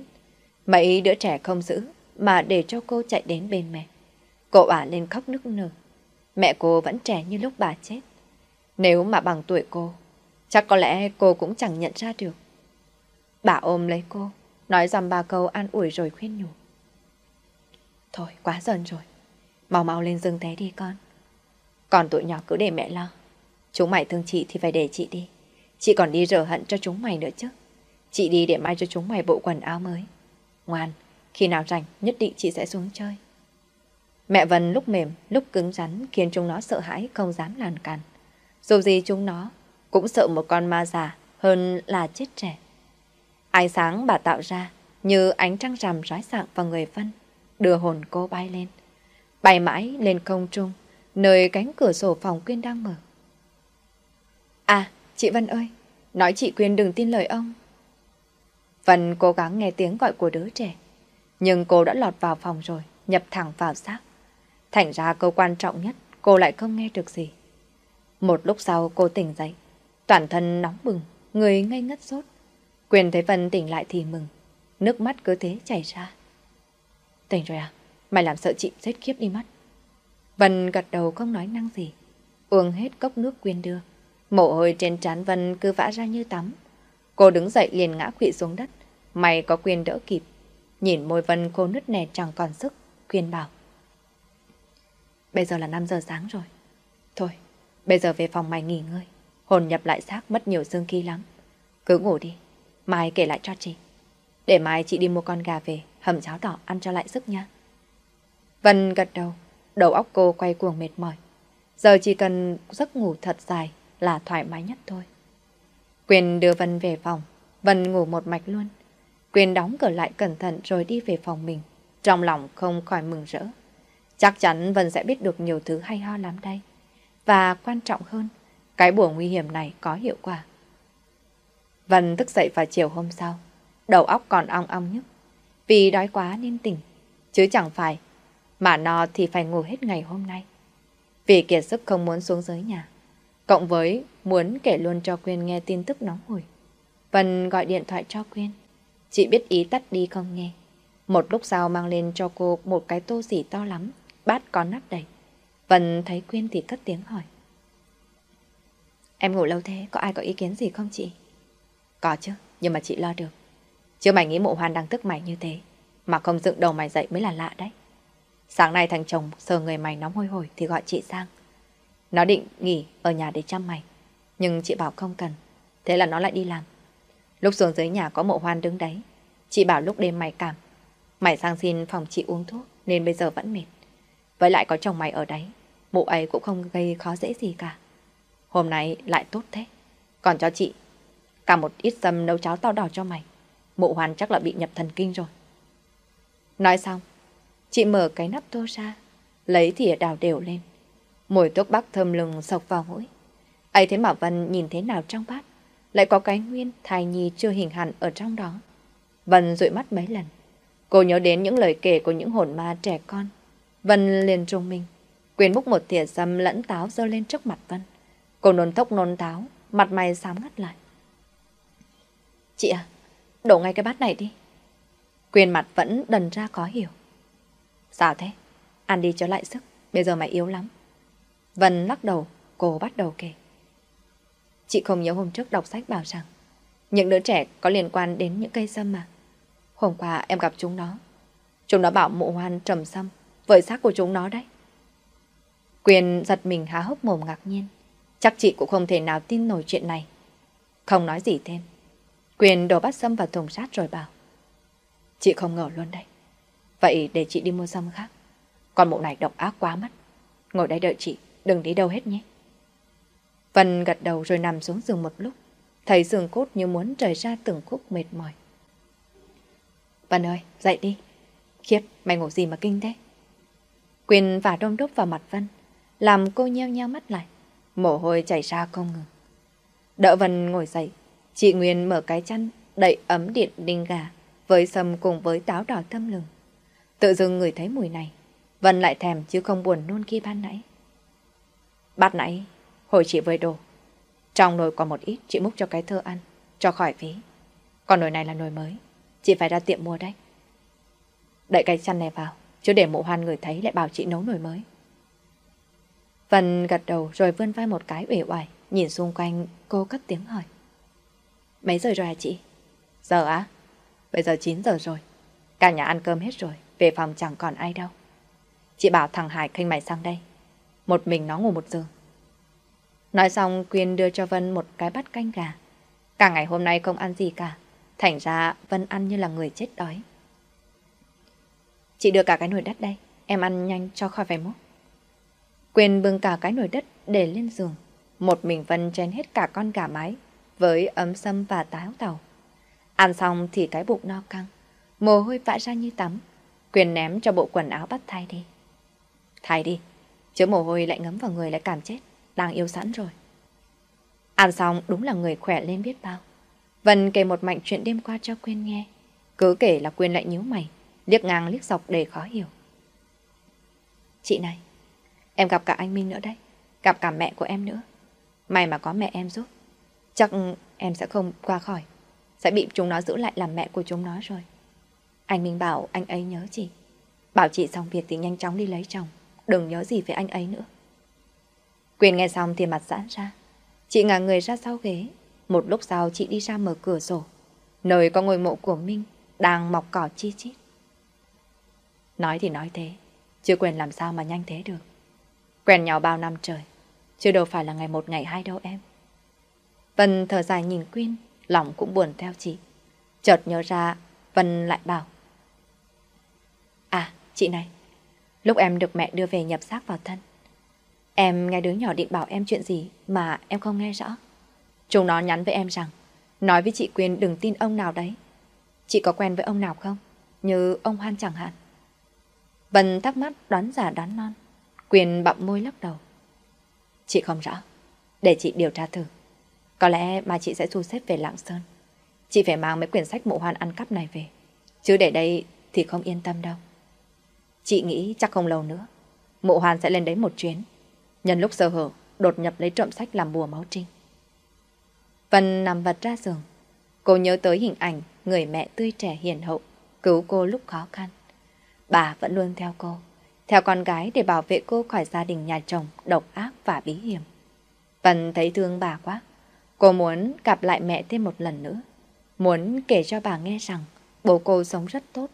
Mấy đứa trẻ không giữ, mà để cho cô chạy đến bên mẹ. Cô ả lên khóc nức nở. Mẹ cô vẫn trẻ như lúc bà chết. Nếu mà bằng tuổi cô, chắc có lẽ cô cũng chẳng nhận ra được. Bà ôm lấy cô, nói dằm ba câu an ủi rồi khuyên nhủ. Thôi, quá dần rồi. Mau mau lên rừng té đi con. Còn tụi nhỏ cứ để mẹ lo. Chúng mày thương chị thì phải để chị đi. Chị còn đi rửa hận cho chúng mày nữa chứ. Chị đi để mai cho chúng mày bộ quần áo mới. Ngoan, khi nào rảnh nhất định chị sẽ xuống chơi. Mẹ Vân lúc mềm, lúc cứng rắn khiến chúng nó sợ hãi không dám làn càn. Dù gì chúng nó cũng sợ một con ma già hơn là chết trẻ. Ánh sáng bà tạo ra như ánh trăng rằm rói sạng vào người Vân, đưa hồn cô bay lên. Bay mãi lên không trung, nơi cánh cửa sổ phòng Quyên đang mở. À, chị Vân ơi, nói chị Quyên đừng tin lời ông. Vân cố gắng nghe tiếng gọi của đứa trẻ, nhưng cô đã lọt vào phòng rồi, nhập thẳng vào xác. Thành ra câu quan trọng nhất, cô lại không nghe được gì. Một lúc sau cô tỉnh dậy, toàn thân nóng bừng, người ngây ngất sốt. Quyền thấy Vân tỉnh lại thì mừng, nước mắt cứ thế chảy ra. Tỉnh rồi à? Mày làm sợ chị chết khiếp đi mất. Vân gật đầu không nói năng gì, uống hết cốc nước Quyên đưa. Mồ hôi trên trán Vân cứ vã ra như tắm. Cô đứng dậy liền ngã quỵ xuống đất, mày có Quyên đỡ kịp. Nhìn môi Vân khô nứt nẻ chẳng còn sức, Quyên bảo. Bây giờ là 5 giờ sáng rồi. Thôi, bây giờ về phòng mày nghỉ ngơi. Hồn nhập lại xác mất nhiều xương khí lắm. Cứ ngủ đi, mai kể lại cho chị. Để mai chị đi mua con gà về, hầm cháo đỏ ăn cho lại sức nha. Vân gật đầu, đầu óc cô quay cuồng mệt mỏi. Giờ chỉ cần giấc ngủ thật dài là thoải mái nhất thôi. Quyền đưa Vân về phòng, Vân ngủ một mạch luôn. Quyền đóng cửa lại cẩn thận rồi đi về phòng mình, trong lòng không khỏi mừng rỡ. Chắc chắn Vân sẽ biết được nhiều thứ hay ho lắm đây. Và quan trọng hơn, cái bùa nguy hiểm này có hiệu quả. Vân thức dậy vào chiều hôm sau, đầu óc còn ong ong nhức. Vì đói quá nên tỉnh, chứ chẳng phải, mà no thì phải ngủ hết ngày hôm nay. Vì kiệt sức không muốn xuống dưới nhà, cộng với muốn kể luôn cho Quyên nghe tin tức nóng hổi. Vân gọi điện thoại cho Quyên, chị biết ý tắt đi không nghe. Một lúc sau mang lên cho cô một cái tô xỉ to lắm, bát có nắp đầy. Vân thấy Quyên thì cất tiếng hỏi. Em ngủ lâu thế, có ai có ý kiến gì không chị? Có chứ, nhưng mà chị lo được. Chứ mày nghĩ mộ hoan đang tức mày như thế, mà không dựng đầu mày dậy mới là lạ đấy. Sáng nay thằng chồng sờ người mày nóng hôi hổi thì gọi chị sang. Nó định nghỉ ở nhà để chăm mày, nhưng chị bảo không cần, thế là nó lại đi làm. Lúc xuống dưới nhà có mộ hoan đứng đấy, chị bảo lúc đêm mày cảm, mày sang xin phòng chị uống thuốc nên bây giờ vẫn mệt. Với lại có chồng mày ở đấy, mụ ấy cũng không gây khó dễ gì cả. Hôm nay lại tốt thế. Còn cho chị, cả một ít dâm nấu cháo to đỏ cho mày. Mụ hoàn chắc là bị nhập thần kinh rồi. Nói xong, chị mở cái nắp tô ra, lấy thìa đào đều lên. Mùi thuốc bắc thơm lừng sộc vào mũi. ấy thế mà Vân nhìn thế nào trong bát, lại có cái nguyên thai nhi chưa hình hẳn ở trong đó. Vân dụi mắt mấy lần. Cô nhớ đến những lời kể của những hồn ma trẻ con Vân liền trùng mình. Quyền múc một thìa dâm lẫn táo dơ lên trước mặt Vân. Cô nôn thốc nôn táo, mặt mày xám ngắt lại. Chị à, đổ ngay cái bát này đi. Quyền mặt vẫn đần ra khó hiểu. Sao thế? Ăn đi cho lại sức, bây giờ mày yếu lắm. Vân lắc đầu, cô bắt đầu kể. Chị không nhớ hôm trước đọc sách bảo rằng những đứa trẻ có liên quan đến những cây sâm mà. Hôm qua em gặp chúng nó. Chúng nó bảo mụ hoan trầm sâm với xác của chúng nó đấy. Quyền giật mình há hốc mồm ngạc nhiên. Chắc chị cũng không thể nào tin nổi chuyện này. Không nói gì thêm. Quyền đổ bát sâm vào thùng sát rồi bảo. Chị không ngờ luôn đấy. Vậy để chị đi mua sâm khác. Còn mụ này độc ác quá mất. Ngồi đây đợi chị, đừng đi đâu hết nhé. Vân gật đầu rồi nằm xuống giường một lúc. Thấy giường cốt như muốn rời ra từng khúc mệt mỏi. Vân ơi, dậy đi. Khiếp, mày ngủ gì mà kinh thế? Quyền và đông đốc vào mặt Vân, làm cô nheo nheo mắt lại. Mồ hôi chảy ra không ngừng. Đỡ Vân ngồi dậy, chị Nguyên mở cái chăn, đậy ấm điện đinh gà, với sâm cùng với táo đỏ thâm lừng. Tự dưng người thấy mùi này, Vân lại thèm chứ không buồn nôn khi ban nãy. Bát nãy, hồi chị với đồ. Trong nồi còn một ít, chị múc cho cái thơ ăn, cho khỏi phí. Còn nồi này là nồi mới, chị phải ra tiệm mua đấy. Đậy cái chăn này vào, chứ để mụ hoan người thấy lại bảo chị nấu nồi mới. Vân gật đầu rồi vươn vai một cái uể oải, nhìn xung quanh cô cất tiếng hỏi. Mấy giờ rồi hả chị? Giờ á? Bây giờ 9 giờ rồi. Cả nhà ăn cơm hết rồi, về phòng chẳng còn ai đâu. Chị bảo thằng Hải khinh mày sang đây. Một mình nó ngủ một giường. Nói xong, Quyên đưa cho Vân một cái bát canh gà. Cả ngày hôm nay không ăn gì cả. Thành ra Vân ăn như là người chết đói. Chị đưa cả cái nồi đất đây. Em ăn nhanh cho khỏi phải mốt. Quyên bưng cả cái nồi đất để lên giường. Một mình Vân chen hết cả con gà mái với ấm sâm và táo tàu. Ăn xong thì cái bụng no căng. Mồ hôi vã ra như tắm. Quyên ném cho bộ quần áo bắt thay đi. Thay đi. Chứ mồ hôi lại ngấm vào người lại cảm chết. Đang yêu sẵn rồi. Ăn xong đúng là người khỏe lên biết bao. Vân kể một mảnh chuyện đêm qua cho Quyên nghe. Cứ kể là Quyên lại nhíu mày, liếc ngang liếc dọc để khó hiểu. Chị này, em gặp cả anh Minh nữa đấy, gặp cả mẹ của em nữa. May mà có mẹ em giúp. Chắc em sẽ không qua khỏi, sẽ bị chúng nó giữ lại làm mẹ của chúng nó rồi. Anh Minh bảo anh ấy nhớ chị. Bảo chị xong việc thì nhanh chóng đi lấy chồng, đừng nhớ gì về anh ấy nữa. Quyền nghe xong thì mặt giãn ra. Chị ngả người ra sau ghế. Một lúc sau chị đi ra mở cửa sổ. Nơi có ngôi mộ của Minh đang mọc cỏ chi chít. Nói thì nói thế, chưa quyền làm sao mà nhanh thế được. Quen nhau bao năm trời, chứ đâu phải là ngày một ngày hai đâu em. Vân thở dài nhìn Quyên, lòng cũng buồn theo chị. Chợt nhớ ra, Vân lại bảo. Chị này, lúc em được mẹ đưa về nhập xác vào thân, Em nghe đứa nhỏ định bảo em chuyện gì mà em không nghe rõ. Chúng nó nhắn với em rằng, nói với chị Quyên đừng tin ông nào đấy. Chị có quen với ông nào không? Như ông Hoan chẳng hạn. Vân thắc mắc đoán giả đoán non. Quyên bặm môi lắc đầu. Chị không rõ. Để chị điều tra thử. Có lẽ mà chị sẽ thu xếp về Lạng Sơn. Chị phải mang mấy quyển sách mộ hoan ăn cắp này về. Chứ để đây thì không yên tâm đâu. Chị nghĩ chắc không lâu nữa. Mộ hoàn sẽ lên đấy một chuyến. Nhân lúc sơ hở, đột nhập lấy trộm sách làm bùa máu trinh. Vân nằm vật ra giường. Cô nhớ tới hình ảnh người mẹ tươi trẻ hiền hậu, cứu cô lúc khó khăn. Bà vẫn luôn theo cô, theo con gái để bảo vệ cô khỏi gia đình nhà chồng độc ác và bí hiểm. Vân thấy thương bà quá. Cô muốn gặp lại mẹ thêm một lần nữa. Muốn kể cho bà nghe rằng bố cô sống rất tốt.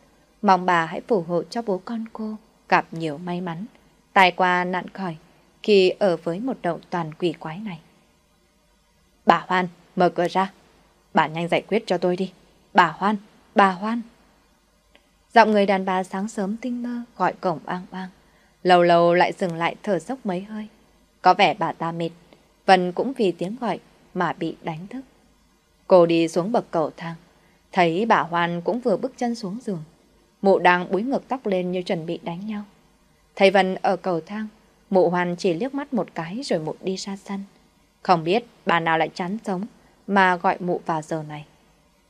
Mong bà hãy phù hộ cho bố con cô gặp nhiều may mắn. Tài qua nạn khỏi khi ở với một động toàn quỷ quái này. Bà Hoan, mở cửa ra. Bà nhanh giải quyết cho tôi đi. Bà Hoan, bà Hoan. Giọng người đàn bà sáng sớm tinh mơ gọi cổng oang oang. Lâu lâu lại dừng lại thở dốc mấy hơi. Có vẻ bà ta mệt. Vân cũng vì tiếng gọi mà bị đánh thức. Cô đi xuống bậc cầu thang. Thấy bà Hoan cũng vừa bước chân xuống giường. Mụ đang búi ngược tóc lên như chuẩn bị đánh nhau. Thầy Vân ở cầu thang Mụ Hoàn chỉ liếc mắt một cái rồi mụ đi ra sân. Không biết bà nào lại chán sống mà gọi mụ vào giờ này.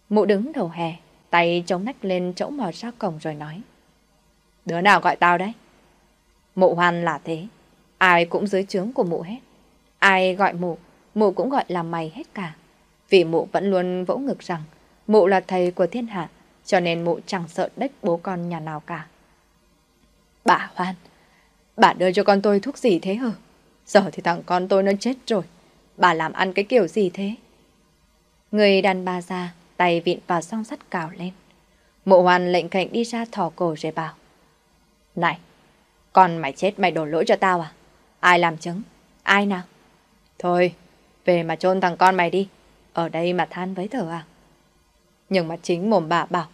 Mụ đứng đầu hè, tay chống nách lên chỗ mò ra cổng rồi nói. Đứa nào gọi tao đấy? Mụ Hoàn là thế. Ai cũng dưới trướng của mụ hết. Ai gọi mụ, mụ cũng gọi là mày hết cả. Vì mụ vẫn luôn vỗ ngực rằng mụ là thầy của thiên hạ, cho nên mụ chẳng sợ đếch bố con nhà nào cả. Bà Hoan, Bà đưa cho con tôi thuốc gì thế hả? Giờ thì thằng con tôi nó chết rồi. Bà làm ăn cái kiểu gì thế? Người đàn bà già, tay vịn vào song sắt cào lên. Mộ Hoan lệnh cạnh đi ra thò cổ rồi bảo. Này, con mày chết mày đổ lỗi cho tao à? Ai làm chứng? Ai nào? Thôi, về mà chôn thằng con mày đi. Ở đây mà than với thở à? Nhưng mà chính mồm bà bảo.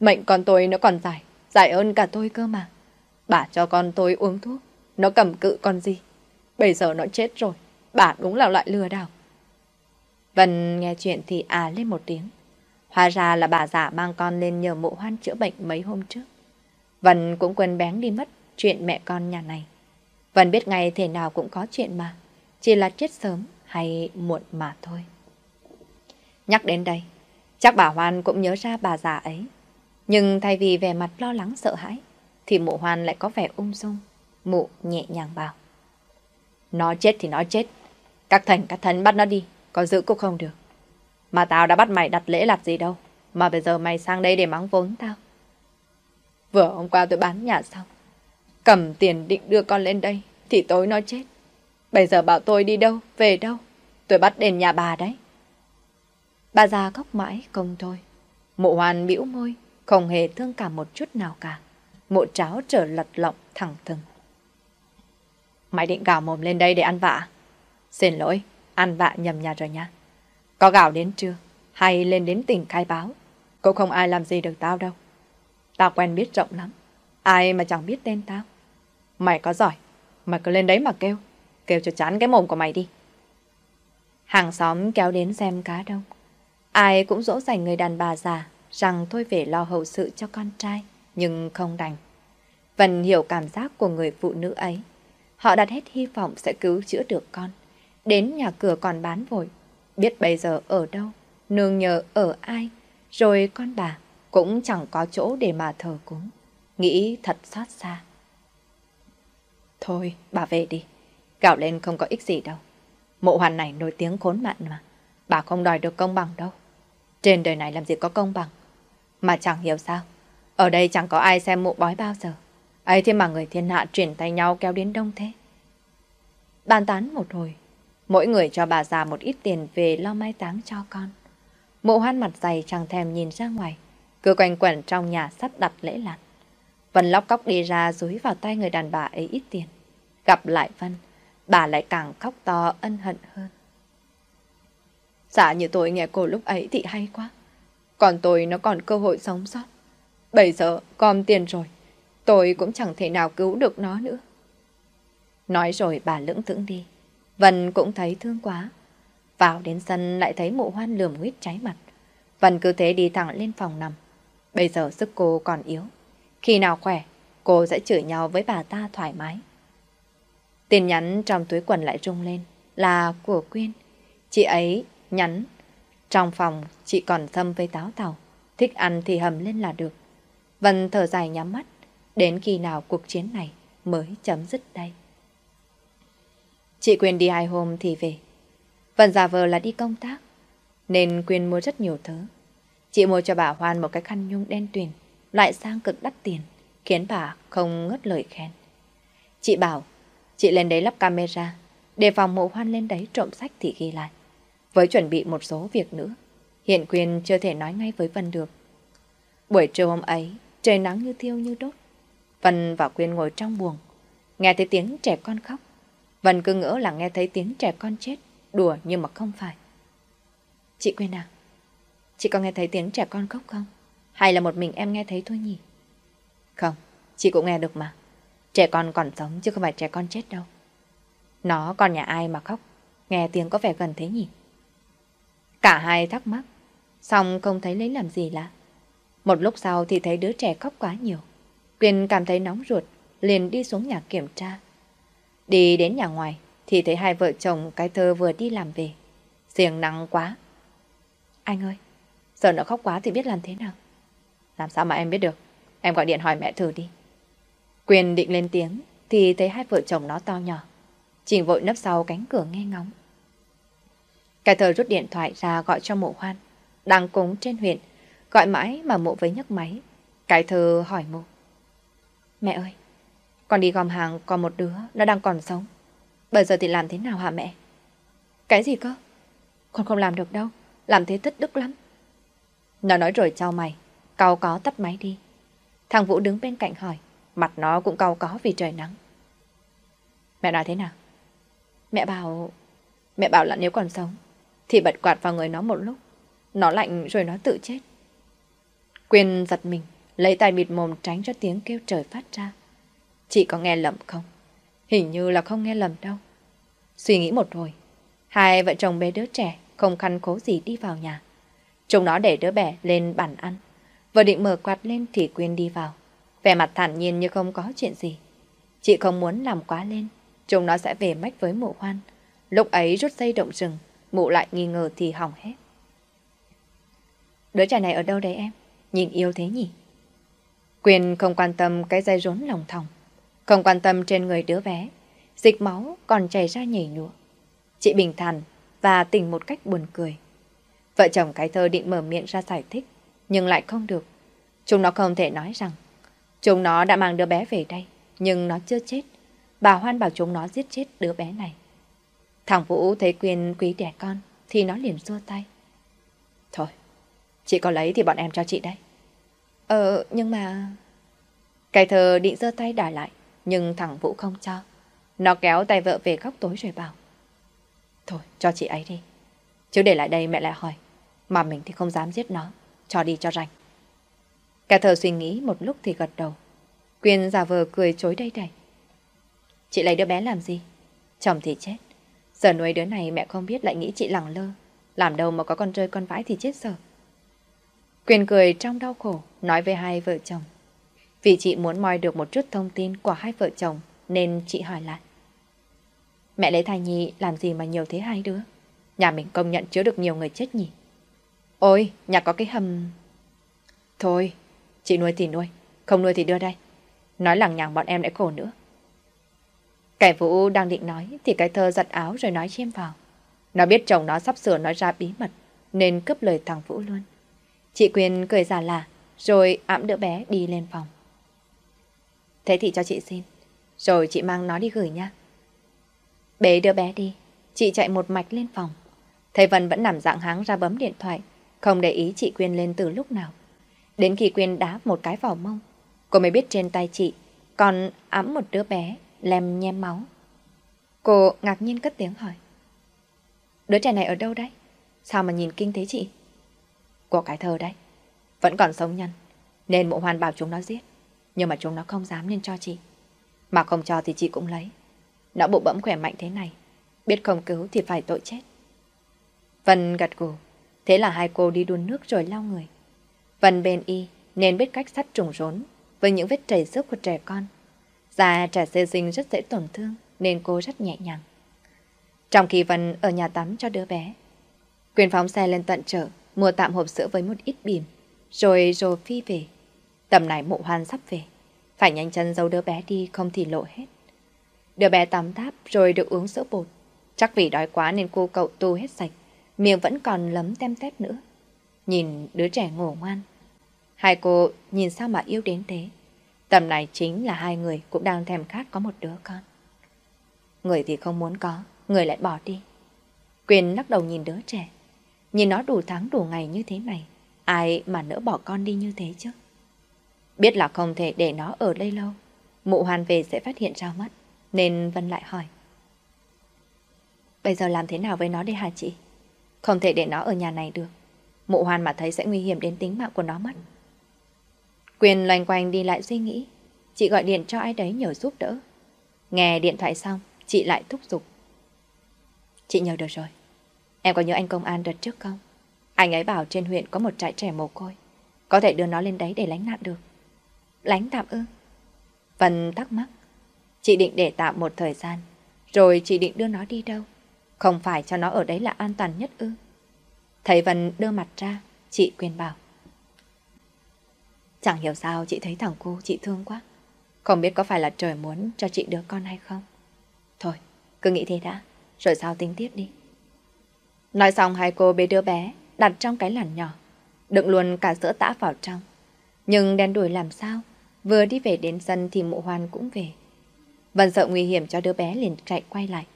Mệnh con tôi nó còn dài, dài hơn cả tôi cơ mà. Bà cho con tôi uống thuốc, nó cầm cự con gì. Bây giờ nó chết rồi, bà đúng là loại lừa đảo. Vân nghe chuyện thì à lên một tiếng. Hóa ra là bà già mang con lên nhờ mộ hoan chữa bệnh mấy hôm trước. Vân cũng quên bén đi mất chuyện mẹ con nhà này. Vân biết ngay thế nào cũng có chuyện mà. Chỉ là chết sớm hay muộn mà thôi. Nhắc đến đây, chắc bà Hoan cũng nhớ ra bà già ấy. Nhưng thay vì vẻ mặt lo lắng sợ hãi, thì mụ Hoan lại có vẻ ung dung. Mụ nhẹ nhàng bảo. Nó chết thì nó chết. Các thành các thân bắt nó đi, có giữ cũng không được. Mà tao đã bắt mày đặt lễ lạt gì đâu. Mà bây giờ mày sang đây để mắng vốn tao. Vừa hôm qua tôi bán nhà xong. Cầm tiền định đưa con lên đây. Thì tối nó chết. Bây giờ bảo tôi đi đâu, về đâu. Tôi bắt đến nhà bà đấy. Bà già khóc mãi không thôi. Mộ hoàn bĩu môi, không hề thương cảm một chút nào cả. Mộ cháo trở lật lọng thẳng thừng. Mày định gào mồm lên đây để ăn vạ. À? Xin lỗi, ăn vạ nhầm nhà rồi nha. Có gạo đến chưa? Hay lên đến tỉnh khai báo? Cũng không ai làm gì được tao đâu. Tao quen biết rộng lắm. Ai mà chẳng biết tên tao. Mày có giỏi, mày cứ lên đấy mà kêu. Kêu cho chán cái mồm của mày đi. Hàng xóm kéo đến xem cá đông. Ai cũng dỗ dành người đàn bà già rằng thôi về lo hậu sự cho con trai, nhưng không đành. Vân hiểu cảm giác của người phụ nữ ấy. Họ đặt hết hy vọng sẽ cứu chữa được con. Đến nhà cửa còn bán vội, biết bây giờ ở đâu, nương nhờ ở ai, rồi con bà cũng chẳng có chỗ để mà thờ cúng. Nghĩ thật xót xa. Thôi, bà về đi. Gạo lên không có ích gì đâu. Mộ hoàn này nổi tiếng khốn mạn mà. Bà không đòi được công bằng đâu. Trên đời này làm gì có công bằng. Mà chẳng hiểu sao. Ở đây chẳng có ai xem mụ bói bao giờ. ấy thế mà người thiên hạ chuyển tay nhau kéo đến đông thế. Bàn tán một hồi, Mỗi người cho bà già một ít tiền về lo mai táng cho con. mụ hoan mặt dày chẳng thèm nhìn ra ngoài. Cứ quanh quẩn trong nhà sắp đặt lễ lạt. Vân lóc cóc đi ra dúi vào tay người đàn bà ấy ít tiền. Gặp lại Vân, bà lại càng khóc to ân hận hơn. Dạ như tôi nghe cô lúc ấy thì hay quá. Còn tôi nó còn cơ hội sống sót. Bây giờ còn tiền rồi, tôi cũng chẳng thể nào cứu được nó nữa. Nói rồi bà lưỡng thững đi. Vân cũng thấy thương quá. Vào đến sân lại thấy mụ hoan lườm huyết cháy mặt. Vân cứ thế đi thẳng lên phòng nằm. Bây giờ sức cô còn yếu. Khi nào khỏe, cô sẽ chửi nhau với bà ta thoải mái. Tin nhắn trong túi quần lại rung lên là của Quyên. Chị ấy nhắn trong phòng chị còn thâm với táo tàu. Thích ăn thì hầm lên là được. Vân thở dài nhắm mắt. Đến khi nào cuộc chiến này mới chấm dứt đây. Chị quyền đi hai hôm thì về. vân giả vờ là đi công tác, nên quyền mua rất nhiều thứ. Chị mua cho bà Hoan một cái khăn nhung đen tuyền, loại sang cực đắt tiền, khiến bà không ngớt lời khen. Chị bảo, chị lên đấy lắp camera, để phòng mộ Hoan lên đấy trộm sách thì ghi lại. Với chuẩn bị một số việc nữa, hiện Quyên chưa thể nói ngay với Vân được. Buổi trưa hôm ấy, trời nắng như thiêu như đốt. Vân và Quyên ngồi trong buồng, nghe thấy tiếng trẻ con khóc. Vân cứ ngỡ là nghe thấy tiếng trẻ con chết, đùa nhưng mà không phải. Chị quên à, chị có nghe thấy tiếng trẻ con khóc không? Hay là một mình em nghe thấy thôi nhỉ? Không, chị cũng nghe được mà. Trẻ con còn sống chứ không phải trẻ con chết đâu. Nó còn nhà ai mà khóc, nghe tiếng có vẻ gần thế nhỉ? Cả hai thắc mắc, xong không thấy lấy làm gì lạ. Một lúc sau thì thấy đứa trẻ khóc quá nhiều. Quyền cảm thấy nóng ruột, liền đi xuống nhà kiểm tra. Đi đến nhà ngoài thì thấy hai vợ chồng cái thơ vừa đi làm về. Riêng nắng quá. Anh ơi, giờ nó khóc quá thì biết làm thế nào? Làm sao mà em biết được? Em gọi điện hỏi mẹ thử đi. Quyền định lên tiếng thì thấy hai vợ chồng nó to nhỏ. Trình vội nấp sau cánh cửa nghe ngóng. Cái thờ rút điện thoại ra gọi cho mộ hoan. Đang cúng trên huyện. Gọi mãi mà mộ với nhấc máy. Cái thờ hỏi mộ. Mẹ ơi, con đi gom hàng còn một đứa Nó đang còn sống Bây giờ thì làm thế nào hả mẹ Cái gì cơ Con không làm được đâu Làm thế thất đức lắm Nó nói rồi trao mày Cao có tắt máy đi Thằng Vũ đứng bên cạnh hỏi Mặt nó cũng cao có vì trời nắng Mẹ nói thế nào Mẹ bảo Mẹ bảo là nếu còn sống thì bật quạt vào người nó một lúc Nó lạnh rồi nó tự chết. Quyên giật mình, lấy tay bịt mồm tránh cho tiếng kêu trời phát ra. Chị có nghe lầm không? Hình như là không nghe lầm đâu. Suy nghĩ một hồi, hai vợ chồng bé đứa trẻ không khăn cố gì đi vào nhà. Chúng nó để đứa bé lên bàn ăn. Vừa định mở quạt lên thì Quyên đi vào. Vẻ mặt thản nhiên như không có chuyện gì. Chị không muốn làm quá lên. Chúng nó sẽ về mách với mụ hoan. Lúc ấy rút dây động rừng, mụ lại nghi ngờ thì hỏng hết. Đứa trẻ này ở đâu đấy em? Nhìn yêu thế nhỉ? Quyền không quan tâm cái dây rốn lòng thòng. Không quan tâm trên người đứa bé. Dịch máu còn chảy ra nhảy nhụa. Chị bình thản và tỉnh một cách buồn cười. Vợ chồng cái thơ định mở miệng ra giải thích, nhưng lại không được. Chúng nó không thể nói rằng chúng nó đã mang đứa bé về đây, nhưng nó chưa chết. Bà Hoan bảo chúng nó giết chết đứa bé này. Thằng Vũ thấy quyền quý đẻ con, thì nó liền xua tay. Thôi, chị có lấy thì bọn em cho chị đấy. Ờ, nhưng mà... Cái thờ định giơ tay đả lại, nhưng thằng Vũ không cho. Nó kéo tay vợ về góc tối rồi bảo. Thôi, cho chị ấy đi. Chứ để lại đây mẹ lại hỏi. Mà mình thì không dám giết nó. Cho đi cho rành. Cả thờ suy nghĩ một lúc thì gật đầu. Quyên giả vờ cười chối đây đầy. Chị lấy đứa bé làm gì? Chồng thì chết. Giờ nuôi đứa này mẹ không biết lại nghĩ chị lẳng lơ. Làm đâu mà có con rơi con vãi thì chết sợ. Quyền cười trong đau khổ, nói với hai vợ chồng. Vì chị muốn moi được một chút thông tin của hai vợ chồng, nên chị hỏi lại. Mẹ lấy thai nhi làm gì mà nhiều thế hai đứa? Nhà mình công nhận chứa được nhiều người chết nhỉ? Ôi, nhà có cái hầm... Thôi, chị nuôi thì nuôi, không nuôi thì đưa đây. Nói lằng nhằng bọn em lại khổ nữa. Kẻ Vũ đang định nói, thì cái thơ giật áo rồi nói chêm vào. Nó biết chồng nó sắp sửa nói ra bí mật, nên cướp lời thằng Vũ luôn. Chị Quyên cười giả lạ rồi ẵm đứa bé đi lên phòng. Thế thì cho chị xin. Rồi chị mang nó đi gửi nha. Bế đứa bé đi. Chị chạy một mạch lên phòng. Thầy Vân vẫn nằm dạng háng ra bấm điện thoại. Không để ý chị Quyên lên từ lúc nào. Đến khi Quyên đá một cái vào mông. Cô mới biết trên tay chị còn ấm một đứa bé lem nhem máu. Cô ngạc nhiên cất tiếng hỏi. Đứa trẻ này ở đâu đấy? Sao mà nhìn kinh thế chị? Của cái thơ đấy. Vẫn còn sống nhân. Nên mụ hoàn bảo chúng nó giết. Nhưng mà chúng nó không dám nên cho chị. Mà không cho thì chị cũng lấy. Nó bộ bẫm khỏe mạnh thế này. Biết không cứu thì phải tội chết. Vân gật gù. Thế là hai cô đi đun nước rồi lau người. Vân bên y nên biết cách sắt trùng rốn với những vết chảy xước của trẻ con. Da trẻ sơ sinh rất dễ tổn thương nên cô rất nhẹ nhàng. Trong khi Vân ở nhà tắm cho đứa bé, Quyền phóng xe lên tận chợ, mua tạm hộp sữa với một ít bìm, rồi rồi phi về. Tầm này mụ hoan sắp về, phải nhanh chân giấu đứa bé đi không thì lộ hết. Đứa bé tắm táp rồi được uống sữa bột. Chắc vì đói quá nên cô cậu tu hết sạch, miệng vẫn còn lấm tem tép nữa. Nhìn đứa trẻ ngủ ngoan. Hai cô nhìn sao mà yêu đến thế. Tầm này chính là hai người cũng đang thèm khát có một đứa con. Người thì không muốn có, người lại bỏ đi. Quyền lắc đầu nhìn đứa trẻ. Nhìn nó đủ tháng đủ ngày như thế này, ai mà nỡ bỏ con đi như thế chứ? Biết là không thể để nó ở đây lâu, mụ hoàn về sẽ phát hiện ra mất, nên Vân lại hỏi. Bây giờ làm thế nào với nó đây hả chị? Không thể để nó ở nhà này được. Mụ hoàn mà thấy sẽ nguy hiểm đến tính mạng của nó mất. Quyền loanh quanh đi lại suy nghĩ. Chị gọi điện cho ai đấy nhờ giúp đỡ. Nghe điện thoại xong, chị lại thúc giục. Chị nhờ được rồi. Em có nhớ anh công an đợt trước không? Anh ấy bảo trên huyện có một trại trẻ mồ côi. Có thể đưa nó lên đấy để lánh nạn được. Lánh tạm ư? Vân thắc mắc. Chị định để tạm một thời gian. Rồi chị định đưa nó đi đâu? Không phải cho nó ở đấy là an toàn nhất ư? Thấy Vân đưa mặt ra, chị quyền bảo. Chẳng hiểu sao chị thấy thằng cô chị thương quá. Không biết có phải là trời muốn cho chị đứa con hay không. Thôi, cứ nghĩ thế đã, rồi sao tính tiếp đi. Nói xong hai cô bế đứa bé, đặt trong cái làn nhỏ, đựng luôn cả sữa tã vào trong. Nhưng đen đuổi làm sao, vừa đi về đến sân thì mụ hoan cũng về. Vân sợ nguy hiểm cho đứa bé liền chạy quay lại.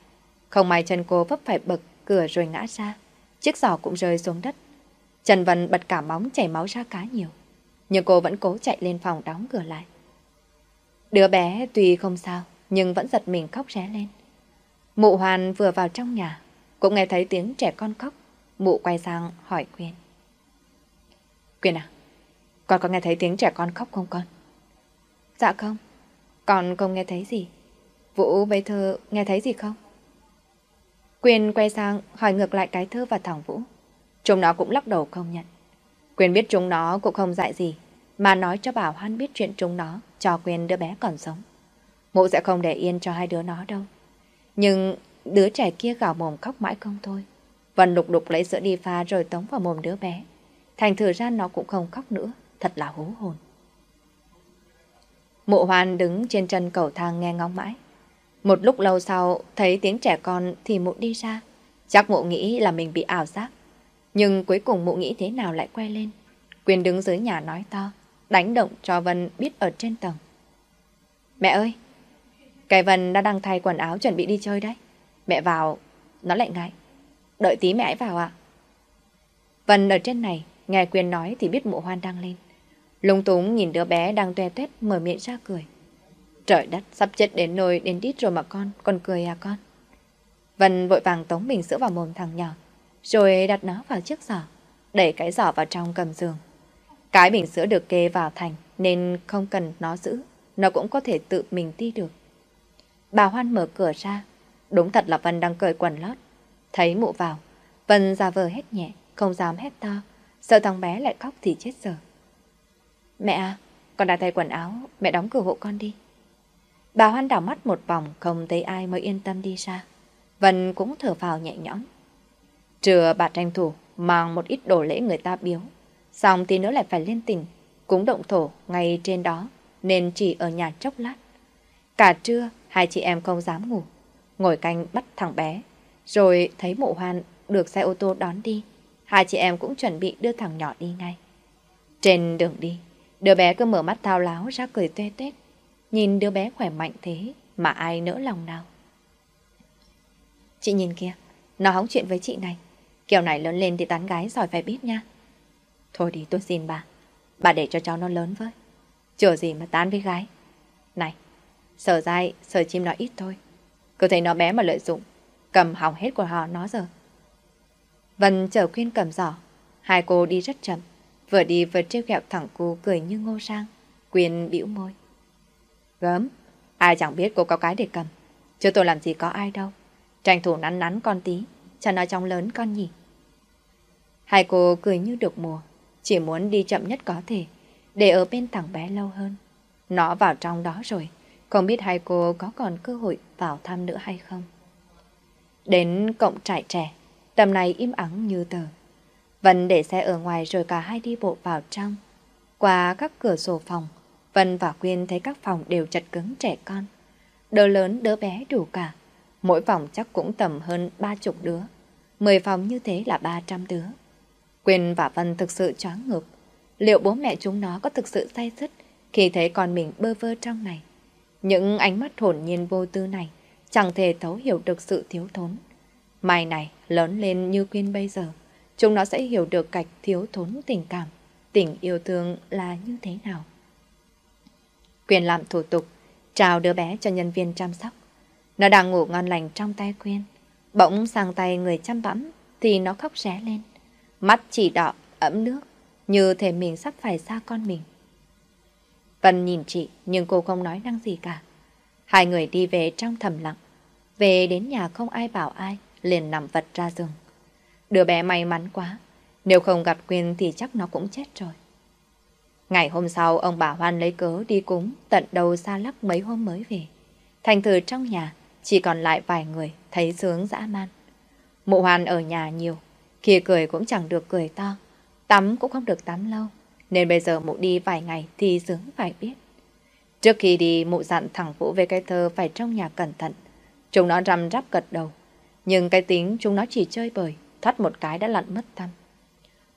Không may chân cô vấp phải bậc cửa rồi ngã ra, chiếc giỏ cũng rơi xuống đất. Trần Vân bật cả móng chảy máu ra cá nhiều nhưng cô vẫn cố chạy lên phòng đóng cửa lại. Đứa bé tuy không sao, nhưng vẫn giật mình khóc ré lên. Mụ Hoàn vừa vào trong nhà, cũng nghe thấy tiếng trẻ con khóc. Mụ quay sang hỏi Quyên. Quyên à, con có nghe thấy tiếng trẻ con khóc không con? Dạ không, con không nghe thấy gì. Vũ bây thơ nghe thấy gì không? Quyên quay sang hỏi ngược lại cái thơ và thằng Vũ. Chúng nó cũng lắc đầu không nhận. Quyền biết chúng nó cũng không dạy gì, mà nói cho Bảo Hoan biết chuyện chúng nó cho Quyền đứa bé còn sống. Mụ sẽ không để yên cho hai đứa nó đâu. Nhưng đứa trẻ kia gào mồm khóc mãi không thôi. Vân lục đục lấy sữa đi pha rồi tống vào mồm đứa bé. Thành thử ra nó cũng không khóc nữa, thật là hú hồn. Mụ hoan đứng trên chân cầu thang nghe ngóng mãi. Một lúc lâu sau, thấy tiếng trẻ con thì mụ đi ra. Chắc mụ nghĩ là mình bị ảo giác. Nhưng cuối cùng mụ nghĩ thế nào lại quay lên. Quyền đứng dưới nhà nói to, đánh động cho Vân biết ở trên tầng. Mẹ ơi! Cái Vân đã đang thay quần áo chuẩn bị đi chơi đấy. Mẹ vào, nó lại ngại. Đợi tí mẹ ấy vào ạ. Vân ở trên này, nghe Quyền nói thì biết mụ hoan đang lên. Lung túng nhìn đứa bé đang toe toét mở miệng ra cười. Trời đất, sắp chết đến nồi đến đít rồi mà con, còn cười à con. Vân vội vàng tống mình sữa vào mồm thằng nhỏ, rồi đặt nó vào chiếc giỏ, đẩy cái giỏ vào trong cầm giường. Cái bình sữa được kê vào thành nên không cần nó giữ, nó cũng có thể tự mình đi được. Bà Hoan mở cửa ra, đúng thật là Vân đang cởi quần lót. Thấy mụ vào, Vân ra vờ hét nhẹ, không dám hét to, sợ thằng bé lại khóc thì chết giờ. Mẹ à, con đã thay quần áo, mẹ đóng cửa hộ con đi. Bà Hoan đảo mắt một vòng không thấy ai mới yên tâm đi ra. Vân cũng thở vào nhẹ nhõm. Trưa bà tranh thủ mang một ít đồ lễ người ta biếu. Xong thì nữa lại phải lên tỉnh, cúng động thổ ngay trên đó nên chỉ ở nhà chốc lát. Cả trưa hai chị em không dám ngủ, ngồi canh bắt thằng bé. Rồi thấy mộ hoan được xe ô tô đón đi, hai chị em cũng chuẩn bị đưa thằng nhỏ đi ngay. Trên đường đi, đứa bé cứ mở mắt thao láo ra cười tuê tết. Nhìn đứa bé khỏe mạnh thế mà ai nỡ lòng nào. Chị nhìn kia, nó hóng chuyện với chị này. Kiểu này lớn lên thì tán gái giỏi phải biết nha. Thôi đi tôi xin bà. Bà để cho cháu nó lớn với. Chừa gì mà tán với gái. Này, sở dai, sở chim nó ít thôi. Cứ thấy nó bé mà lợi dụng. Cầm hỏng hết của họ nó giờ. Vân chở khuyên cầm giỏ. Hai cô đi rất chậm. Vừa đi vừa treo kẹo thẳng cô cười như ngô sang. Quyên bĩu môi. Gớm, ai chẳng biết cô có cái để cầm. Chứ tôi làm gì có ai đâu. Tranh thủ nắn nắn con tí, cho nó trong lớn con nhỉ. Hai cô cười như được mùa, chỉ muốn đi chậm nhất có thể, để ở bên thằng bé lâu hơn. Nó vào trong đó rồi, không biết hai cô có còn cơ hội vào thăm nữa hay không. Đến cộng trại trẻ, tầm này im ắng như tờ. Vân để xe ở ngoài rồi cả hai đi bộ vào trong. Qua các cửa sổ phòng, Vân và Quyên thấy các phòng đều chật cứng trẻ con. Đứa lớn đứa bé đủ cả. Mỗi phòng chắc cũng tầm hơn ba chục đứa. Mười phòng như thế là ba trăm đứa. Quyên và Vân thực sự choáng ngợp. Liệu bố mẹ chúng nó có thực sự say sứt khi thấy con mình bơ vơ trong này? Những ánh mắt hồn nhiên vô tư này chẳng thể thấu hiểu được sự thiếu thốn. Mai này lớn lên như Quyên bây giờ, chúng nó sẽ hiểu được cách thiếu thốn tình cảm, tình yêu thương là như thế nào. Quyên làm thủ tục, trao đứa bé cho nhân viên chăm sóc. Nó đang ngủ ngon lành trong tay Quyên. Bỗng sang tay người chăm bẵm thì nó khóc ré lên. Mắt chỉ đỏ, ẩm nước, như thể mình sắp phải xa con mình. Vân nhìn chị nhưng cô không nói năng gì cả. Hai người đi về trong thầm lặng. Về đến nhà không ai bảo ai, liền nằm vật ra giường. Đứa bé may mắn quá, nếu không gặp Quyên thì chắc nó cũng chết rồi. Ngày hôm sau, ông bà Hoan lấy cớ đi cúng tận đầu xa lắc mấy hôm mới về. Thành thử trong nhà, chỉ còn lại vài người thấy sướng dã man. Mụ Hoan ở nhà nhiều, khi cười cũng chẳng được cười to, tắm cũng không được tắm lâu, nên bây giờ mụ đi vài ngày thì dướng phải biết. Trước khi đi, mụ dặn thằng Vũ về cái thơ phải trong nhà cẩn thận. Chúng nó răm rắp gật đầu, nhưng cái tính chúng nó chỉ chơi bời, thoát một cái đã lặn mất tâm.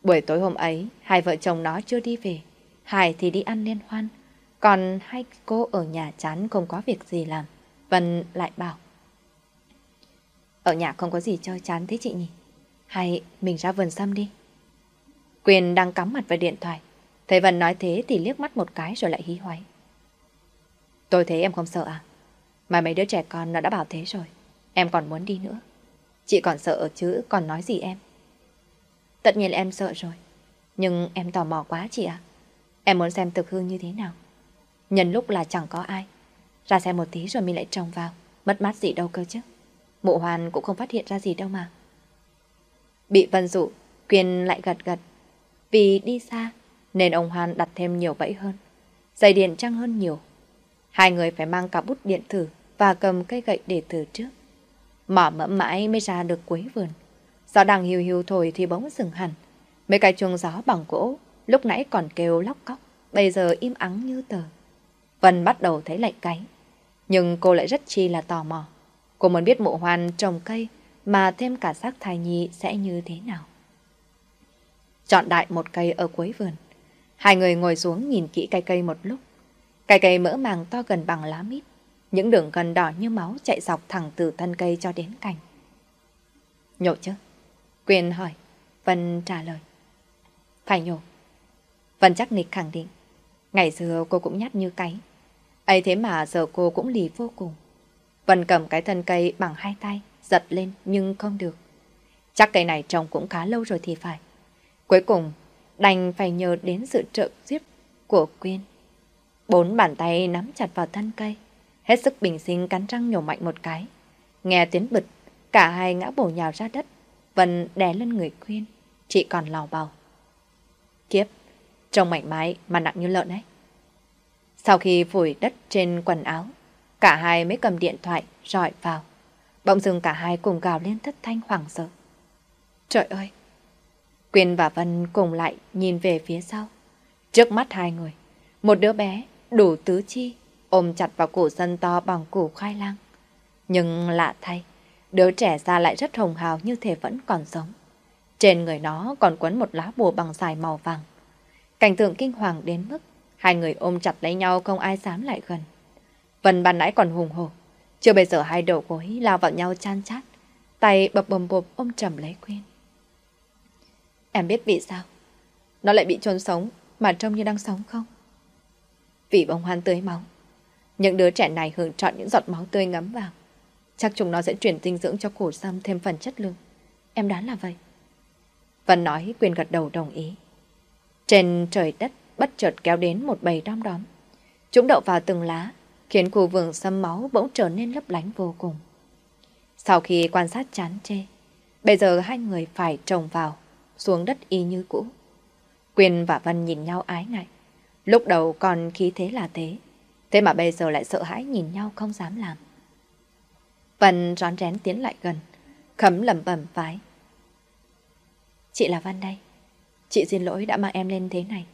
Buổi tối hôm ấy, hai vợ chồng nó chưa đi về. Hải thì đi ăn liên hoan, còn hai cô ở nhà chán không có việc gì làm. Vân lại bảo. Ở nhà không có gì chơi chán thế chị nhỉ? Hay mình ra vườn xăm đi? Quyền đang cắm mặt vào điện thoại. Thấy Vân nói thế thì liếc mắt một cái rồi lại hí hoáy. Tôi thấy em không sợ à? Mà mấy đứa trẻ con nó đã bảo thế rồi. Em còn muốn đi nữa. Chị còn sợ chứ còn nói gì em? Tất nhiên là em sợ rồi. Nhưng em tò mò quá chị ạ. Em muốn xem thực hư như thế nào. Nhân lúc là chẳng có ai. Ra xem một tí rồi mình lại trồng vào. Mất mát gì đâu cơ chứ. Mụ hoàn cũng không phát hiện ra gì đâu mà. Bị Vân dụ, Quyên lại gật gật. Vì đi xa, nên ông Hoan đặt thêm nhiều bẫy hơn. Dây điện trăng hơn nhiều. Hai người phải mang cả bút điện thử và cầm cây gậy để thử trước. Mỏ mẫm mãi mới ra được cuối vườn. Gió đang hiu hiu thổi thì bỗng dừng hẳn. Mấy cái chuông gió bằng gỗ, lúc nãy còn kêu lóc cóc, bây giờ im ắng như tờ. Vân bắt đầu thấy lạnh cánh, nhưng cô lại rất chi là tò mò. Cô muốn biết mụ hoan trồng cây mà thêm cả xác thai nhi sẽ như thế nào. Chọn đại một cây ở cuối vườn. Hai người ngồi xuống nhìn kỹ cây cây một lúc. Cây cây mỡ màng to gần bằng lá mít. Những đường gần đỏ như máu chạy dọc thẳng từ thân cây cho đến cành. Nhổ chứ? Quyền hỏi. Vân trả lời. Phải nhổ. Vân chắc nịch khẳng định. Ngày xưa cô cũng nhát như cái. ấy thế mà giờ cô cũng lì vô cùng. Vân cầm cái thân cây bằng hai tay, giật lên nhưng không được. Chắc cây này trồng cũng khá lâu rồi thì phải. Cuối cùng, đành phải nhờ đến sự trợ giúp của Quyên. Bốn bàn tay nắm chặt vào thân cây, hết sức bình sinh cắn răng nhổ mạnh một cái. Nghe tiếng bực, cả hai ngã bổ nhào ra đất, Vân đè lên người Quyên, chị còn lò bào. Kiếp, trông mạnh mái mà nặng như lợn ấy. Sau khi phủi đất trên quần áo, cả hai mới cầm điện thoại rọi vào. Bỗng dưng cả hai cùng gào lên thất thanh hoảng sợ. Trời ơi! Quyên và Vân cùng lại nhìn về phía sau. Trước mắt hai người, một đứa bé đủ tứ chi ôm chặt vào cổ sân to bằng củ khoai lang. Nhưng lạ thay, đứa trẻ ra lại rất hồng hào như thể vẫn còn sống. Trên người nó còn quấn một lá bùa bằng dài màu vàng. Cảnh tượng kinh hoàng đến mức hai người ôm chặt lấy nhau không ai dám lại gần. Vân ban nãy còn hùng hổ, chưa bây giờ hai đầu gối lao vào nhau chan chát, tay bập bầm bộp ôm trầm lấy Quyên. Em biết vì sao? Nó lại bị trôn sống mà trông như đang sống không? Vì bông hoan tươi máu. Những đứa trẻ này hưởng trọn những giọt máu tươi ngấm vào. Chắc chúng nó sẽ chuyển dinh dưỡng cho củ sâm thêm phần chất lượng. Em đoán là vậy. Vân nói quyền gật đầu đồng ý. Trên trời đất bất chợt kéo đến một bầy đom đóm. Chúng đậu vào từng lá, khiến khu vườn xâm máu bỗng trở nên lấp lánh vô cùng. Sau khi quan sát chán chê, bây giờ hai người phải trồng vào, xuống đất y như cũ. Quyền và Vân nhìn nhau ái ngại. Lúc đầu còn khí thế là thế, thế mà bây giờ lại sợ hãi nhìn nhau không dám làm. Vân rón rén tiến lại gần, khấm lẩm bẩm vái. Chị là Vân đây. Chị xin lỗi đã mang em lên thế này.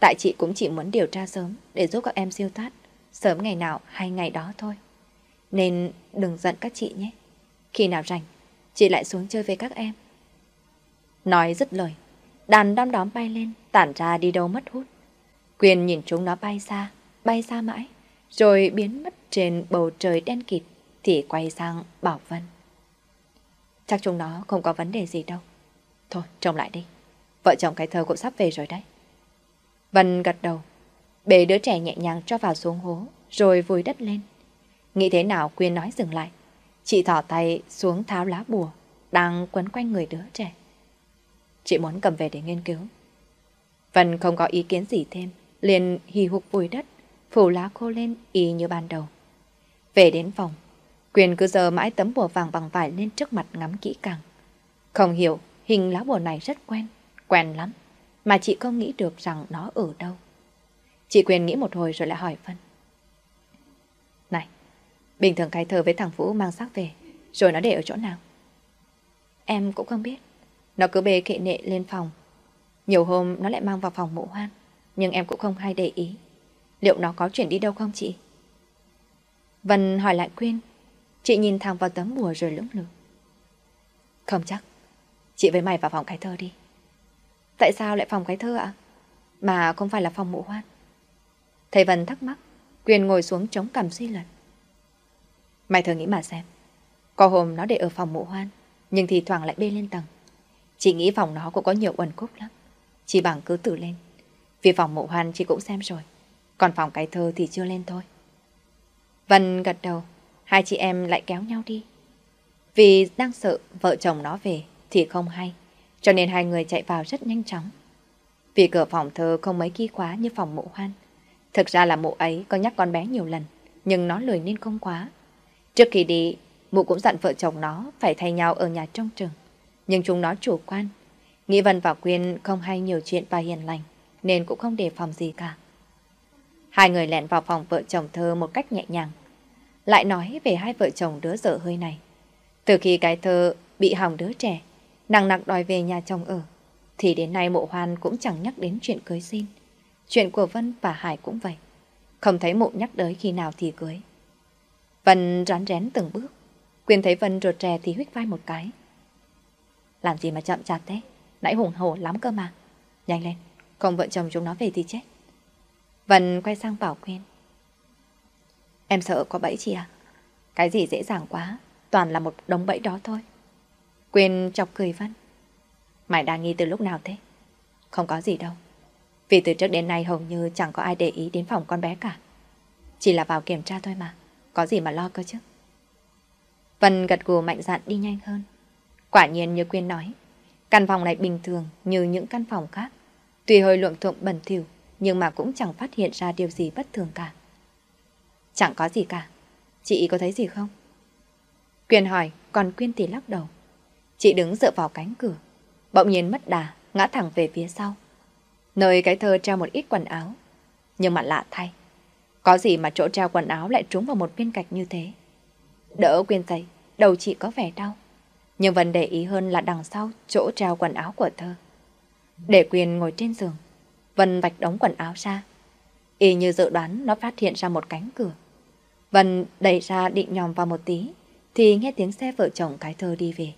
Tại chị cũng chỉ muốn điều tra sớm để giúp các em siêu thoát. Sớm ngày nào hay ngày đó thôi. Nên đừng giận các chị nhé. Khi nào rảnh, chị lại xuống chơi với các em. Nói dứt lời, đàn đom đóm bay lên, tản ra đi đâu mất hút. Quyền nhìn chúng nó bay xa, bay xa mãi, rồi biến mất trên bầu trời đen kịt, thì quay sang Bảo Vân. Chắc chúng nó không có vấn đề gì đâu. Thôi, trông lại đi. Vợ chồng cái thơ cũng sắp về rồi đấy. Vân gật đầu, bế đứa trẻ nhẹ nhàng cho vào xuống hố, rồi vùi đất lên. Nghĩ thế nào Quyên nói dừng lại. Chị thỏ tay xuống tháo lá bùa, đang quấn quanh người đứa trẻ. Chị muốn cầm về để nghiên cứu. Vân không có ý kiến gì thêm, liền hì hục vùi đất, phủ lá khô lên y như ban đầu. Về đến phòng, Quyền cứ giờ mãi tấm bùa vàng bằng vải lên trước mặt ngắm kỹ càng. Không hiểu, hình lá bùa này rất quen, quen lắm, mà chị không nghĩ được rằng nó ở đâu. Chị Quyền nghĩ một hồi rồi lại hỏi Vân. Này, bình thường cái thơ với thằng Vũ mang xác về, rồi nó để ở chỗ nào? Em cũng không biết. Nó cứ bê kệ nệ lên phòng. Nhiều hôm nó lại mang vào phòng mộ hoan, nhưng em cũng không hay để ý. Liệu nó có chuyển đi đâu không chị? Vân hỏi lại Quyên. Chị nhìn thẳng vào tấm bùa rồi lưỡng lự. Không chắc. Chị với mày vào phòng cái thơ đi. Tại sao lại phòng cái thơ ạ? Mà không phải là phòng mộ hoan. Thầy Vân thắc mắc. quyền ngồi xuống chống cằm suy luận. Mày thử nghĩ mà xem. Có hôm nó để ở phòng mộ hoan, nhưng thì thoảng lại bê lên tầng. Chị nghĩ phòng nó cũng có nhiều uẩn khúc lắm. Chị bằng cứ tự lên. Vì phòng mộ hoan chị cũng xem rồi. Còn phòng cái thơ thì chưa lên thôi. Vân gật đầu. Hai chị em lại kéo nhau đi. Vì đang sợ vợ chồng nó về thì không hay. Cho nên hai người chạy vào rất nhanh chóng. Vì cửa phòng thơ không mấy ký khóa như phòng mộ hoan. Thực ra là mụ ấy có nhắc con bé nhiều lần, nhưng nó lười nên không quá Trước khi đi, mụ cũng dặn vợ chồng nó phải thay nhau ở nhà trong trường. Nhưng chúng nó chủ quan. Nghĩ Vân và Quyên không hay nhiều chuyện và hiền lành, nên cũng không đề phòng gì cả. Hai người lẹn vào phòng vợ chồng thơ một cách nhẹ nhàng. Lại nói về hai vợ chồng đứa dở hơi này. Từ khi cái thơ bị hỏng đứa trẻ, nặng nặng đòi về nhà chồng ở, thì đến nay mộ hoan cũng chẳng nhắc đến chuyện cưới xin. Chuyện của Vân và Hải cũng vậy. Không thấy mộ nhắc tới khi nào thì cưới. Vân rón rén từng bước. Quyền thấy Vân rột rè thì huyết vai một cái. Làm gì mà chậm chạp thế? Nãy hùng hổ lắm cơ mà. Nhanh lên, không vợ chồng chúng nó về thì chết. Vân quay sang bảo Quyên. Em sợ có bẫy chị à? Cái gì dễ dàng quá, toàn là một đống bẫy đó thôi. Quyên chọc cười Vân. Mày đang nghi từ lúc nào thế? Không có gì đâu. Vì từ trước đến nay hầu như chẳng có ai để ý đến phòng con bé cả. Chỉ là vào kiểm tra thôi mà. Có gì mà lo cơ chứ. Vân gật gù mạnh dạn đi nhanh hơn. Quả nhiên như Quyên nói, căn phòng này bình thường như những căn phòng khác. Tuy hơi luộm thuộm bẩn thỉu nhưng mà cũng chẳng phát hiện ra điều gì bất thường cả. Chẳng có gì cả. Chị có thấy gì không? Quyên hỏi, còn Quyên thì lắc đầu. Chị đứng dựa vào cánh cửa, bỗng nhiên mất đà, ngã thẳng về phía sau. Nơi cái thơ treo một ít quần áo. Nhưng mà lạ thay, có gì mà chỗ treo quần áo lại trúng vào một viên gạch như thế. Đỡ Quyên tay, đầu chị có vẻ đau. Nhưng vấn đề ý hơn là đằng sau chỗ treo quần áo của thơ. Để quyền ngồi trên giường, Vân vạch đóng quần áo ra. Y như dự đoán nó phát hiện ra một cánh cửa. Vân đẩy ra định nhòm vào một tí, thì nghe tiếng xe vợ chồng cái thơ đi về.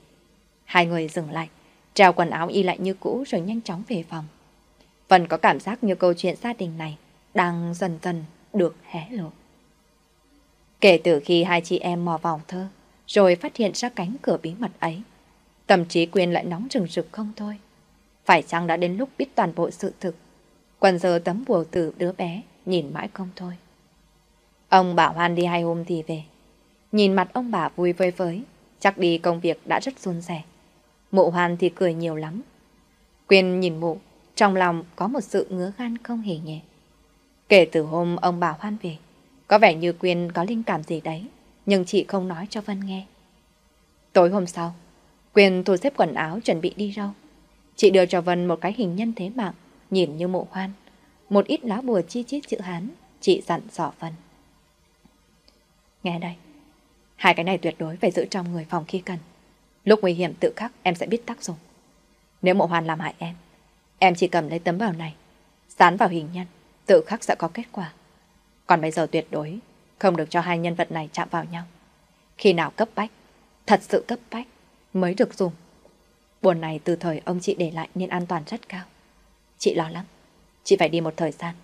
Hai người dừng lại, treo quần áo y lại như cũ rồi nhanh chóng về phòng. Vân có cảm giác như câu chuyện gia đình này đang dần dần được hé lộ. Kể từ khi hai chị em mò vào thơ, rồi phát hiện ra cánh cửa bí mật ấy, tâm trí quyền lại nóng rừng rực không thôi. Phải chăng đã đến lúc biết toàn bộ sự thực? Quần giờ tấm bùa tử đứa bé, nhìn mãi không thôi. Ông bà Hoan đi hai hôm thì về. Nhìn mặt ông bà vui vơi với, chắc đi công việc đã rất suôn sẻ. Mụ Hoan thì cười nhiều lắm. Quyên nhìn mụ, trong lòng có một sự ngứa gan không hề nhẹ. Kể từ hôm ông bà Hoan về, có vẻ như Quyên có linh cảm gì đấy, nhưng chị không nói cho Vân nghe. Tối hôm sau, Quyên thu xếp quần áo chuẩn bị đi rau Chị đưa cho Vân một cái hình nhân thế mạng, nhìn như mộ hoan. Một ít lá bùa chi chít chữ Hán, chị dặn dò Vân. Nghe đây, hai cái này tuyệt đối phải giữ trong người phòng khi cần. Lúc nguy hiểm tự khắc em sẽ biết tác dụng. Nếu mộ hoan làm hại em, em chỉ cầm lấy tấm bảo này, dán vào hình nhân, tự khắc sẽ có kết quả. Còn bây giờ tuyệt đối không được cho hai nhân vật này chạm vào nhau. Khi nào cấp bách, thật sự cấp bách, mới được dùng. Buồn này từ thời ông chị để lại nên an toàn rất cao. Chị lo lắm, chị phải đi một thời gian.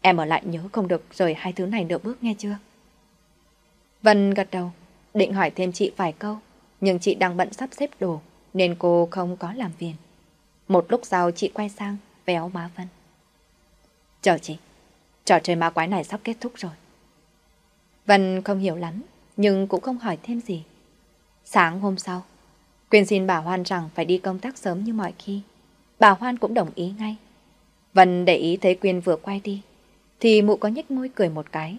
Em ở lại nhớ không được rời hai thứ này nửa bước nghe chưa? Vân gật đầu, định hỏi thêm chị vài câu, nhưng chị đang bận sắp xếp đồ, nên cô không có làm phiền. Một lúc sau chị quay sang, véo má Vân. Chờ chị, trò chơi ma quái này sắp kết thúc rồi. Vân không hiểu lắm, nhưng cũng không hỏi thêm gì. Sáng hôm sau, Quyên xin bà Hoan rằng phải đi công tác sớm như mọi khi. Bà Hoan cũng đồng ý ngay. Vân để ý thấy Quyên vừa quay đi, thì mụ có nhếch môi cười một cái.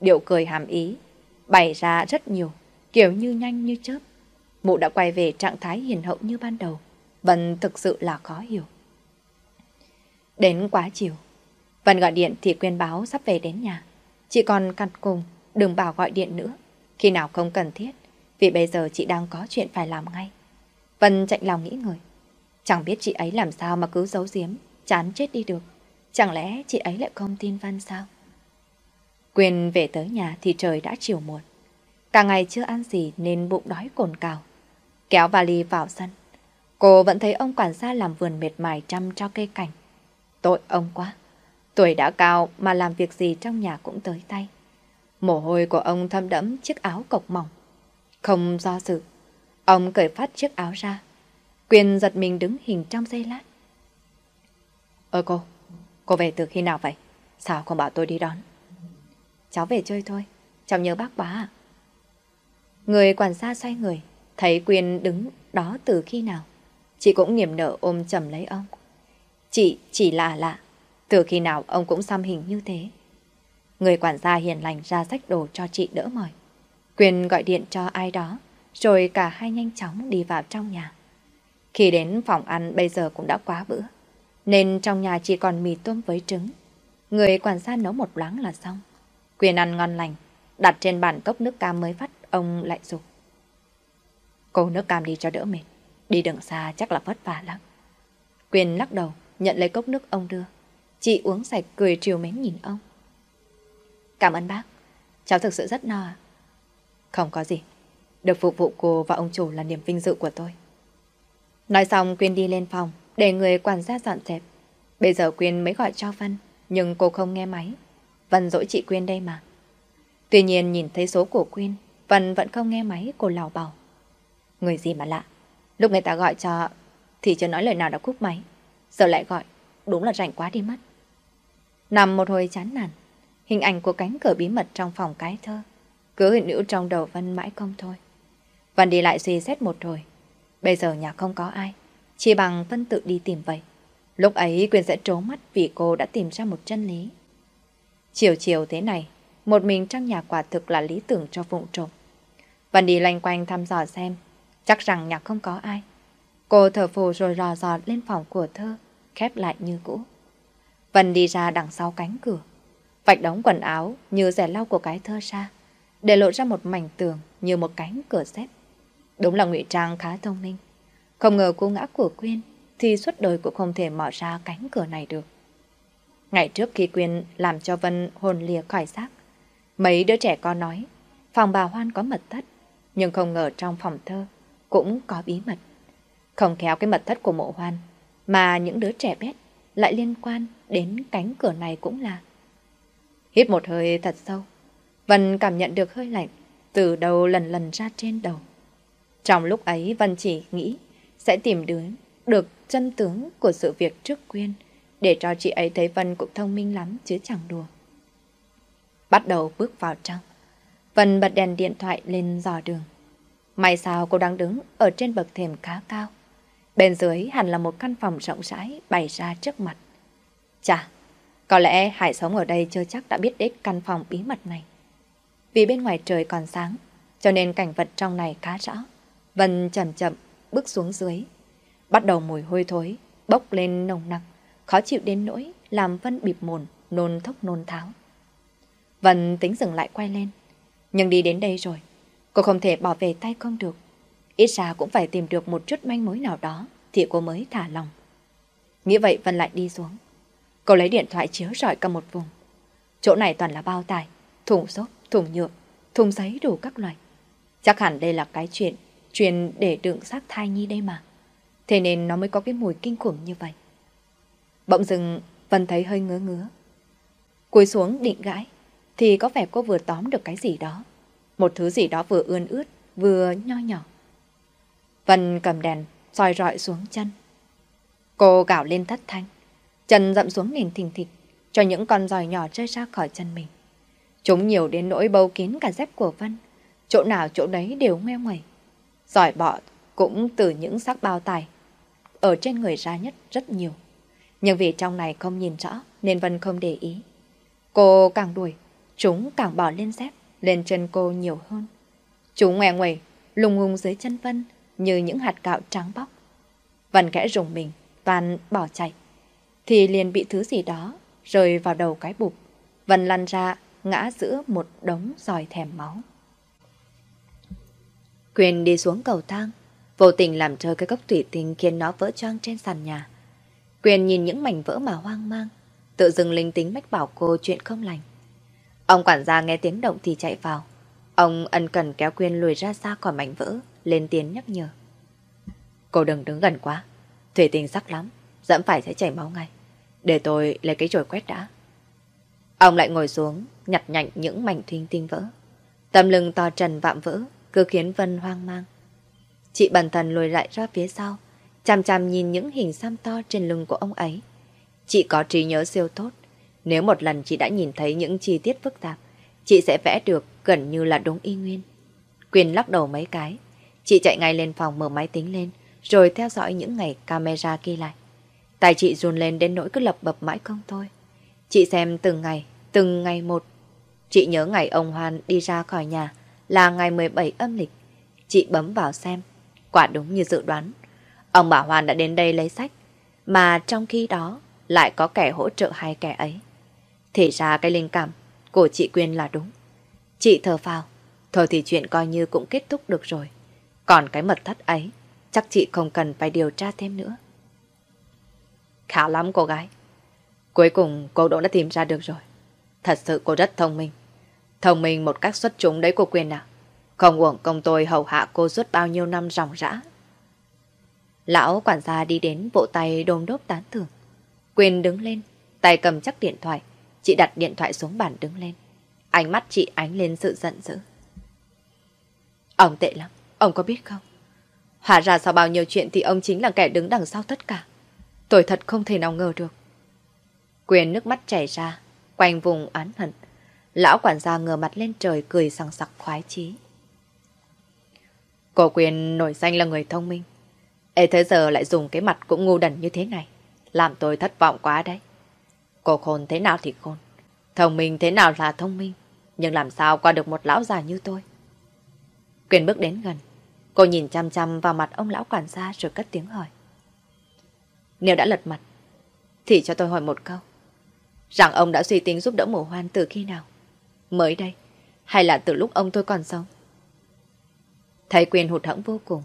Điệu cười hàm ý, bày ra rất nhiều, kiểu như nhanh như chớp. Mụ đã quay về trạng thái hiền hậu như ban đầu. Vân thực sự là khó hiểu. Đến quá chiều, Vân gọi điện thì Quyên báo sắp về đến nhà. Chị còn cằn cùng, đừng bảo gọi điện nữa, khi nào không cần thiết, vì bây giờ chị đang có chuyện phải làm ngay. Vân chạy lòng nghĩ người. Chẳng biết chị ấy làm sao mà cứ giấu giếm, chán chết đi được. Chẳng lẽ chị ấy lại không tin Vân sao? Quyền về tới nhà thì trời đã chiều muộn. Cả ngày chưa ăn gì nên bụng đói cồn cào. Kéo vali vào sân. Cô vẫn thấy ông quản gia làm vườn mệt mài chăm cho cây cảnh. Tội ông quá. Tuổi đã cao mà làm việc gì trong nhà cũng tới tay. Mồ hôi của ông thâm đẫm chiếc áo cộc mỏng. Không do dự, ông cởi phát chiếc áo ra. Quyền giật mình đứng hình trong giây lát. Ơ cô, cô về từ khi nào vậy? Sao không bảo tôi đi đón? Cháu về chơi thôi, cháu nhớ bác bá à? Người quản gia xoay người, thấy Quyền đứng đó từ khi nào. Chị cũng niềm nở ôm chầm lấy ông. Chị chỉ là lạ, từ khi nào ông cũng xăm hình như thế. Người quản gia hiền lành ra sách đồ cho chị đỡ mỏi. Quyền gọi điện cho ai đó, rồi cả hai nhanh chóng đi vào trong nhà. Khi đến phòng ăn bây giờ cũng đã quá bữa, nên trong nhà chỉ còn mì tôm với trứng. Người quản gia nấu một loáng là xong. Quyền ăn ngon lành, đặt trên bàn cốc nước cam mới phát ông lại dục. Cô nước cam đi cho đỡ mệt, đi đường xa chắc là vất vả lắm. Quyền lắc đầu, nhận lấy cốc nước ông đưa. Chị uống sạch cười chiều mến nhìn ông. Cảm ơn bác, cháu thực sự rất no à? Không có gì, được phục vụ cô và ông chủ là niềm vinh dự của tôi. Nói xong Quyên đi lên phòng để người quản gia dọn dẹp. Bây giờ Quyên mới gọi cho Vân, nhưng cô không nghe máy. Vân dỗi chị Quyên đây mà. Tuy nhiên nhìn thấy số của Quyên, Vân vẫn không nghe máy, cô lào bảo. Người gì mà lạ, lúc người ta gọi cho thì chưa nói lời nào đã cúp máy. Giờ lại gọi, đúng là rảnh quá đi mất. Nằm một hồi chán nản, hình ảnh của cánh cửa bí mật trong phòng cái thơ, cứ hiện hữu trong đầu Vân mãi không thôi. Vân đi lại suy xét một hồi, bây giờ nhà không có ai, chỉ bằng Vân tự đi tìm vậy. Lúc ấy Quyên sẽ trố mắt vì cô đã tìm ra một chân lý. Chiều chiều thế này, một mình trong nhà quả thực là lý tưởng cho vụng trộm. Vân đi loanh quanh thăm dò xem, chắc rằng nhà không có ai. Cô thở phù rồi rò rò lên phòng của thơ, khép lại như cũ. Vân đi ra đằng sau cánh cửa, vạch đóng quần áo như rẻ lau của cái thơ ra, để lộ ra một mảnh tường như một cánh cửa xếp. Đúng là ngụy trang khá thông minh. Không ngờ cô ngã của Quyên thì suốt đời cũng không thể mở ra cánh cửa này được. Ngày trước khi Quyên làm cho Vân hồn lìa khỏi xác, mấy đứa trẻ con nói phòng bà Hoan có mật thất, nhưng không ngờ trong phòng thơ cũng có bí mật. Không khéo cái mật thất của mộ Hoan, mà những đứa trẻ bé lại liên quan đến cánh cửa này cũng là. Hít một hơi thật sâu, Vân cảm nhận được hơi lạnh từ đầu lần lần ra trên đầu. Trong lúc ấy Vân chỉ nghĩ sẽ tìm đến được chân tướng của sự việc trước Quyên để cho chị ấy thấy Vân cũng thông minh lắm chứ chẳng đùa. Bắt đầu bước vào trong. Vân bật đèn điện thoại lên dò đường. May sao cô đang đứng ở trên bậc thềm khá cao. Bên dưới hẳn là một căn phòng rộng rãi bày ra trước mặt. Chà, có lẽ Hải sống ở đây chưa chắc đã biết đến căn phòng bí mật này. Vì bên ngoài trời còn sáng, cho nên cảnh vật trong này khá rõ. Vân chậm chậm bước xuống dưới. Bắt đầu mùi hôi thối, bốc lên nồng nặc, khó chịu đến nỗi làm Vân bịp mồn, nôn thốc nôn tháo. Vân tính dừng lại quay lên, nhưng đi đến đây rồi, cô không thể bỏ về tay không được. Ít ra cũng phải tìm được một chút manh mối nào đó thì cô mới thả lòng. Nghĩ vậy Vân lại đi xuống. Cô lấy điện thoại chiếu rọi cả một vùng. Chỗ này toàn là bao tải, thùng xốp, thùng nhựa, thùng giấy đủ các loại. Chắc hẳn đây là cái chuyện truyền để đựng xác thai nhi đây mà. Thế nên nó mới có cái mùi kinh khủng như vậy. Bỗng dừng Vân thấy hơi ngứa ngứa. Cúi xuống định gãi, thì có vẻ cô vừa tóm được cái gì đó. Một thứ gì đó vừa ươn ướt, vừa nho nhỏ. Vân cầm đèn, soi rọi xuống chân. Cô gạo lên thất thanh. Chân dậm xuống nền thình thịch, cho những con giòi nhỏ rơi ra khỏi chân mình. Chúng nhiều đến nỗi bâu kín cả dép của Vân. Chỗ nào chỗ đấy đều ngoe ngoẩy. Giỏi bọ cũng từ những xác bao tài Ở trên người ra nhất rất nhiều. Nhưng vì trong này không nhìn rõ nên Vân không để ý. Cô càng đuổi, chúng càng bỏ lên dép, lên chân cô nhiều hơn. Chúng ngoe ngoẩy, lùng ngùng dưới chân Vân như những hạt gạo trắng bóc. Vân kẽ rùng mình, toàn bỏ chạy. Thì liền bị thứ gì đó rơi vào đầu cái bụp. Vân lăn ra, ngã giữa một đống giòi thèm máu. Quyền đi xuống cầu thang, vô tình làm rơi cái cốc thủy tinh khiến nó vỡ choang trên sàn nhà. Quyền nhìn những mảnh vỡ mà hoang mang, tự dưng linh tính mách bảo cô chuyện không lành. Ông quản gia nghe tiếng động thì chạy vào. Ông ân cần kéo Quyên lùi ra xa khỏi mảnh vỡ, lên tiếng nhắc nhở. Cô đừng đứng gần quá, thủy tinh sắc lắm, dẫm phải sẽ chảy máu ngay. Để tôi lấy cái chổi quét đã. Ông lại ngồi xuống, nhặt nhạnh những mảnh thuyên tinh vỡ. Tâm lưng to trần vạm vỡ, cứ khiến Vân hoang mang. Chị bần thần lùi lại ra phía sau, chằm chằm nhìn những hình xăm to trên lưng của ông ấy. Chị có trí nhớ siêu tốt. Nếu một lần chị đã nhìn thấy những chi tiết phức tạp, chị sẽ vẽ được gần như là đúng y nguyên. Quyền lắc đầu mấy cái. Chị chạy ngay lên phòng mở máy tính lên, rồi theo dõi những ngày camera ghi lại. Tài chị run lên đến nỗi cứ lập bập mãi không thôi. Chị xem từng ngày, từng ngày một. Chị nhớ ngày ông Hoan đi ra khỏi nhà là ngày 17 âm lịch. Chị bấm vào xem. Quả đúng như dự đoán. Ông bà Hoan đã đến đây lấy sách. Mà trong khi đó lại có kẻ hỗ trợ hai kẻ ấy. Thì ra cái linh cảm của chị Quyên là đúng. Chị thở phào. Thôi thì chuyện coi như cũng kết thúc được rồi. Còn cái mật thất ấy, chắc chị không cần phải điều tra thêm nữa. Khá lắm cô gái. Cuối cùng cô cũng đã tìm ra được rồi. Thật sự cô rất thông minh. Thông minh một cách xuất chúng đấy cô Quyên à. Không uổng công tôi hầu hạ cô suốt bao nhiêu năm ròng rã. Lão quản gia đi đến vỗ tay đôm đốp tán thưởng. Quyên đứng lên, tay cầm chắc điện thoại. Chị đặt điện thoại xuống bàn đứng lên. Ánh mắt chị ánh lên sự giận dữ. Ông tệ lắm, ông có biết không? Hóa ra sau bao nhiêu chuyện thì ông chính là kẻ đứng đằng sau tất cả. Tôi thật không thể nào ngờ được. Quyền nước mắt chảy ra, quanh vùng án hận. Lão quản gia ngửa mặt lên trời cười sằng sặc khoái chí. Cô Quyền nổi danh là người thông minh. Ê thế giờ lại dùng cái mặt cũng ngu đần như thế này. Làm tôi thất vọng quá đấy. Cô khôn thế nào thì khôn. Thông minh thế nào là thông minh. Nhưng làm sao qua được một lão già như tôi. Quyền bước đến gần. Cô nhìn chăm chăm vào mặt ông lão quản gia rồi cất tiếng hỏi. Nếu đã lật mặt, thì cho tôi hỏi một câu. Rằng ông đã suy tính giúp đỡ mổ hoan từ khi nào? Mới đây, hay là từ lúc ông tôi còn sống? Thấy quyền hụt hẫng vô cùng,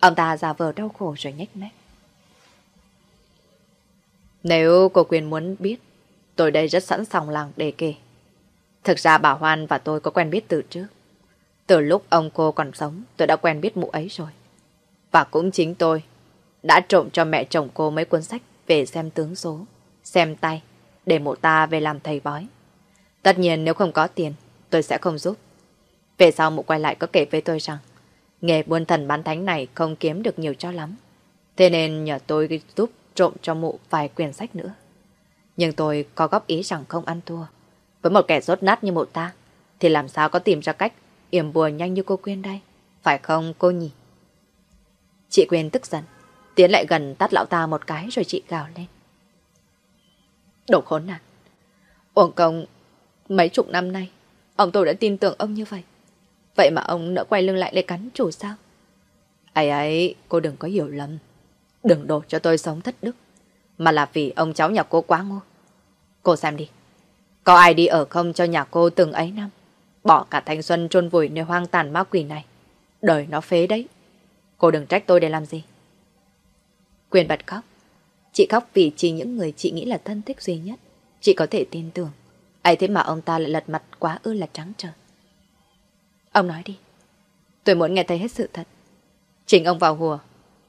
ông ta giả vờ đau khổ rồi nhếch mép. Nếu cô quyền muốn biết, tôi đây rất sẵn sàng lòng để kể. Thực ra bà Hoan và tôi có quen biết từ trước. Từ lúc ông cô còn sống, tôi đã quen biết mụ ấy rồi. Và cũng chính tôi đã trộm cho mẹ chồng cô mấy cuốn sách về xem tướng số, xem tay, để mụ ta về làm thầy bói. Tất nhiên nếu không có tiền, tôi sẽ không giúp. Về sau mụ quay lại có kể với tôi rằng, nghề buôn thần bán thánh này không kiếm được nhiều cho lắm. Thế nên nhờ tôi giúp trộm cho mụ vài quyển sách nữa. Nhưng tôi có góp ý rằng không ăn thua. Với một kẻ rốt nát như mụ ta, thì làm sao có tìm ra cách yểm bùa nhanh như cô Quyên đây. Phải không cô nhỉ? Chị Quyên tức giận. Tiến lại gần tắt lão ta một cái rồi chị gào lên. Đồ khốn nạn. Uổng công mấy chục năm nay, ông tôi đã tin tưởng ông như vậy. Vậy mà ông nỡ quay lưng lại để cắn chủ sao? Ấy ấy, cô đừng có hiểu lầm. Đừng đổ cho tôi sống thất đức. Mà là vì ông cháu nhà cô quá ngu. Cô xem đi. Có ai đi ở không cho nhà cô từng ấy năm? Bỏ cả thanh xuân chôn vùi nơi hoang tàn ma quỷ này. Đời nó phế đấy. Cô đừng trách tôi để làm gì. Quyền bật khóc. Chị khóc vì chỉ những người chị nghĩ là thân thích duy nhất. Chị có thể tin tưởng. ấy thế mà ông ta lại lật mặt quá ư là trắng trợn. Ông nói đi. Tôi muốn nghe thấy hết sự thật. Chính ông vào hùa.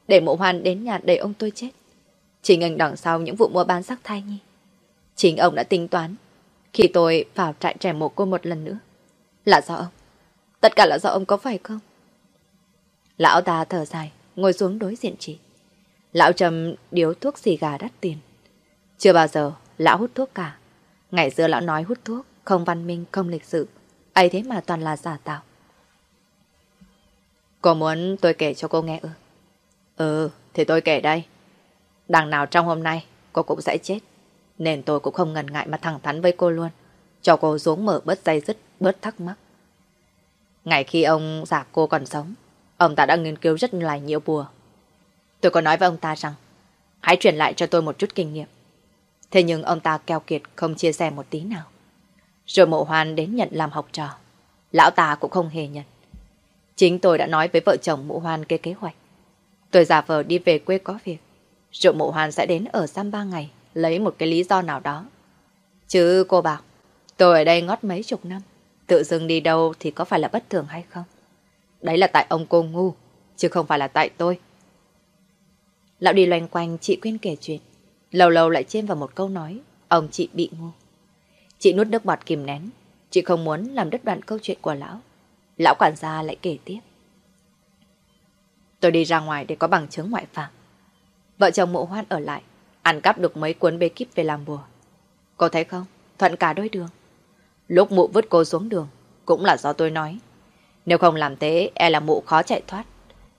Để mộ hoan đến nhà đẩy ông tôi chết. Chính anh đằng sau những vụ mua bán sắc thai nhi. Chính ông đã tính toán. Khi tôi vào trại trẻ mồ cô một lần nữa. Là do ông. Tất cả là do ông có phải không? Lão ta thở dài, ngồi xuống đối diện chị. Lão Trầm điếu thuốc xì gà đắt tiền. Chưa bao giờ lão hút thuốc cả. Ngày xưa lão nói hút thuốc, không văn minh, không lịch sự. ấy thế mà toàn là giả tạo. Cô muốn tôi kể cho cô nghe ư? Ừ, thì tôi kể đây. Đằng nào trong hôm nay, cô cũng sẽ chết. Nên tôi cũng không ngần ngại mà thẳng thắn với cô luôn. Cho cô xuống mở bớt dây dứt, bớt thắc mắc. Ngày khi ông giả cô còn sống, ông ta đã nghiên cứu rất là nhiều bùa Tôi có nói với ông ta rằng hãy truyền lại cho tôi một chút kinh nghiệm. Thế nhưng ông ta keo kiệt không chia sẻ một tí nào. Rồi mộ hoan đến nhận làm học trò. Lão ta cũng không hề nhận. Chính tôi đã nói với vợ chồng mộ hoan cái kế hoạch. Tôi giả vờ đi về quê có việc. Rồi mộ hoan sẽ đến ở giam ba ngày, lấy một cái lý do nào đó. Chứ cô bảo, tôi ở đây ngót mấy chục năm, tự dưng đi đâu thì có phải là bất thường hay không? Đấy là tại ông cô ngu, chứ không phải là tại tôi. Lão đi loanh quanh chị quên kể chuyện. Lâu lâu lại chêm vào một câu nói, ông chị bị ngu. Chị nuốt nước bọt kìm nén, chị không muốn làm đứt đoạn câu chuyện của lão. Lão quản gia lại kể tiếp. Tôi đi ra ngoài để có bằng chứng ngoại phạm. Vợ chồng mộ hoan ở lại, ăn cắp được mấy cuốn bê kíp về làm bùa. Cô thấy không? Thuận cả đôi đường. Lúc mụ vứt cô xuống đường, cũng là do tôi nói. Nếu không làm thế, e là mụ khó chạy thoát.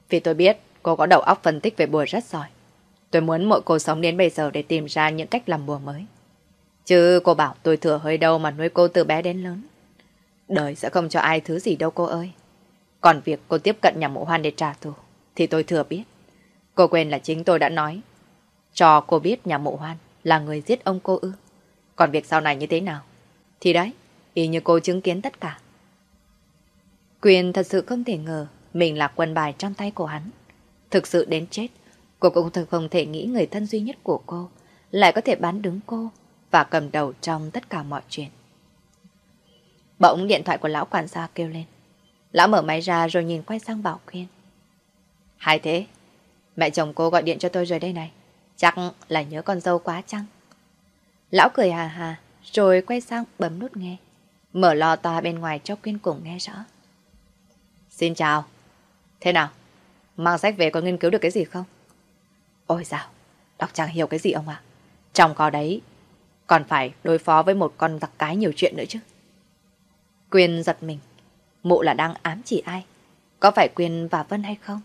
Vì tôi biết Cô có đầu óc phân tích về bùa rất giỏi. Tôi muốn mọi cô sống đến bây giờ để tìm ra những cách làm bùa mới. Chứ cô bảo tôi thừa hơi đâu mà nuôi cô từ bé đến lớn. Đời sẽ không cho ai thứ gì đâu cô ơi. Còn việc cô tiếp cận nhà mộ hoan để trả thù thì tôi thừa biết. Cô quên là chính tôi đã nói. Cho cô biết nhà mộ hoan là người giết ông cô ư. Còn việc sau này như thế nào? Thì đấy, y như cô chứng kiến tất cả. Quyền thật sự không thể ngờ mình là quân bài trong tay của hắn. Thực sự đến chết, cô cũng thật không thể nghĩ người thân duy nhất của cô lại có thể bán đứng cô và cầm đầu trong tất cả mọi chuyện. Bỗng điện thoại của lão quản gia kêu lên. Lão mở máy ra rồi nhìn quay sang Bảo Quyên. Hay thế, mẹ chồng cô gọi điện cho tôi rồi đây này. Chắc là nhớ con dâu quá chăng? Lão cười hà hà, rồi quay sang bấm nút nghe. Mở lò to bên ngoài cho Quyên cùng nghe rõ. Xin chào. Thế nào? Mang sách về có nghiên cứu được cái gì không? Ôi dào, đọc chẳng hiểu cái gì ông ạ. Trong có đấy, còn phải đối phó với một con giặc cái nhiều chuyện nữa chứ. Quyên giật mình. Mụ là đang ám chỉ ai? Có phải Quyên và Vân hay không?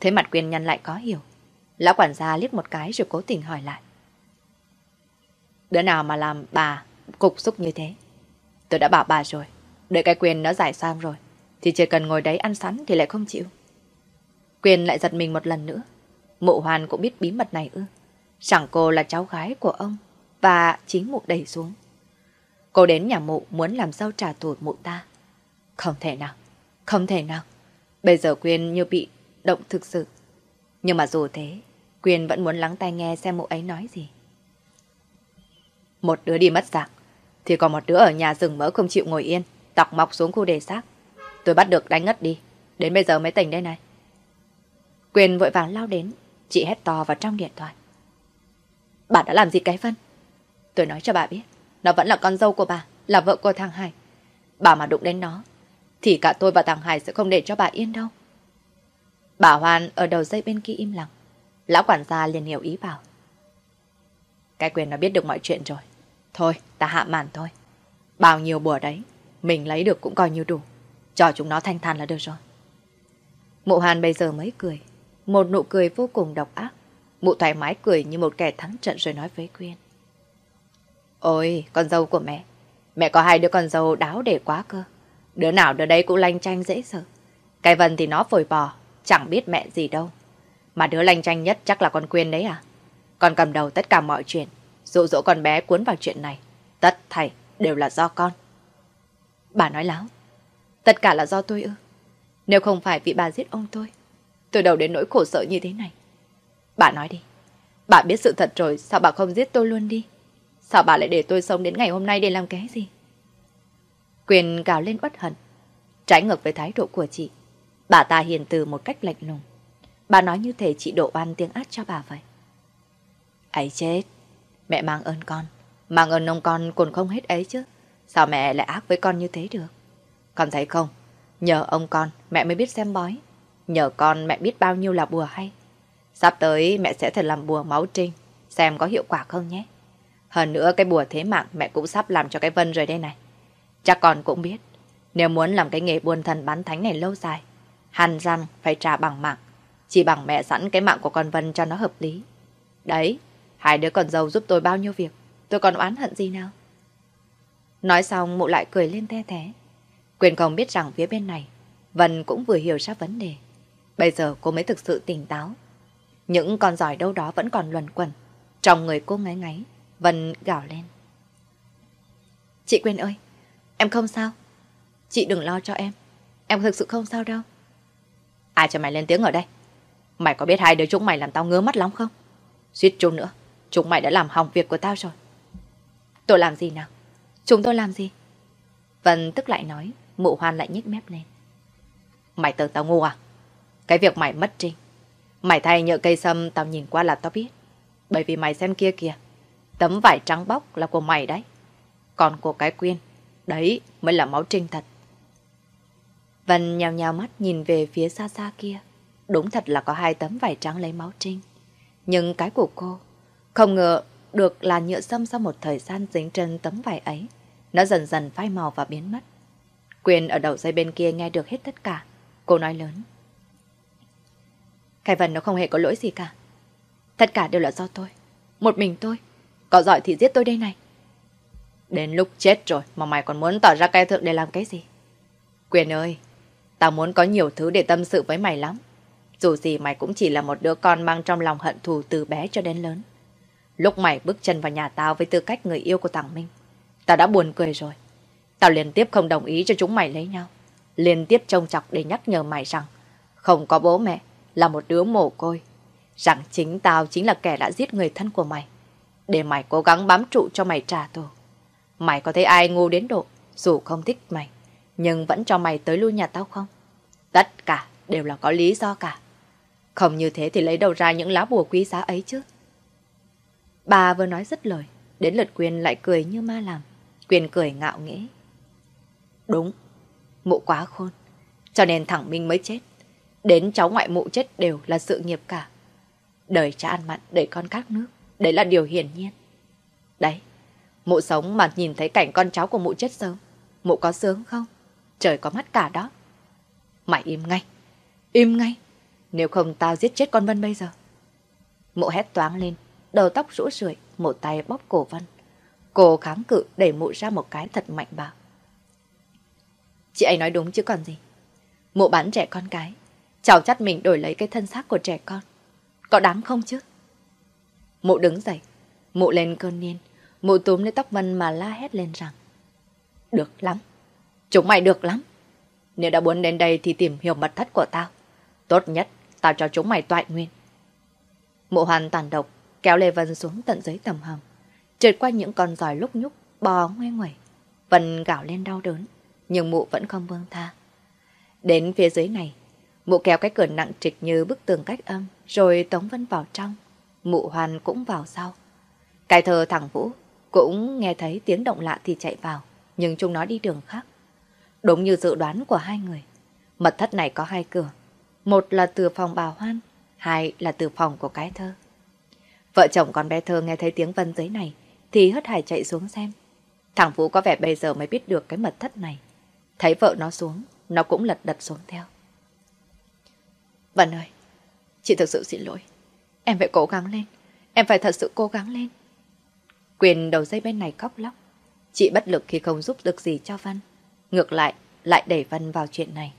Thế mặt Quyên nhăn lại có hiểu. Lão quản gia liếc một cái rồi cố tình hỏi lại. Đứa nào mà làm bà cục xúc như thế? Tôi đã bảo bà rồi. Đợi cái quyền nó giải xong rồi. Thì chỉ cần ngồi đấy ăn sắn thì lại không chịu. Quyền lại giật mình một lần nữa. Mụ hoàn cũng biết bí mật này ư. Chẳng cô là cháu gái của ông và chính mụ đẩy xuống. Cô đến nhà mụ muốn làm sao trả thù mụ ta. Không thể nào, không thể nào. Bây giờ Quyên như bị động thực sự. Nhưng mà dù thế, Quyên vẫn muốn lắng tai nghe xem mụ ấy nói gì. Một đứa đi mất dạng, thì còn một đứa ở nhà rừng mỡ không chịu ngồi yên, tọc mọc xuống khu đề xác. Tôi bắt được đánh ngất đi, đến bây giờ mới tỉnh đây này. Quyên vội vàng lao đến, chị hét to vào trong điện thoại. Bà đã làm gì cái phân Tôi nói cho bà biết, nó vẫn là con dâu của bà, là vợ của thằng Hải. Bà mà đụng đến nó, thì cả tôi và thằng Hải sẽ không để cho bà yên đâu. Bà Hoan ở đầu dây bên kia im lặng. Lão quản gia liền hiểu ý bảo. Cái quyền nó biết được mọi chuyện rồi. Thôi, ta hạ màn thôi. Bao nhiêu bùa đấy, mình lấy được cũng coi như đủ. Cho chúng nó thanh thản là được rồi. Mụ Hàn bây giờ mới cười. Một nụ cười vô cùng độc ác. Mụ thoải mái cười như một kẻ thắng trận rồi nói với Quyên. Ôi, con dâu của mẹ. Mẹ có hai đứa con dâu đáo để quá cơ. Đứa nào đứa đấy cũng lanh chanh dễ sợ. Cái Vân thì nó phổi bò, chẳng biết mẹ gì đâu. Mà đứa lanh tranh nhất chắc là con Quyên đấy à? Con cầm đầu tất cả mọi chuyện, dụ dỗ con bé cuốn vào chuyện này. Tất thảy đều là do con. Bà nói láo. Tất cả là do tôi ư. Nếu không phải vì bà giết ông tôi, tôi đâu đến nỗi khổ sở như thế này. Bà nói đi. Bà biết sự thật rồi, sao bà không giết tôi luôn đi? Sao bà lại để tôi sống đến ngày hôm nay để làm cái gì? Quyền gào lên bất hận. Trái ngược với thái độ của chị. Bà ta hiền từ một cách lạnh lùng. Bà nói như thể chị độ oan tiếng át cho bà vậy. Ấy chết. Mẹ mang ơn con. Mang ơn ông con còn không hết ấy chứ. Sao mẹ lại ác với con như thế được? Con thấy không? Nhờ ông con mẹ mới biết xem bói. Nhờ con mẹ biết bao nhiêu là bùa hay. Sắp tới mẹ sẽ thử làm bùa máu trinh. Xem có hiệu quả không nhé. Hơn nữa cái bùa thế mạng mẹ cũng sắp làm cho cái Vân rồi đây này. Chắc con cũng biết. Nếu muốn làm cái nghề buôn thần bán thánh này lâu dài, hàn răng phải trả bằng mạng. Chỉ bằng mẹ sẵn cái mạng của con Vân cho nó hợp lý. Đấy, hai đứa con dâu giúp tôi bao nhiêu việc. Tôi còn oán hận gì nào? Nói xong mụ lại cười lên the thế. Quyền không biết rằng phía bên này, Vân cũng vừa hiểu ra vấn đề. Bây giờ cô mới thực sự tỉnh táo. Những con giỏi đâu đó vẫn còn luẩn quẩn. Trong người cô ngáy ngáy, Vân gào lên. Chị Quyên ơi, em không sao. Chị đừng lo cho em. Em thực sự không sao đâu. Ai cho mày lên tiếng ở đây? Mày có biết hai đứa chúng mày làm tao ngứa mắt lắm không? Suýt chút nữa, chúng mày đã làm hỏng việc của tao rồi. Tôi làm gì nào? Chúng tôi làm gì? Vân tức lại nói, mụ hoan lại nhếch mép lên. Mày tưởng tao ngu à? Cái việc mày mất trinh. Mày thay nhựa cây sâm tao nhìn qua là tao biết. Bởi vì mày xem kia kìa. Tấm vải trắng bóc là của mày đấy. Còn của cái quyên, đấy mới là máu trinh thật. Vân nhào nhào mắt nhìn về phía xa xa kia. Đúng thật là có hai tấm vải trắng lấy máu trinh. Nhưng cái của cô, không ngờ được là nhựa sâm sau một thời gian dính trên tấm vải ấy. Nó dần dần phai màu và biến mất. quyền ở đầu dây bên kia nghe được hết tất cả. Cô nói lớn. khải Vân nó không hề có lỗi gì cả. Tất cả đều là do tôi. Một mình tôi. Có giỏi thì giết tôi đây này. Đến lúc chết rồi mà mày còn muốn tỏ ra cai thượng để làm cái gì? Quyền ơi, tao muốn có nhiều thứ để tâm sự với mày lắm. Dù gì mày cũng chỉ là một đứa con mang trong lòng hận thù từ bé cho đến lớn. Lúc mày bước chân vào nhà tao với tư cách người yêu của thằng Minh, tao đã buồn cười rồi. Tao liên tiếp không đồng ý cho chúng mày lấy nhau. Liên tiếp trông chọc để nhắc nhở mày rằng không có bố mẹ là một đứa mồ côi. Rằng chính tao chính là kẻ đã giết người thân của mày. Để mày cố gắng bám trụ cho mày trả thù. Mày có thấy ai ngu đến độ dù không thích mày nhưng vẫn cho mày tới lui nhà tao không? Tất cả đều là có lý do cả. Không như thế thì lấy đâu ra những lá bùa quý giá ấy chứ? Bà vừa nói dứt lời, đến lượt Quyền lại cười như ma làm. Quyền cười ngạo nghễ. Đúng, mụ quá khôn, cho nên thẳng Minh mới chết. Đến cháu ngoại mụ chết đều là sự nghiệp cả. Đời cha ăn mặn để con các nước, đấy là điều hiển nhiên. Đấy, mụ sống mà nhìn thấy cảnh con cháu của mụ chết sớm, mụ có sướng không? Trời có mắt cả đó. Mày im ngay, im ngay, nếu không tao giết chết con Vân bây giờ. Mộ hét toáng lên, đầu tóc rũ rượi, một tay bóp cổ Vân. Cô kháng cự đẩy mụ ra một cái thật mạnh bạo. Chị ấy nói đúng chứ còn gì. Mụ bán trẻ con cái, chào chắt mình đổi lấy cái thân xác của trẻ con. Có đáng không chứ? Mụ đứng dậy, mụ lên cơn niên, mụ túm lấy tóc Vân mà la hét lên rằng. Được lắm, chúng mày được lắm. Nếu đã muốn đến đây thì tìm hiểu mật thất của tao. Tốt nhất, tao cho chúng mày toại nguyên. Mụ hoàn tàn độc, kéo Lê Vân xuống tận dưới tầm hầm. Trượt qua những con giòi lúc nhúc, bò ngoe ngoẩy. Vân gào lên đau đớn, nhưng mụ vẫn không buông tha. Đến phía dưới này, mụ kéo cái cửa nặng trịch như bức tường cách âm, rồi tống Vân vào trong. Mụ hoàn cũng vào sau. Cái thờ thằng Vũ cũng nghe thấy tiếng động lạ thì chạy vào, nhưng chúng nó đi đường khác. Đúng như dự đoán của hai người. Mật thất này có hai cửa. Một là từ phòng bà Hoan, hai là từ phòng của cái thơ. Vợ chồng con bé thơ nghe thấy tiếng Vân dưới này thì hất hải chạy xuống xem. Thằng Vũ có vẻ bây giờ mới biết được cái mật thất này. Thấy vợ nó xuống, nó cũng lật đật xuống theo. Vân ơi, chị thực sự xin lỗi. Em phải cố gắng lên. Em phải thật sự cố gắng lên. Quyền đầu dây bên này khóc lóc. Chị bất lực khi không giúp được gì cho Vân. Ngược lại, lại đẩy Vân vào chuyện này.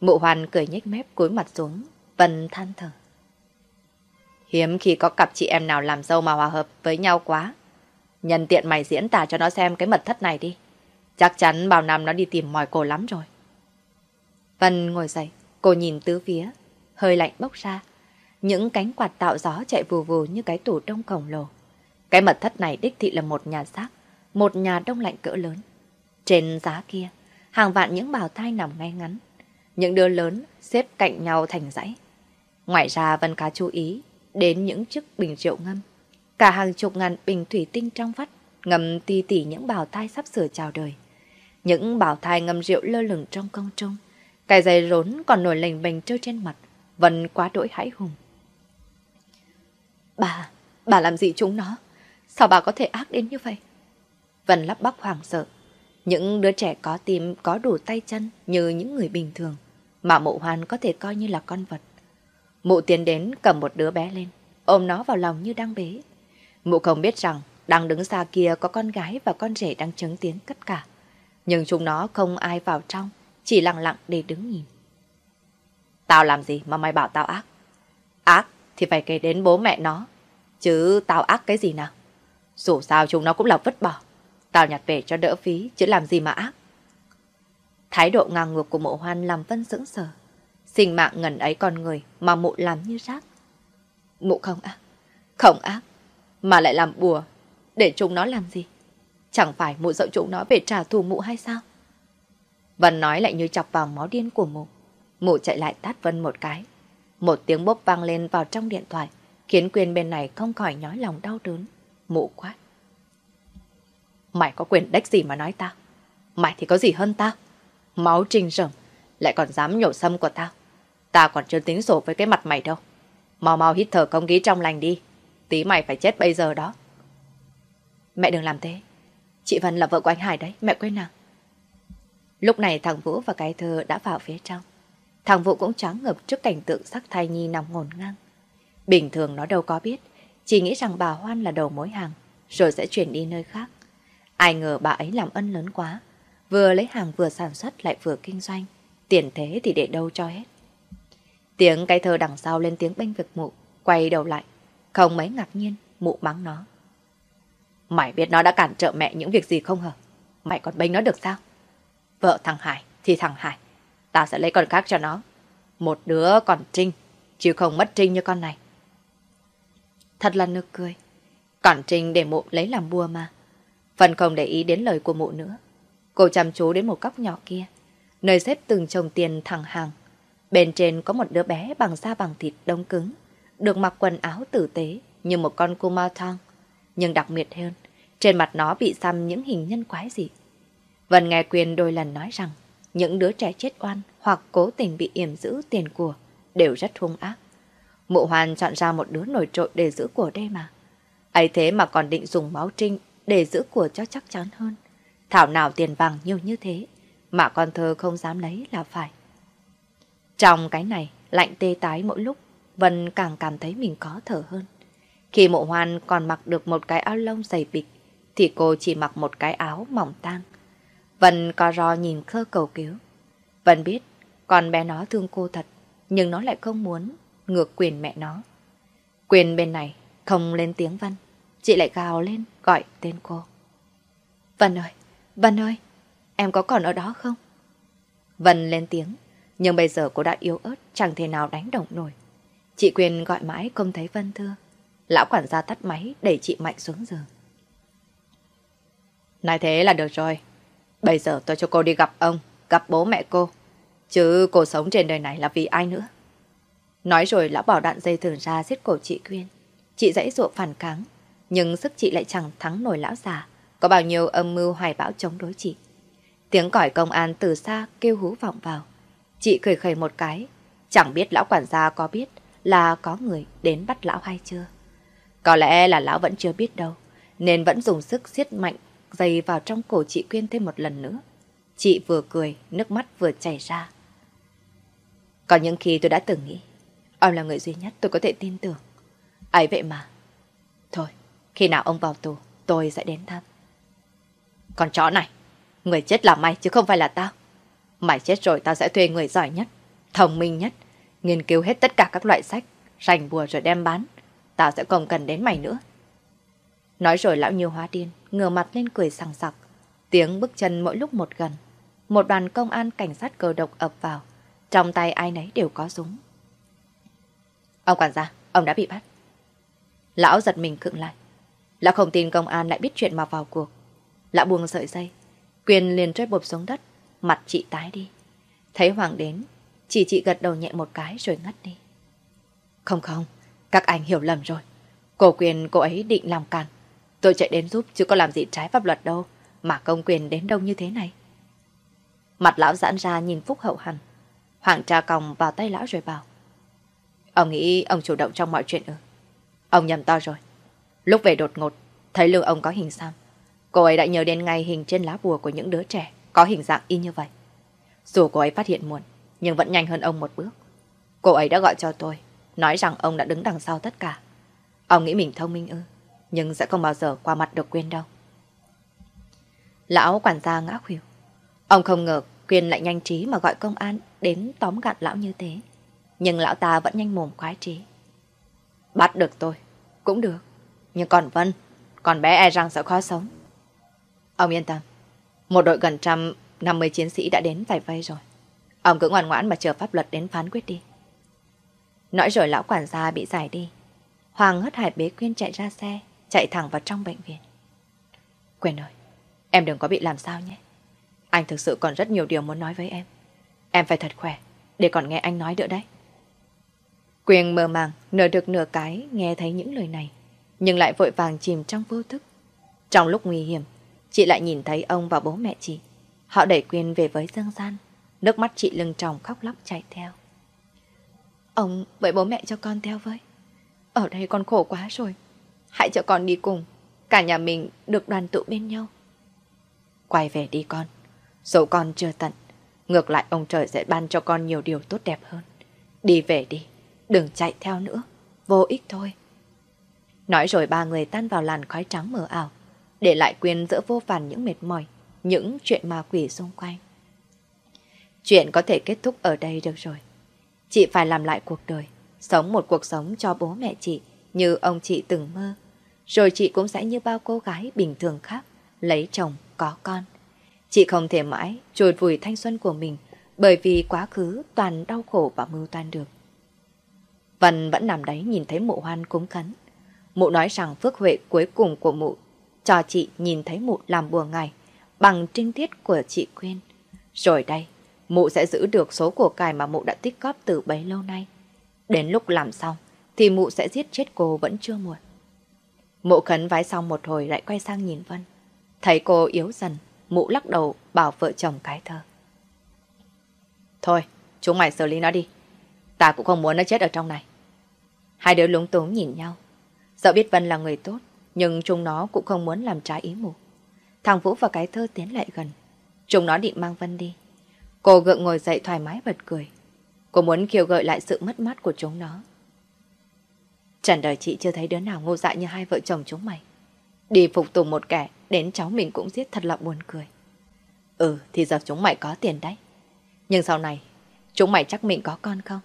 Mụ hoàn cười nhếch mép cúi mặt xuống, Vân than thở. Hiếm khi có cặp chị em nào làm dâu mà hòa hợp với nhau quá. Nhân tiện mày diễn tả cho nó xem cái mật thất này đi. Chắc chắn bao năm nó đi tìm mỏi cổ lắm rồi. Vân ngồi dậy, cô nhìn tứ phía, hơi lạnh bốc ra. Những cánh quạt tạo gió chạy vù vù như cái tủ đông khổng lồ. Cái mật thất này đích thị là một nhà xác, một nhà đông lạnh cỡ lớn. Trên giá kia, hàng vạn những bào thai nằm ngay ngắn. Những đứa lớn xếp cạnh nhau thành dãy. Ngoài ra Vân Cá chú ý đến những chiếc bình rượu ngâm. Cả hàng chục ngàn bình thủy tinh trong vắt, ngầm ti tỉ những bào thai sắp sửa chào đời. Những bào thai ngâm rượu lơ lửng trong công trung. Cái giày rốn còn nổi lềnh bềnh trơ trên mặt, Vân quá đỗi hãi hùng. Bà, bà làm gì chúng nó? Sao bà có thể ác đến như vậy? Vân lắp bắp hoảng sợ. Những đứa trẻ có tim, có đủ tay chân như những người bình thường, mà mộ hoan có thể coi như là con vật. Mụ tiến đến cầm một đứa bé lên, ôm nó vào lòng như đang bế. Mụ không biết rằng đang đứng xa kia có con gái và con rể đang chứng tiếng tất cả. Nhưng chúng nó không ai vào trong, chỉ lặng lặng để đứng nhìn. Tao làm gì mà mày bảo tao ác? Ác thì phải kể đến bố mẹ nó, chứ tao ác cái gì nào? Dù sao chúng nó cũng là vứt bỏ. Tao nhặt về cho đỡ phí, chứ làm gì mà ác. Thái độ ngang ngược của mộ hoan làm Vân sững sờ. Sinh mạng ngần ấy con người mà mụ làm như rác. Mụ không ác, không ác, mà lại làm bùa, để chúng nó làm gì? Chẳng phải mụ sợ chúng nó về trả thù mụ hay sao? Vân nói lại như chọc vào máu điên của mụ. Mụ chạy lại tát Vân một cái. Một tiếng bốp vang lên vào trong điện thoại, khiến quyền bên này không khỏi nhói lòng đau đớn. Mụ quát. Mày có quyền đách gì mà nói tao? Mày thì có gì hơn tao? Máu trinh rồng, lại còn dám nhổ sâm của tao. Tao còn chưa tính sổ với cái mặt mày đâu. Mau mau hít thở không khí trong lành đi. Tí mày phải chết bây giờ đó. Mẹ đừng làm thế. Chị Vân là vợ của anh Hải đấy, mẹ quên nào. Lúc này thằng Vũ và cái thơ đã vào phía trong. Thằng Vũ cũng choáng ngập trước cảnh tượng sắc thai nhi nằm ngổn ngang. Bình thường nó đâu có biết, chỉ nghĩ rằng bà Hoan là đầu mối hàng, rồi sẽ chuyển đi nơi khác. Ai ngờ bà ấy làm ân lớn quá, vừa lấy hàng vừa sản xuất lại vừa kinh doanh, tiền thế thì để đâu cho hết. Tiếng cái thơ đằng sau lên tiếng bênh vực mụ, quay đầu lại, không mấy ngạc nhiên, mụ mắng nó. Mày biết nó đã cản trợ mẹ những việc gì không hả? Mày còn bênh nó được sao? Vợ thằng Hải thì thằng Hải, ta sẽ lấy con khác cho nó. Một đứa còn Trinh, chứ không mất Trinh như con này. Thật là nực cười. Còn Trinh để mụ lấy làm bùa mà. Phần không để ý đến lời của mụ nữa. Cô chăm chú đến một góc nhỏ kia, nơi xếp từng chồng tiền thẳng hàng. Bên trên có một đứa bé bằng da bằng thịt đông cứng, được mặc quần áo tử tế như một con cô ma thang. Nhưng đặc biệt hơn, trên mặt nó bị xăm những hình nhân quái dị. Vân nghe quyền đôi lần nói rằng những đứa trẻ chết oan hoặc cố tình bị yểm giữ tiền của đều rất hung ác. Mụ hoàn chọn ra một đứa nổi trội để giữ của đây mà. ấy thế mà còn định dùng máu trinh để giữ của cho chắc chắn hơn. Thảo nào tiền vàng nhiều như thế, mà con thơ không dám lấy là phải. Trong cái này, lạnh tê tái mỗi lúc, Vân càng cảm thấy mình khó thở hơn. Khi mộ hoan còn mặc được một cái áo lông dày bịch, thì cô chỉ mặc một cái áo mỏng tang. Vân co ro nhìn khơ cầu cứu. Vân biết con bé nó thương cô thật, nhưng nó lại không muốn ngược quyền mẹ nó. Quyền bên này không lên tiếng Vân, chị lại gào lên gọi tên cô. Vân ơi, Vân ơi, em có còn ở đó không? Vân lên tiếng, nhưng bây giờ cô đã yếu ớt, chẳng thể nào đánh động nổi. Chị Quyền gọi mãi không thấy Vân thưa. Lão quản gia tắt máy đẩy chị Mạnh xuống giường. Nói thế là được rồi. Bây giờ tôi cho cô đi gặp ông, gặp bố mẹ cô. Chứ cô sống trên đời này là vì ai nữa? Nói rồi lão bảo đạn dây thừng ra giết cổ chị Quyên. Chị dãy ruộng phản kháng, nhưng sức chị lại chẳng thắng nổi lão già. Có bao nhiêu âm mưu hoài bão chống đối chị. Tiếng còi công an từ xa kêu hú vọng vào. Chị cười khẩy một cái. Chẳng biết lão quản gia có biết là có người đến bắt lão hay chưa. Có lẽ là lão vẫn chưa biết đâu. Nên vẫn dùng sức siết mạnh dây vào trong cổ chị Quyên thêm một lần nữa. Chị vừa cười, nước mắt vừa chảy ra. Có những khi tôi đã từng nghĩ, ông là người duy nhất tôi có thể tin tưởng. ấy vậy mà. Khi nào ông vào tù, tôi sẽ đến thăm. Con chó này, người chết là mày chứ không phải là tao. Mày chết rồi tao sẽ thuê người giỏi nhất, thông minh nhất, nghiên cứu hết tất cả các loại sách, rành bùa rồi đem bán. Tao sẽ không cần đến mày nữa. Nói rồi lão như hóa điên, ngửa mặt lên cười sằng sặc. Tiếng bước chân mỗi lúc một gần. Một đoàn công an cảnh sát cơ độc ập vào. Trong tay ai nấy đều có súng. Ông quản gia, ông đã bị bắt. Lão giật mình khựng lại. Lão không tin công an lại biết chuyện mà vào cuộc. Lão buông sợi dây. Quyền liền rơi bộp xuống đất. Mặt chị tái đi. Thấy Hoàng đến, chỉ chị gật đầu nhẹ một cái rồi ngất đi. Không không, các anh hiểu lầm rồi. cổ Quyền cô ấy định làm càn. Tôi chạy đến giúp chứ có làm gì trái pháp luật đâu, mà công quyền đến đông như thế này. Mặt lão giãn ra nhìn Phúc hậu hẳn. Hoàng trà còng vào tay lão rồi bảo. Ông nghĩ ông chủ động trong mọi chuyện ư? Ông nhầm to rồi. Lúc về đột ngột, thấy lưng ông có hình xăm. Cô ấy đã nhớ đến ngay hình trên lá bùa của những đứa trẻ có hình dạng y như vậy. Dù cô ấy phát hiện muộn, nhưng vẫn nhanh hơn ông một bước. Cô ấy đã gọi cho tôi, nói rằng ông đã đứng đằng sau tất cả. Ông nghĩ mình thông minh ư? nhưng sẽ không bao giờ qua mặt được Quyên đâu. Lão quản gia ngã khuỷu. Ông không ngờ Quyên lại nhanh trí mà gọi công an đến tóm gạt lão như thế. Nhưng lão ta vẫn nhanh mồm khoái trí. Bắt được tôi, cũng được. Nhưng còn Vân, còn bé e rằng sẽ khó sống. Ông yên tâm, một đội gần trăm 50 chiến sĩ đã đến vài vây rồi. Ông cứ ngoan ngoãn mà chờ pháp luật đến phán quyết đi. Nói rồi lão quản gia bị giải đi. Hoàng hất hải bế Quyên chạy ra xe, chạy thẳng vào trong bệnh viện. Quyên ơi, em đừng có bị làm sao nhé. Anh thực sự còn rất nhiều điều muốn nói với em. Em phải thật khỏe, để còn nghe anh nói nữa đấy. Quyên mơ màng, nửa được nửa cái nghe thấy những lời này, nhưng lại vội vàng chìm trong vô thức. Trong lúc nguy hiểm, chị lại nhìn thấy ông và bố mẹ chị. Họ đẩy Quyền về với Dương Gian, nước mắt chị lưng tròng khóc lóc chạy theo. Ông với bố mẹ cho con theo với. Ở đây con khổ quá rồi. Hãy cho con đi cùng. Cả nhà mình được đoàn tụ bên nhau. Quay về đi con. Dẫu con chưa tận. Ngược lại ông trời sẽ ban cho con nhiều điều tốt đẹp hơn. Đi về đi. Đừng chạy theo nữa. vô ích thôi. Nói rồi ba người tan vào làn khói trắng mờ ảo, để lại Quyên giữa vô vàn những mệt mỏi, những chuyện ma quỷ xung quanh. Chuyện có thể kết thúc ở đây được rồi. Chị phải làm lại cuộc đời, sống một cuộc sống cho bố mẹ chị như ông chị từng mơ. Rồi chị cũng sẽ như bao cô gái bình thường khác, lấy chồng, có con. Chị không thể mãi trôi vùi thanh xuân của mình bởi vì quá khứ toàn đau khổ và mưu toan được. Vân vẫn nằm đấy nhìn thấy mộ hoan cúng khấn. Mụ nói rằng phước huệ cuối cùng của mụ cho chị nhìn thấy mụ làm bùa ngày bằng trinh tiết của chị Quyên. Rồi đây, mụ sẽ giữ được số của cải mà mụ đã tích góp từ bấy lâu nay. Đến lúc làm xong, thì mụ sẽ giết chết cô vẫn chưa muộn. Mụ khấn vái xong một hồi lại quay sang nhìn Vân. Thấy cô yếu dần, mụ lắc đầu bảo vợ chồng cái thơ. Thôi, chúng mày xử lý nó đi. Ta cũng không muốn nó chết ở trong này. Hai đứa lúng túng nhìn nhau. Dẫu biết Vân là người tốt, nhưng chúng nó cũng không muốn làm trái ý mù. Thằng Vũ và cái thơ tiến lại gần. Chúng nó định mang Vân đi. Cô gượng ngồi dậy thoải mái bật cười. Cô muốn khiêu gợi lại sự mất mát của chúng nó. Trần đời chị chưa thấy đứa nào ngu dại như hai vợ chồng chúng mày. Đi phục tùng một kẻ, đến cháu mình cũng giết thật là buồn cười. Ừ, thì giờ chúng mày có tiền đấy. Nhưng sau này, chúng mày chắc mình có con không?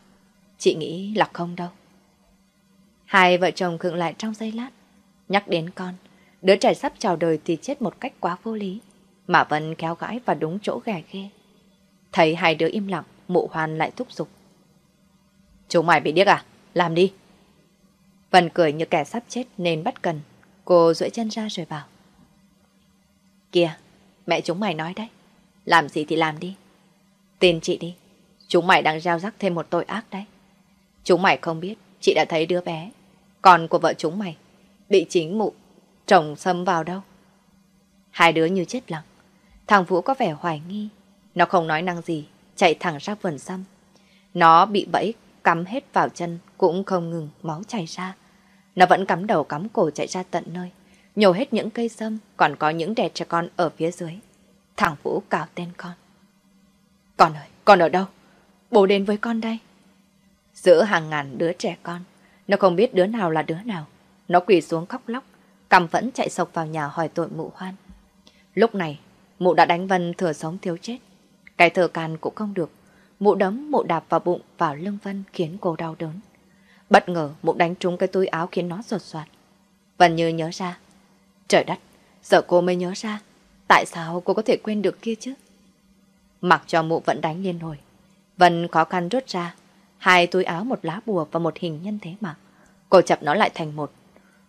Chị nghĩ là không đâu. Hai vợ chồng khựng lại trong giây lát. Nhắc đến con, đứa trẻ sắp chào đời thì chết một cách quá vô lý. Mà Vân kéo gãi và đúng chỗ ghè ghê. Thấy hai đứa im lặng, mụ hoan lại thúc giục. Chúng mày bị điếc à? Làm đi. Vân cười như kẻ sắp chết nên bắt cần. Cô duỗi chân ra rồi bảo. Kìa, mẹ chúng mày nói đấy. Làm gì thì làm đi. Tin chị đi. Chúng mày đang gieo rắc thêm một tội ác đấy. Chúng mày không biết, chị đã thấy đứa bé. Con của vợ chúng mày bị chính mụ chồng xâm vào đâu. Hai đứa như chết lặng. Thằng Vũ có vẻ hoài nghi. Nó không nói năng gì, chạy thẳng ra vườn xăm. Nó bị bẫy, cắm hết vào chân, cũng không ngừng, máu chảy ra. Nó vẫn cắm đầu cắm cổ chạy ra tận nơi, nhổ hết những cây sâm, còn có những đẻ trẻ con ở phía dưới. Thằng Vũ cào tên con. Con ơi, con ở đâu? Bố đến với con đây. Giữa hàng ngàn đứa trẻ con, nó không biết đứa nào là đứa nào. Nó quỳ xuống khóc lóc, cầm vẫn chạy sộc vào nhà hỏi tội mụ hoan. Lúc này, mụ đã đánh Vân thừa sống thiếu chết. Cái thừa can cũng không được. Mụ đấm, mụ đạp vào bụng, vào lưng Vân khiến cô đau đớn. Bất ngờ mụ đánh trúng cái túi áo khiến nó rột soạt. Vân như nhớ ra. Trời đất, giờ cô mới nhớ ra. Tại sao cô có thể quên được kia chứ? Mặc cho mụ vẫn đánh liên hồi. Vân khó khăn rút ra. Hai túi áo một lá bùa và một hình nhân thế mặc. Cô chập nó lại thành một.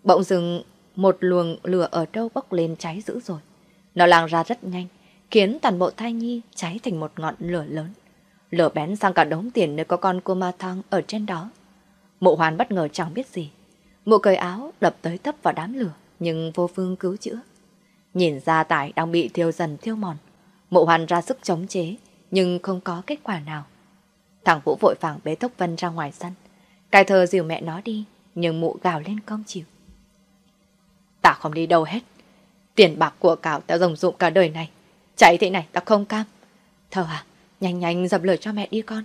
Bỗng dừng một luồng lửa ở đâu bốc lên cháy dữ rồi. Nó lan ra rất nhanh, khiến toàn bộ thai nhi cháy thành một ngọn lửa lớn. Lửa bén sang cả đống tiền nơi có con cua ma thang ở trên đó. Mụ hoàn bất ngờ chẳng biết gì. Mụ cởi áo đập tới tấp vào đám lửa, nhưng vô phương cứu chữa. Nhìn ra tải đang bị thiêu dần thiêu mòn. Mụ hoàn ra sức chống chế, nhưng không có kết quả nào. Thằng Vũ vội vàng bế thúc Vân ra ngoài sân. Cài thờ dìu mẹ nó đi, nhưng mụ gào lên công chịu. Ta không đi đâu hết. Tiền bạc của cào ta dùng dụng cả đời này. Chạy thế này ta không cam. Thờ à, nhanh nhanh dập lửa cho mẹ đi con.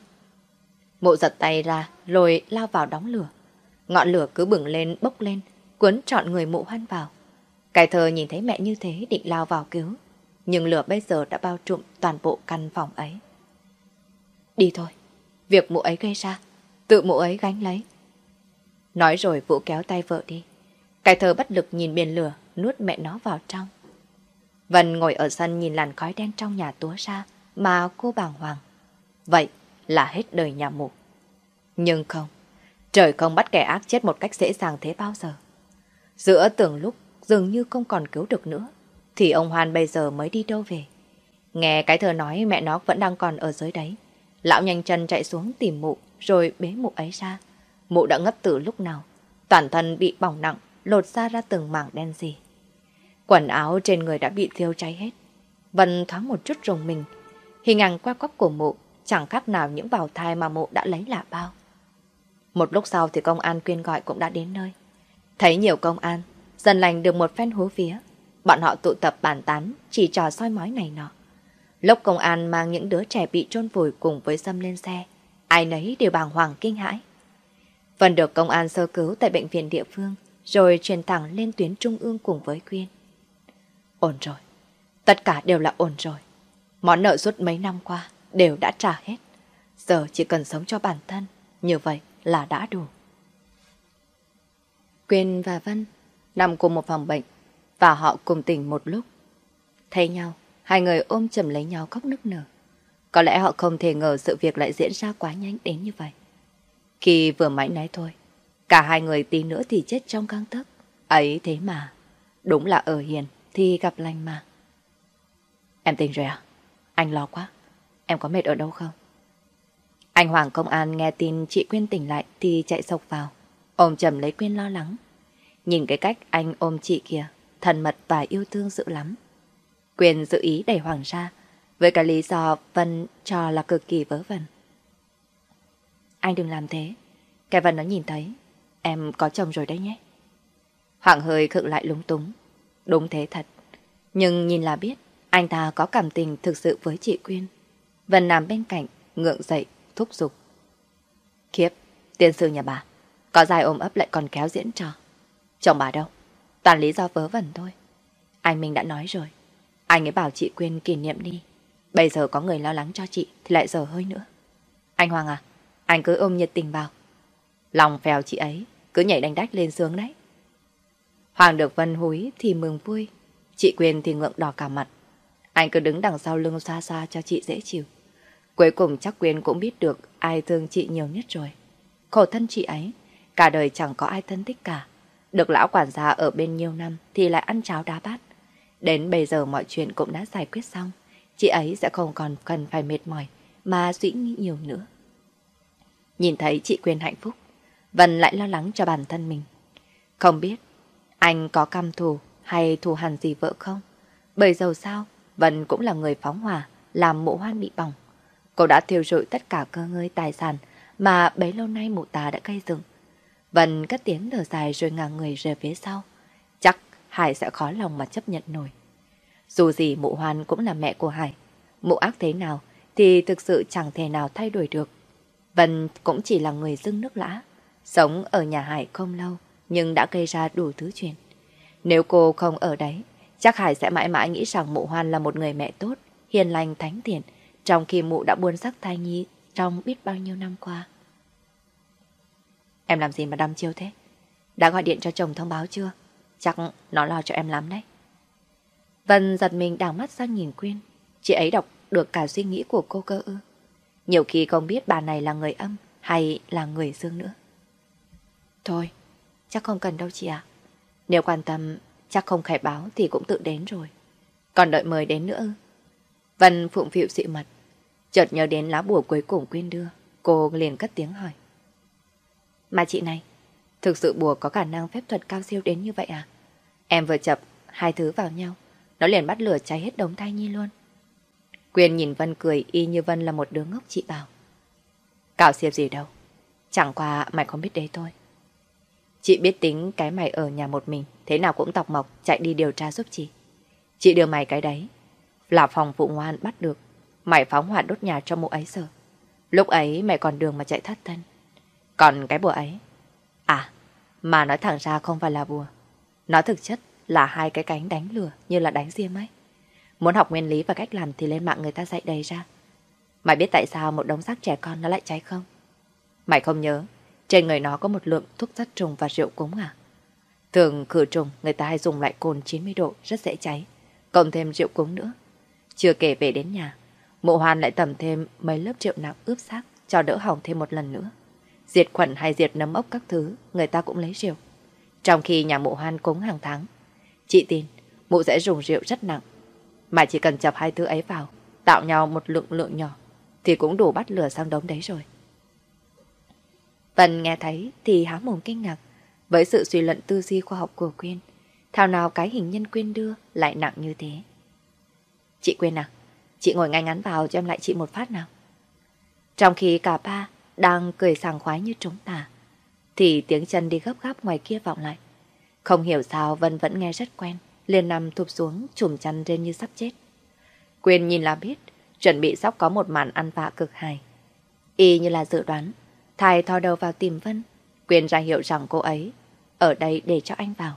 Mụ giật tay ra, rồi lao vào đóng lửa. Ngọn lửa cứ bừng lên, bốc lên, cuốn trọn người mụ hoan vào. Cái thơ nhìn thấy mẹ như thế định lao vào cứu. Nhưng lửa bây giờ đã bao trùm toàn bộ căn phòng ấy. Đi thôi, việc mụ ấy gây ra, tự mụ ấy gánh lấy. Nói rồi Vũ kéo tay vợ đi. Cái thơ bất lực nhìn biển lửa, nuốt mẹ nó vào trong. Vân ngồi ở sân nhìn làn khói đen trong nhà túa ra, mà cô bàng hoàng. Vậy là hết đời nhà mụ. Nhưng không, trời không bắt kẻ ác chết một cách dễ dàng thế bao giờ. Giữa tưởng lúc dường như không còn cứu được nữa, thì ông Hoan bây giờ mới đi đâu về. Nghe cái thơ nói mẹ nó vẫn đang còn ở dưới đấy. Lão nhanh chân chạy xuống tìm mụ, rồi bế mụ ấy ra. Mụ đã ngất từ lúc nào. Toàn thân bị bỏng nặng, lột ra ra từng mảng đen gì. Quần áo trên người đã bị thiêu cháy hết. Vân thoáng một chút rùng mình. Hình ảnh qua cóc của mụ chẳng khác nào những bào thai mà mụ đã lấy là bao. Một lúc sau thì công an quyên gọi cũng đã đến nơi. Thấy nhiều công an, dần lành được một phen hú vía. Bọn họ tụ tập bàn tán, chỉ trò soi mói này nọ. Lúc công an mang những đứa trẻ bị trôn vùi cùng với Sâm lên xe, ai nấy đều bàng hoàng kinh hãi. Vân được công an sơ cứu tại bệnh viện địa phương, rồi truyền thẳng lên tuyến trung ương cùng với Quyên. Ổn rồi. Tất cả đều là ổn rồi. Món nợ suốt mấy năm qua đều đã trả hết. Giờ chỉ cần sống cho bản thân, như vậy là đã đủ. Quyên và Vân nằm cùng một phòng bệnh và họ cùng tỉnh một lúc. Thấy nhau, hai người ôm chầm lấy nhau khóc nức nở. Có lẽ họ không thể ngờ sự việc lại diễn ra quá nhanh đến như vậy. Khi vừa mãi nấy thôi, cả hai người tí nữa thì chết trong căng tấc. Ấy thế mà, đúng là ở hiền thì gặp lành mà. Em tỉnh rồi à? Anh lo quá. Em có mệt ở đâu không? Anh Hoàng công an nghe tin chị Quyên tỉnh lại thì chạy sộc vào. Ôm chầm lấy Quyên lo lắng. Nhìn cái cách anh ôm chị kia, thân mật và yêu thương dữ lắm. Quyền dự ý đẩy Hoàng ra, với cái lý do Vân cho là cực kỳ vớ vẩn. Anh đừng làm thế. Cái Vân nó nhìn thấy, em có chồng rồi đấy nhé. Hoàng hơi khựng lại lúng túng. Đúng thế thật. Nhưng nhìn là biết, anh ta có cảm tình thực sự với chị Quyên. Vân nằm bên cạnh, ngượng dậy, thúc giục. Khiếp, tiên sư nhà bà, có dài ôm ấp lại còn kéo diễn trò. Chồng bà đâu? Toàn lý do vớ vẩn thôi. Anh mình đã nói rồi. Anh ấy bảo chị Quyên kỷ niệm đi. Bây giờ có người lo lắng cho chị thì lại dở hơi nữa. Anh Hoàng à, anh cứ ôm nhiệt tình vào. Lòng phèo chị ấy, cứ nhảy đánh đách lên sướng đấy. Hoàng được Vân húi thì mừng vui, chị Quyên thì ngượng đỏ cả mặt. Anh cứ đứng đằng sau lưng xa xa cho chị dễ chịu. Cuối cùng chắc Quyên cũng biết được ai thương chị nhiều nhất rồi. Khổ thân chị ấy, cả đời chẳng có ai thân thích cả. Được lão quản gia ở bên nhiều năm thì lại ăn cháo đá bát. Đến bây giờ mọi chuyện cũng đã giải quyết xong. Chị ấy sẽ không còn cần phải mệt mỏi mà suy nghĩ nhiều nữa. Nhìn thấy chị Quyên hạnh phúc, Vân lại lo lắng cho bản thân mình. Không biết anh có căm thù hay thù hằn gì vợ không? Bởi dầu sao, Vân cũng là người phóng hỏa, làm mộ hoan bị bỏng. Cô đã thiêu rụi tất cả cơ ngơi tài sản mà bấy lâu nay mụ ta đã gây dựng. Vân cất tiếng thở dài rồi ngả người rời phía sau. Hải sẽ khó lòng mà chấp nhận nổi. Dù gì mụ hoan cũng là mẹ của Hải. Mụ ác thế nào thì thực sự chẳng thể nào thay đổi được. Vân cũng chỉ là người dưng nước lã. Sống ở nhà Hải không lâu nhưng đã gây ra đủ thứ chuyện. Nếu cô không ở đấy, chắc Hải sẽ mãi mãi nghĩ rằng mụ hoan là một người mẹ tốt, hiền lành thánh thiện, trong khi mụ đã buôn sắc thai nhi trong biết bao nhiêu năm qua. Em làm gì mà đăm chiêu thế? Đã gọi điện cho chồng thông báo chưa? Chắc nó lo cho em lắm đấy. Vân giật mình đảo mắt sang nhìn Quyên. Chị ấy đọc được cả suy nghĩ của cô cơ ư. Nhiều khi không biết bà này là người âm hay là người dương nữa. Thôi, chắc không cần đâu chị ạ. Nếu quan tâm, chắc không khai báo thì cũng tự đến rồi. Còn đợi mời đến nữa ư. Vân phụng phịu dị mật. Chợt nhớ đến lá bùa cuối cùng Quyên đưa. Cô liền cất tiếng hỏi. Mà chị này, thực sự bùa có khả năng phép thuật cao siêu đến như vậy à? Em vừa chập hai thứ vào nhau, nó liền bắt lửa cháy hết đống thai nhi luôn. Quyên nhìn Vân cười y như Vân là một đứa ngốc chị bảo. Cao siêu gì đâu, chẳng qua mày không biết đấy thôi. Chị biết tính cái mày ở nhà một mình, thế nào cũng tọc mọc chạy đi điều tra giúp chị. Chị đưa mày cái đấy, là phòng phụ ngoan bắt được. Mày phóng hỏa đốt nhà cho mụ ấy sợ. Lúc ấy mày còn đường mà chạy thất thân. Còn cái bùa ấy... Mà nói thẳng ra không phải là bùa. Nó thực chất là hai cái cánh đánh lửa như là đánh diêm ấy. Muốn học nguyên lý và cách làm thì lên mạng người ta dạy đầy ra. Mày biết tại sao một đống xác trẻ con nó lại cháy không? Mày không nhớ, trên người nó có một lượng thuốc sát trùng và rượu cúng à? Thường khử trùng người ta hay dùng loại cồn 90 độ rất dễ cháy, cộng thêm rượu cúng nữa. Chưa kể về đến nhà, mộ hoàn lại tẩm thêm mấy lớp rượu nặng ướp xác cho đỡ hỏng thêm một lần nữa. Diệt khuẩn hay diệt nấm ốc các thứ, người ta cũng lấy rượu. Trong khi nhà mụ hoan cúng hàng tháng, chị tin mụ sẽ dùng rượu rất nặng. Mà chỉ cần chập hai thứ ấy vào, tạo nhau một lượng lượng nhỏ, thì cũng đủ bắt lửa sang đống đấy rồi. Vân nghe thấy thì há mồm kinh ngạc với sự suy luận tư duy khoa học của Quyên. Thảo nào cái hình nhân Quyên đưa lại nặng như thế. Chị Quyên à, chị ngồi ngay ngắn vào cho em lại chị một phát nào. Trong khi cả ba đang cười sảng khoái như trống tà, thì tiếng chân đi gấp gáp ngoài kia vọng lại. Không hiểu sao Vân vẫn nghe rất quen, liền nằm thụp xuống chùm chăn lên như sắp chết. Quyên nhìn là biết, chuẩn bị sắp có một màn ăn vạ cực hài. Y như là dự đoán, Thai thò đầu vào tìm Vân, Quyên ra hiệu rằng cô ấy ở đây để cho anh vào.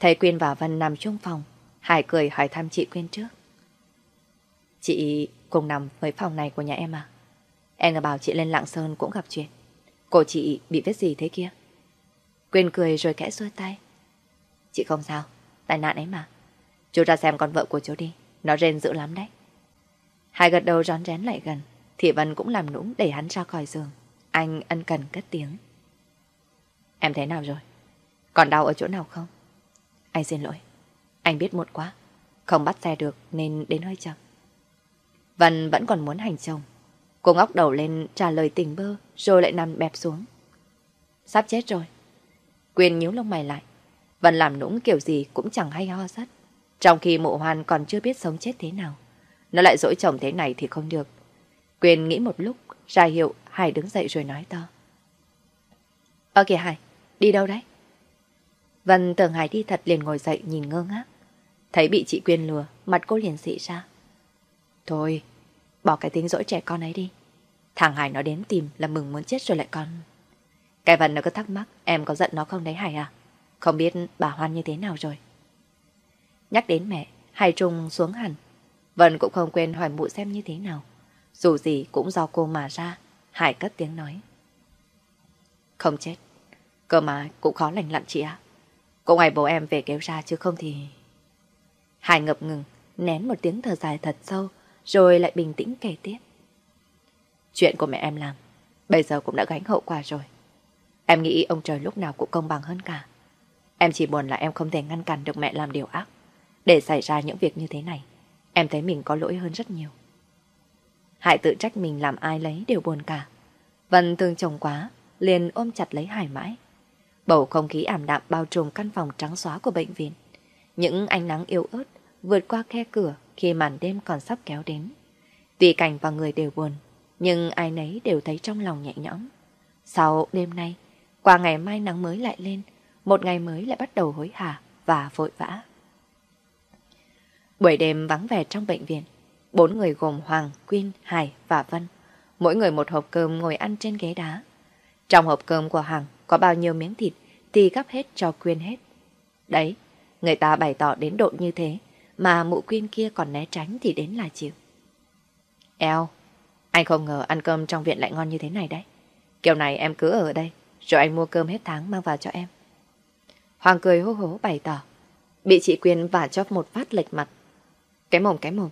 Thấy Quyên và Vân nằm chung phòng, Hải cười hỏi thăm chị Quyên trước. Chị cùng nằm với phòng này của nhà em à? Em bảo chị lên Lạng Sơn cũng gặp chuyện. Cô chị bị vết gì thế kia? Quyên cười rồi kẽ xuôi tay. Chị không sao, tai nạn ấy mà. Chú ra xem con vợ của chú đi, nó rên dữ lắm đấy. Hai gật đầu rón rén lại gần, Thị Vân cũng làm nũng đẩy hắn ra khỏi giường. Anh ân cần cất tiếng. Em thế nào rồi? Còn đau ở chỗ nào không? Anh xin lỗi. Anh biết muộn quá. Không bắt xe được nên đến hơi chậm. Vân vẫn còn muốn hành chồng. Cô ngóc đầu lên trả lời tình bơ rồi lại nằm bẹp xuống. Sắp chết rồi. Quyên nhíu lông mày lại. Vân làm nũng kiểu gì cũng chẳng hay ho sắt. Trong khi mộ hoan còn chưa biết sống chết thế nào. Nó lại dỗi chồng thế này thì không được. Quyên nghĩ một lúc, ra hiệu, Hải đứng dậy rồi nói to. Ơ kìa Hải, đi đâu đấy? Vân tưởng Hải đi thật liền ngồi dậy nhìn ngơ ngác. Thấy bị chị Quyên lừa, mặt cô liền xị ra. Thôi, bỏ cái tính dỗi trẻ con ấy đi. Thằng Hải nó đến tìm là mừng muốn chết rồi lại con. Cái Vân nó cứ thắc mắc em có giận nó không đấy Hải à? Không biết bà Hoan như thế nào rồi. Nhắc đến mẹ, Hải trung xuống hẳn. Vân cũng không quên hỏi mụ xem như thế nào. Dù gì cũng do cô mà ra, Hải cất tiếng nói. Không chết, cơ mà cũng khó lành lặn chị ạ. Cô ngày bố em về kéo ra chứ không thì... Hải ngập ngừng, nén một tiếng thở dài thật sâu, rồi lại bình tĩnh kể tiếp. Chuyện của mẹ em làm, bây giờ cũng đã gánh hậu quả rồi. Em nghĩ ông trời lúc nào cũng công bằng hơn cả. Em chỉ buồn là em không thể ngăn cản được mẹ làm điều ác, để xảy ra những việc như thế này. Em thấy mình có lỗi hơn rất nhiều. Hải tự trách mình làm ai lấy đều buồn cả. Vân thương chồng quá, liền ôm chặt lấy Hải mãi. Bầu không khí ảm đạm bao trùm căn phòng trắng xóa của bệnh viện. Những ánh nắng yếu ớt vượt qua khe cửa khi màn đêm còn sắp kéo đến. Tuy cảnh và người đều buồn, nhưng ai nấy đều thấy trong lòng nhẹ nhõm. Sau đêm nay, qua ngày mai nắng mới lại lên, một ngày mới lại bắt đầu hối hả và vội vã. Buổi đêm vắng vẻ trong bệnh viện, bốn người gồm Hoàng, Quyên, Hải và Vân. Mỗi người một hộp cơm ngồi ăn trên ghế đá. Trong hộp cơm của Hằng có bao nhiêu miếng thịt thì gắp hết cho Quyên hết. Đấy, người ta bày tỏ đến độ như thế, mà mụ Quyên kia còn né tránh thì đến là chịu. Eo, anh không ngờ ăn cơm trong viện lại ngon như thế này đấy. Kiểu này em cứ ở đây, rồi anh mua cơm hết tháng mang vào cho em. Hoàng cười hô hố bày tỏ. Bị chị Quyên vả chóp một phát lệch mặt. Cái mồm cái mồm,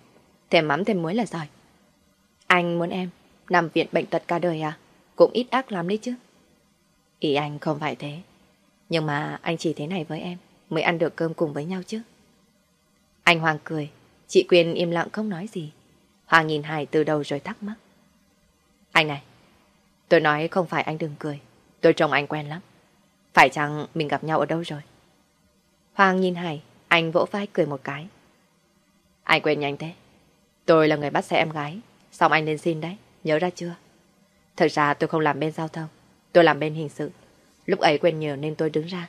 thêm mắm thêm muối là giỏi. Anh muốn em nằm viện bệnh tật cả đời à? Cũng ít ác lắm đấy chứ. Ý anh không phải thế. Nhưng mà anh chỉ thế này với em mới ăn được cơm cùng với nhau chứ. Anh Hoàng cười, chị Quyên im lặng không nói gì. Hoàng nhìn Hải từ đầu rồi thắc mắc. Anh này, tôi nói không phải anh đừng cười. Tôi trông anh quen lắm. Phải chăng mình gặp nhau ở đâu rồi? Hoàng nhìn Hải, anh vỗ vai cười một cái. Anh quên nhanh thế. Tôi là người bắt xe em gái. Xong anh lên xin đấy, nhớ ra chưa? Thật ra tôi không làm bên giao thông. Tôi làm bên hình sự. Lúc ấy quên nhiều nên tôi đứng ra.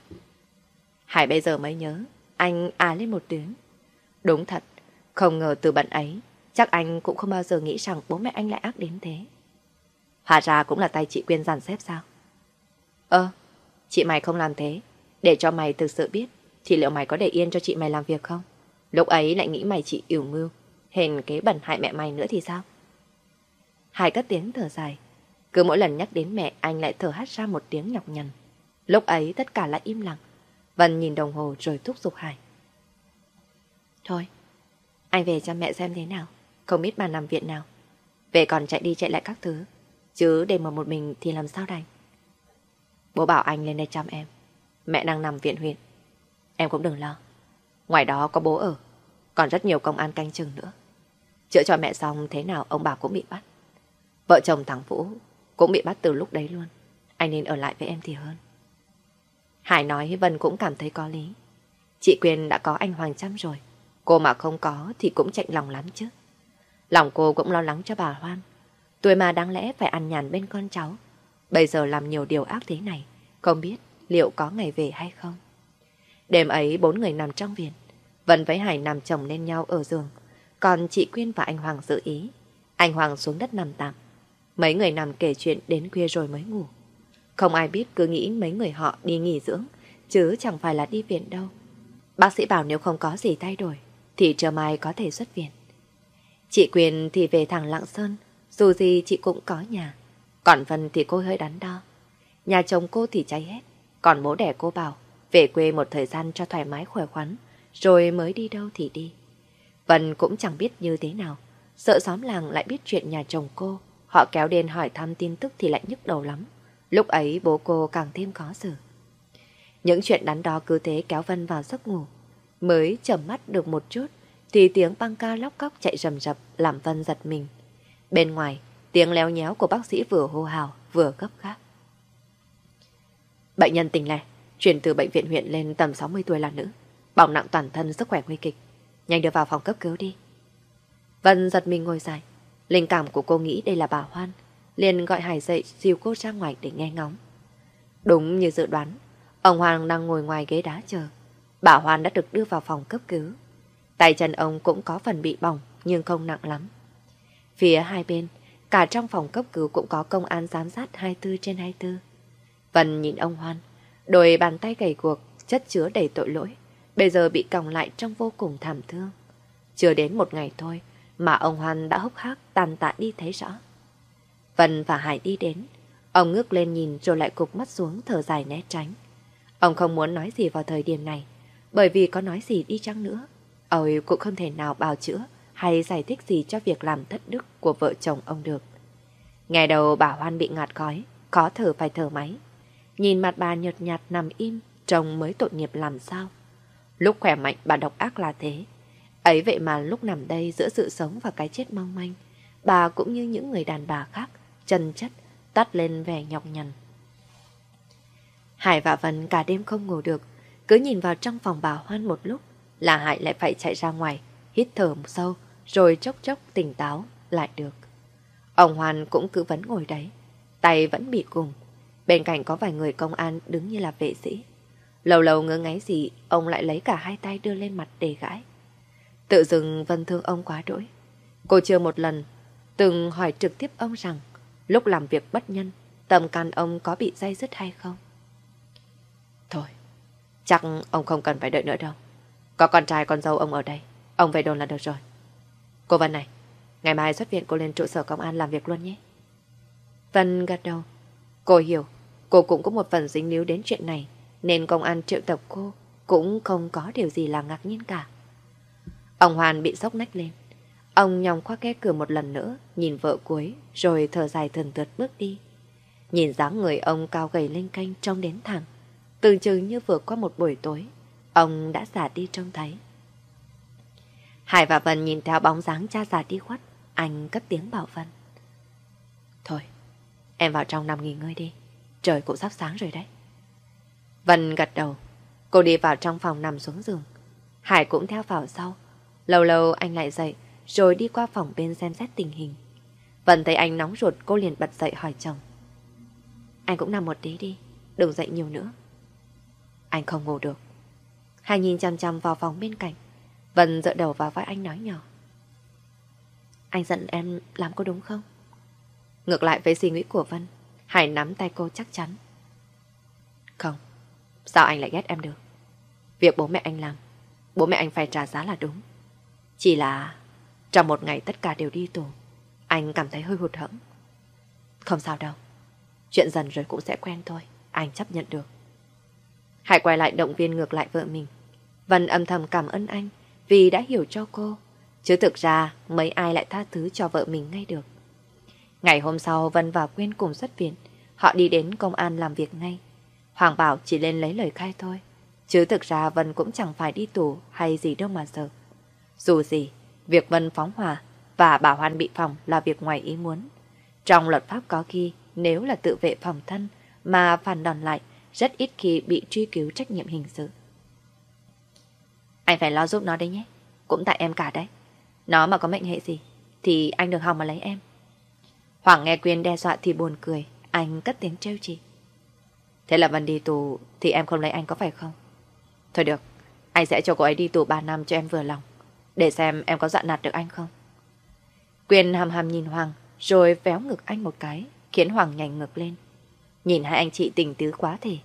Hải bây giờ mới nhớ. Anh à lên một tiếng. Đúng thật. Không ngờ từ bận ấy. Chắc anh cũng không bao giờ nghĩ rằng bố mẹ anh lại ác đến thế. Hóa ra cũng là tay chị Quyên dàn xếp sao? Ơ, chị mày không làm thế. Để cho mày thực sự biết. Thì liệu mày có để yên cho chị mày làm việc không? Lúc ấy lại nghĩ mày chị yểu mưu. Hèn kế bẩn hại mẹ mày nữa thì sao? Hải cất tiếng thở dài. Cứ mỗi lần nhắc đến mẹ anh lại thở hát ra một tiếng nhọc nhằn. Lúc ấy tất cả lại im lặng. Vân nhìn đồng hồ rồi thúc giục Hải. Thôi, anh về cho mẹ xem thế nào. Không biết bà nằm viện nào. Về còn chạy đi chạy lại các thứ. Chứ để mà một mình thì làm sao đành. Bố bảo anh lên đây chăm em. Mẹ đang nằm viện huyện. Em cũng đừng lo. Ngoài đó có bố ở. Còn rất nhiều công an canh chừng nữa. Chữa cho mẹ xong thế nào ông bà cũng bị bắt. Vợ chồng thằng Vũ cũng bị bắt từ lúc đấy luôn. Anh nên ở lại với em thì hơn. Hải nói Vân cũng cảm thấy có lý. Chị Quyền đã có anh Hoàng chăm rồi. Cô mà không có thì cũng chạy lòng lắm chứ. Lòng cô cũng lo lắng cho bà Hoan. Tuổi mà đáng lẽ phải ăn nhàn bên con cháu. Bây giờ làm nhiều điều ác thế này. Không biết liệu có ngày về hay không. Đêm ấy bốn người nằm trong viện. Vân với Hải nằm chồng lên nhau ở giường. Còn chị Quyên và anh Hoàng giữ ý. Anh Hoàng xuống đất nằm tạm. Mấy người nằm kể chuyện đến khuya rồi mới ngủ. Không ai biết cứ nghĩ mấy người họ đi nghỉ dưỡng, chứ chẳng phải là đi viện đâu. Bác sĩ bảo nếu không có gì thay đổi, thì chờ mai có thể xuất viện. Chị Quyền thì về thẳng Lạng Sơn, dù gì chị cũng có nhà. Còn Vân thì cô hơi đắn đo. Nhà chồng cô thì cháy hết, còn bố đẻ cô bảo về quê một thời gian cho thoải mái khỏe khoắn, rồi mới đi đâu thì đi. Vân cũng chẳng biết như thế nào, sợ xóm làng lại biết chuyện nhà chồng cô. Họ kéo đến hỏi thăm tin tức thì lại nhức đầu lắm. Lúc ấy bố cô càng thêm khó xử. Những chuyện đắn đo cứ thế kéo Vân vào giấc ngủ. Mới chầm mắt được một chút, thì tiếng băng ca lóc cóc chạy rầm rập làm Vân giật mình. Bên ngoài, tiếng léo nhéo của bác sĩ vừa hô hào, vừa gấp gáp. Bệnh nhân tỉnh lẻ, chuyển từ bệnh viện huyện lên tầm 60 tuổi là nữ. Bỏng nặng toàn thân, sức khỏe nguy kịch. Nhanh đưa vào phòng cấp cứu đi. Vân giật mình ngồi dài. Linh cảm của cô nghĩ đây là bà Hoan. liền gọi Hải dậy dìu cô ra ngoài để nghe ngóng. Đúng như dự đoán, ông Hoàng đang ngồi ngoài ghế đá chờ. Bà Hoan đã được đưa vào phòng cấp cứu. Tay chân ông cũng có phần bị bỏng nhưng không nặng lắm. Phía hai bên, cả trong phòng cấp cứu cũng có công an giám sát 24 trên 24. Vân nhìn ông Hoan, đôi bàn tay gầy guộc, chất chứa đầy tội lỗi, bây giờ bị còng lại trong vô cùng thảm thương. Chưa đến một ngày thôi mà ông Hoan đã hốc hác tàn tạ đi thấy rõ. Vân và Hải đi đến, ông ngước lên nhìn rồi lại cục mắt xuống thở dài né tránh. Ông không muốn nói gì vào thời điểm này, bởi vì có nói gì đi chăng nữa, ông cũng không thể nào bào chữa hay giải thích gì cho việc làm thất đức của vợ chồng ông được. Ngày đầu bà Hoan bị ngạt khói, khó thở phải thở máy. Nhìn mặt bà nhợt nhạt nằm im, trông mới tội nghiệp làm sao. Lúc khỏe mạnh bà độc ác là thế. Ấy vậy mà lúc nằm đây giữa sự sống và cái chết mong manh, bà cũng như những người đàn bà khác, chân chất, tắt lên vẻ nhọc nhằn. Hải và Vân cả đêm không ngủ được, cứ nhìn vào trong phòng bà Hoan một lúc là Hải lại phải chạy ra ngoài, hít thở một sâu, rồi chốc chốc tỉnh táo lại được. Ông Hoan cũng cứ vẫn ngồi đấy, tay vẫn bị cùng. Bên cạnh có vài người công an đứng như là vệ sĩ. Lâu lâu ngớ ngáy gì, ông lại lấy cả hai tay đưa lên mặt để gãi. Tự dưng Vân thương ông quá đỗi. Cô chưa một lần từng hỏi trực tiếp ông rằng lúc làm việc bất nhân, tầm can ông có bị dây dứt hay không? Thôi, chắc ông không cần phải đợi nữa đâu. Có con trai con dâu ông ở đây, ông về đồn là được rồi. Cô Vân này, ngày mai xuất viện cô lên trụ sở công an làm việc luôn nhé. Vân gật đầu. Cô hiểu, cô cũng có một phần dính líu đến chuyện này, nên công an triệu tập cô cũng không có điều gì là ngạc nhiên cả. Ông Hoàn bị sốc nách lên. Ông nhòng qua khe cửa một lần nữa, nhìn vợ cuối, rồi thở dài thần tượt bước đi. Nhìn dáng người ông cao gầy lên canh trông đến thẳng. Tưởng chừng như vừa qua một buổi tối, ông đã già đi trông thấy. Hải và Vân nhìn theo bóng dáng cha già đi khuất, anh cất tiếng bảo Vân. Thôi, em vào trong nằm nghỉ ngơi đi, trời cũng sắp sáng rồi đấy. Vân gật đầu, cô đi vào trong phòng nằm xuống giường. Hải cũng theo vào sau. Lâu lâu anh lại dậy, rồi đi qua phòng bên xem xét tình hình. Vân thấy anh nóng ruột, cô liền bật dậy hỏi chồng. Anh cũng nằm một tí đi, đừng dậy nhiều nữa. Anh không ngủ được. Hai nhìn chăm chăm vào phòng bên cạnh. Vân dựa đầu vào vai anh nói nhỏ. Anh giận em làm có đúng không? Ngược lại với suy nghĩ của Vân, Hải nắm tay cô chắc chắn. Không, sao anh lại ghét em được? Việc bố mẹ anh làm, bố mẹ anh phải trả giá là đúng. Chỉ là trong một ngày tất cả đều đi tù, anh cảm thấy hơi hụt hẫng. Không sao đâu, chuyện dần rồi cũng sẽ quen thôi, anh chấp nhận được. Hải quay lại động viên ngược lại vợ mình. Vân âm thầm cảm ơn anh vì đã hiểu cho cô. Chứ thực ra mấy ai lại tha thứ cho vợ mình ngay được. Ngày hôm sau Vân và Quyên cùng xuất viện. Họ đi đến công an làm việc ngay. Hoàng Bảo chỉ lên lấy lời khai thôi. Chứ thực ra Vân cũng chẳng phải đi tù hay gì đâu mà sợ. Dù gì, việc Vân phóng hỏa và bảo Hoan bị phòng là việc ngoài ý muốn. Trong luật pháp có ghi nếu là tự vệ phòng thân mà phản đòn lại rất ít khi bị truy cứu trách nhiệm hình sự. Anh phải lo giúp nó đấy nhé. Cũng tại em cả đấy. Nó mà có mệnh hệ gì thì anh được hòng mà lấy em. Hoàng nghe Quyên đe dọa thì buồn cười. Anh cất tiếng trêu chị. Thế là Vân đi tù thì em không lấy anh có phải không? Thôi được, anh sẽ cho cô ấy đi tù 3 năm cho em vừa lòng. Để xem em có dặn nạt được anh không. Quyên hàm hàm nhìn Hoàng rồi véo ngực anh một cái khiến Hoàng nhảy ngược lên. Nhìn hai anh chị tình tứ quá thể.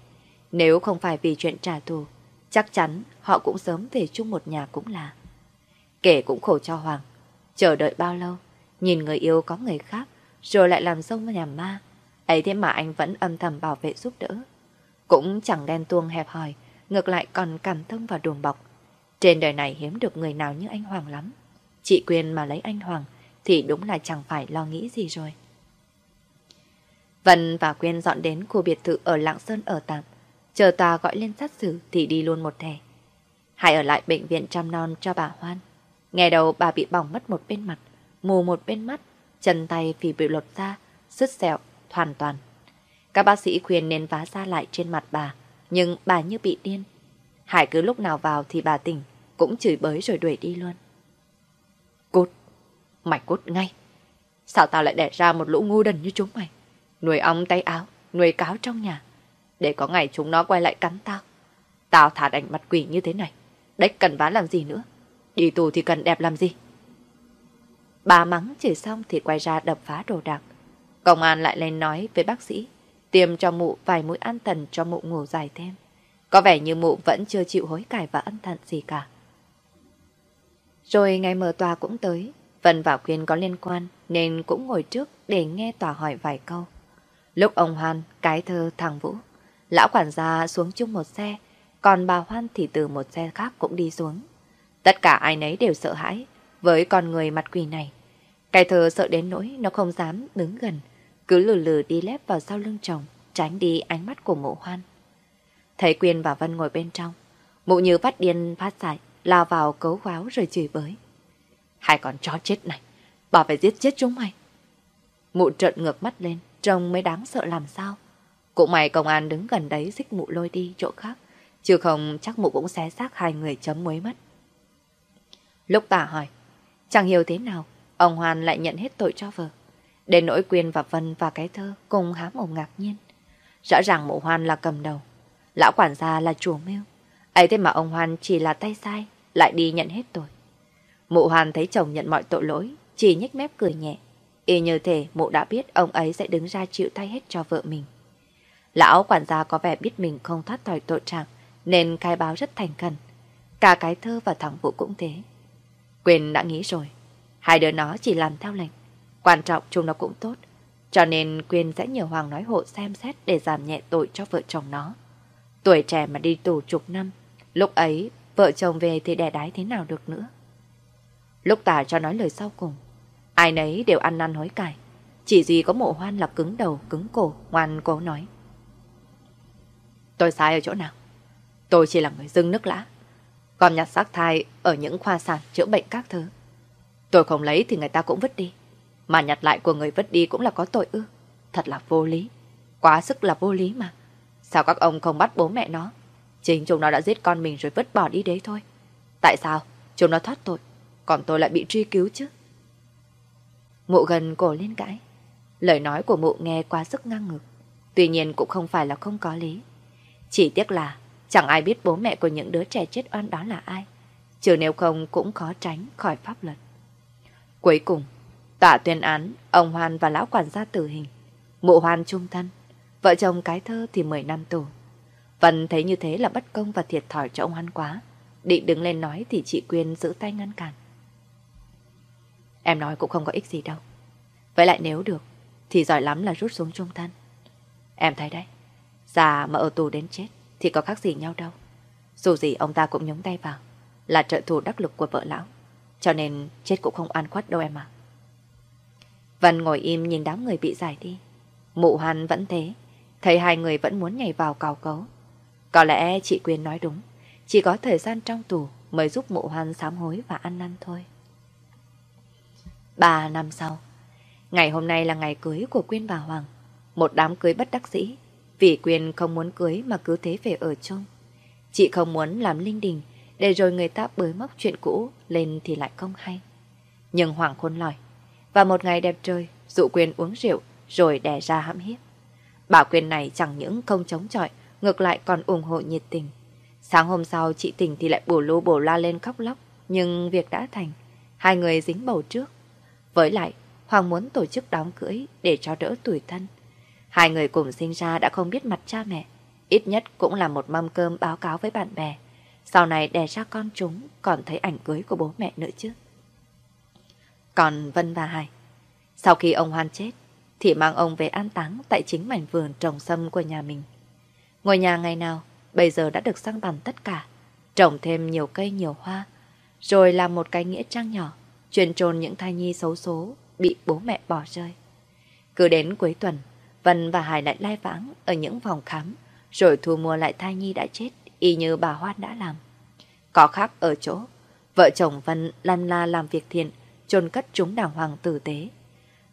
Nếu không phải vì chuyện trả thù, chắc chắn họ cũng sớm về chung một nhà cũng là. Kể cũng khổ cho Hoàng. Chờ đợi bao lâu, nhìn người yêu có người khác, rồi lại làm dâu nhà ma. Ấy thế mà anh vẫn âm thầm bảo vệ giúp đỡ. Cũng chẳng đen tuông hẹp hòi, ngược lại còn cảm thông và đùm bọc. Trên đời này hiếm được người nào như anh Hoàng lắm. Chị Quyên mà lấy anh Hoàng thì đúng là chẳng phải lo nghĩ gì rồi. Vân và Quyên dọn đến khu biệt thự ở Lạng Sơn ở tạm. Chờ tòa gọi lên sát xử thì đi luôn một thẻ. Hãy ở lại bệnh viện chăm non cho bà Hoan. Nghe đầu bà bị bỏng mất một bên mặt, mù một bên mắt, chân tay vì bị lột ra, sứt sẹo, hoàn toàn. Các bác sĩ khuyên nên vá ra lại trên mặt bà, nhưng bà như bị điên. Hải cứ lúc nào vào thì bà tỉnh, cũng chửi bới rồi đuổi đi luôn. Cút, mày cút ngay. Sao tao lại đẻ ra một lũ ngu đần như chúng mày? Nuôi ong tay áo, nuôi cáo trong nhà. Để có ngày chúng nó quay lại cắn tao. Tao thả đành mặt quỷ như thế này. Đếch cần vá làm gì nữa. Đi tù thì cần đẹp làm gì. Bà mắng chửi xong thì quay ra đập phá đồ đạc. Công an lại lên nói với bác sĩ, tiêm cho mụ vài mũi an thần cho mụ ngủ dài thêm. Có vẻ như mụ vẫn chưa chịu hối cải và ân thận gì cả. Rồi ngày mở tòa cũng tới, Vân và Quyên có liên quan nên cũng ngồi trước để nghe tòa hỏi vài câu. Lúc ông Hoan, cái thơ thằng Vũ, lão quản gia xuống chung một xe, còn bà Hoan thì từ một xe khác cũng đi xuống. Tất cả ai nấy đều sợ hãi với con người mặt quỷ này. Cái thơ sợ đến nỗi nó không dám đứng gần, cứ lừ lừ đi lép vào sau lưng chồng, tránh đi ánh mắt của mụ Hoan. Thấy Quyên và Vân ngồi bên trong, mụ như phát điên phát dại, lao vào cấu kháo rồi chửi bới. Hai con chó chết này, bà phải giết chết chúng mày. Mụ trợn ngược mắt lên, trông mới đáng sợ làm sao. Cũng mày công an đứng gần đấy xích mụ lôi đi chỗ khác, chứ không chắc mụ cũng xé xác hai người chấm muối mất. Lúc tả hỏi, chẳng hiểu thế nào, ông Hoan lại nhận hết tội cho vợ. Đến nỗi Quyên và Vân và cái thơ cùng hám ổng ngạc nhiên. Rõ ràng mụ Hoan là cầm đầu, lão quản gia là chủ mưu. ấy thế mà ông Hoan chỉ là tay sai, lại đi nhận hết tội. Mụ Hoan thấy chồng nhận mọi tội lỗi, chỉ nhếch mép cười nhẹ. Y như thể mụ đã biết ông ấy sẽ đứng ra chịu thay hết cho vợ mình. Lão quản gia có vẻ biết mình không thoát khỏi tội trạng, nên khai báo rất thành khẩn. Cả cái thơ và thằng vụ cũng thế. Quyền đã nghĩ rồi, hai đứa nó chỉ làm theo lệnh. Quan trọng chúng nó cũng tốt, cho nên Quyền sẽ nhờ Hoàng nói hộ xem xét để giảm nhẹ tội cho vợ chồng nó. Tuổi trẻ mà đi tù chục năm, lúc ấy vợ chồng về thì đẻ đái thế nào được nữa. Lúc tả cho nói lời sau cùng, ai nấy đều ăn năn hối cải. Chỉ gì có mộ hoan là cứng đầu, cứng cổ, ngoan cố nói. Tôi sai ở chỗ nào? Tôi chỉ là người dưng nước lã. Còn nhặt xác thai ở những khoa sản chữa bệnh các thứ. Tôi không lấy thì người ta cũng vứt đi. Mà nhặt lại của người vứt đi cũng là có tội ư. Thật là vô lý. Quá sức là vô lý mà. Sao các ông không bắt bố mẹ nó? Chính chúng nó đã giết con mình rồi vứt bỏ đi đấy thôi. Tại sao? Chúng nó thoát tội. Còn tôi lại bị truy cứu chứ. Mụ gần cổ lên cãi. Lời nói của mụ nghe quá sức ngang ngược. Tuy nhiên cũng không phải là không có lý. Chỉ tiếc là chẳng ai biết bố mẹ của những đứa trẻ chết oan đó là ai. Chứ nếu không cũng khó tránh khỏi pháp luật. Cuối cùng, tòa tuyên án ông Hoan và lão quản gia tử hình. Mụ Hoan trung thân, vợ chồng cái thơ thì 10 năm tù. Vân thấy như thế là bất công và thiệt thòi cho ông Hoan quá. Định đứng lên nói thì chị Quyên giữ tay ngăn cản. Em nói cũng không có ích gì đâu. Vậy lại nếu được, thì giỏi lắm là rút xuống trung thân. Em thấy đấy, già mà ở tù đến chết thì có khác gì nhau đâu. Dù gì ông ta cũng nhúng tay vào, là trợ thủ đắc lực của vợ lão. Cho nên chết cũng không an khuất đâu em ạ. Vân ngồi im nhìn đám người bị giải đi. Mụ Hoan vẫn thế, thấy hai người vẫn muốn nhảy vào cào cấu. Có lẽ chị Quyên nói đúng, chỉ có thời gian trong tù mới giúp mụ Hoan sám hối và ăn năn thôi. Ba năm sau, ngày hôm nay là ngày cưới của Quyên và Hoàng. Một đám cưới bất đắc dĩ, vì Quyên không muốn cưới mà cứ thế về ở chung. Chị không muốn làm linh đình, để rồi người ta bới móc chuyện cũ lên thì lại không hay. Nhưng Hoàng khôn lỏi và một ngày đẹp trời, dụ Quyên uống rượu rồi đè ra hãm hiếp. Bà Quyên này chẳng những không chống chọi, ngược lại còn ủng hộ nhiệt tình. Sáng hôm sau chị tỉnh thì lại bổ lô bổ la lên khóc lóc, nhưng việc đã thành. Hai người dính bầu trước. Với lại, Hoàng muốn tổ chức đám cưới để cho đỡ tuổi thân. Hai người cùng sinh ra đã không biết mặt cha mẹ. Ít nhất cũng là một mâm cơm báo cáo với bạn bè. Sau này đẻ ra con chúng còn thấy ảnh cưới của bố mẹ nữa chứ. Còn Vân và Hải, sau khi ông Hoan chết, thì mang ông về an táng tại chính mảnh vườn trồng sâm của nhà mình. Ngôi nhà ngày nào, bây giờ đã được sang bằng tất cả, trồng thêm nhiều cây nhiều hoa, rồi làm một cái nghĩa trang nhỏ, chuyên trồn những thai nhi xấu số bị bố mẹ bỏ rơi. Cứ đến cuối tuần, Vân và Hải lại lai vãng ở những phòng khám, rồi thu mua lại thai nhi đã chết, y như bà Hoan đã làm. Có khác ở chỗ, vợ chồng Vân lăn la làm việc thiện, chôn cất chúng đàng hoàng tử tế.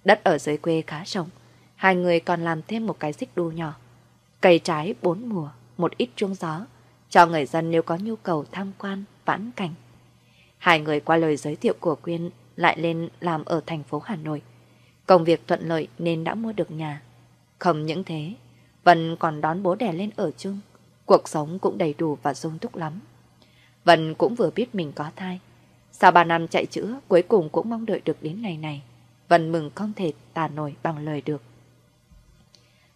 Đất ở dưới quê khá rộng, hai người còn làm thêm một cái xích đu nhỏ. Cây trái bốn mùa, một ít chuông gió, cho người dân nếu có nhu cầu tham quan, vãn cảnh. Hai người qua lời giới thiệu của Quyên lại lên làm ở thành phố Hà Nội. Công việc thuận lợi nên đã mua được nhà. Không những thế, Vân còn đón bố đẻ lên ở chung. Cuộc sống cũng đầy đủ và sung túc lắm. Vân cũng vừa biết mình có thai. Sau ba năm chạy chữa, cuối cùng cũng mong đợi được đến ngày này. Vân mừng không thể tả nổi bằng lời được.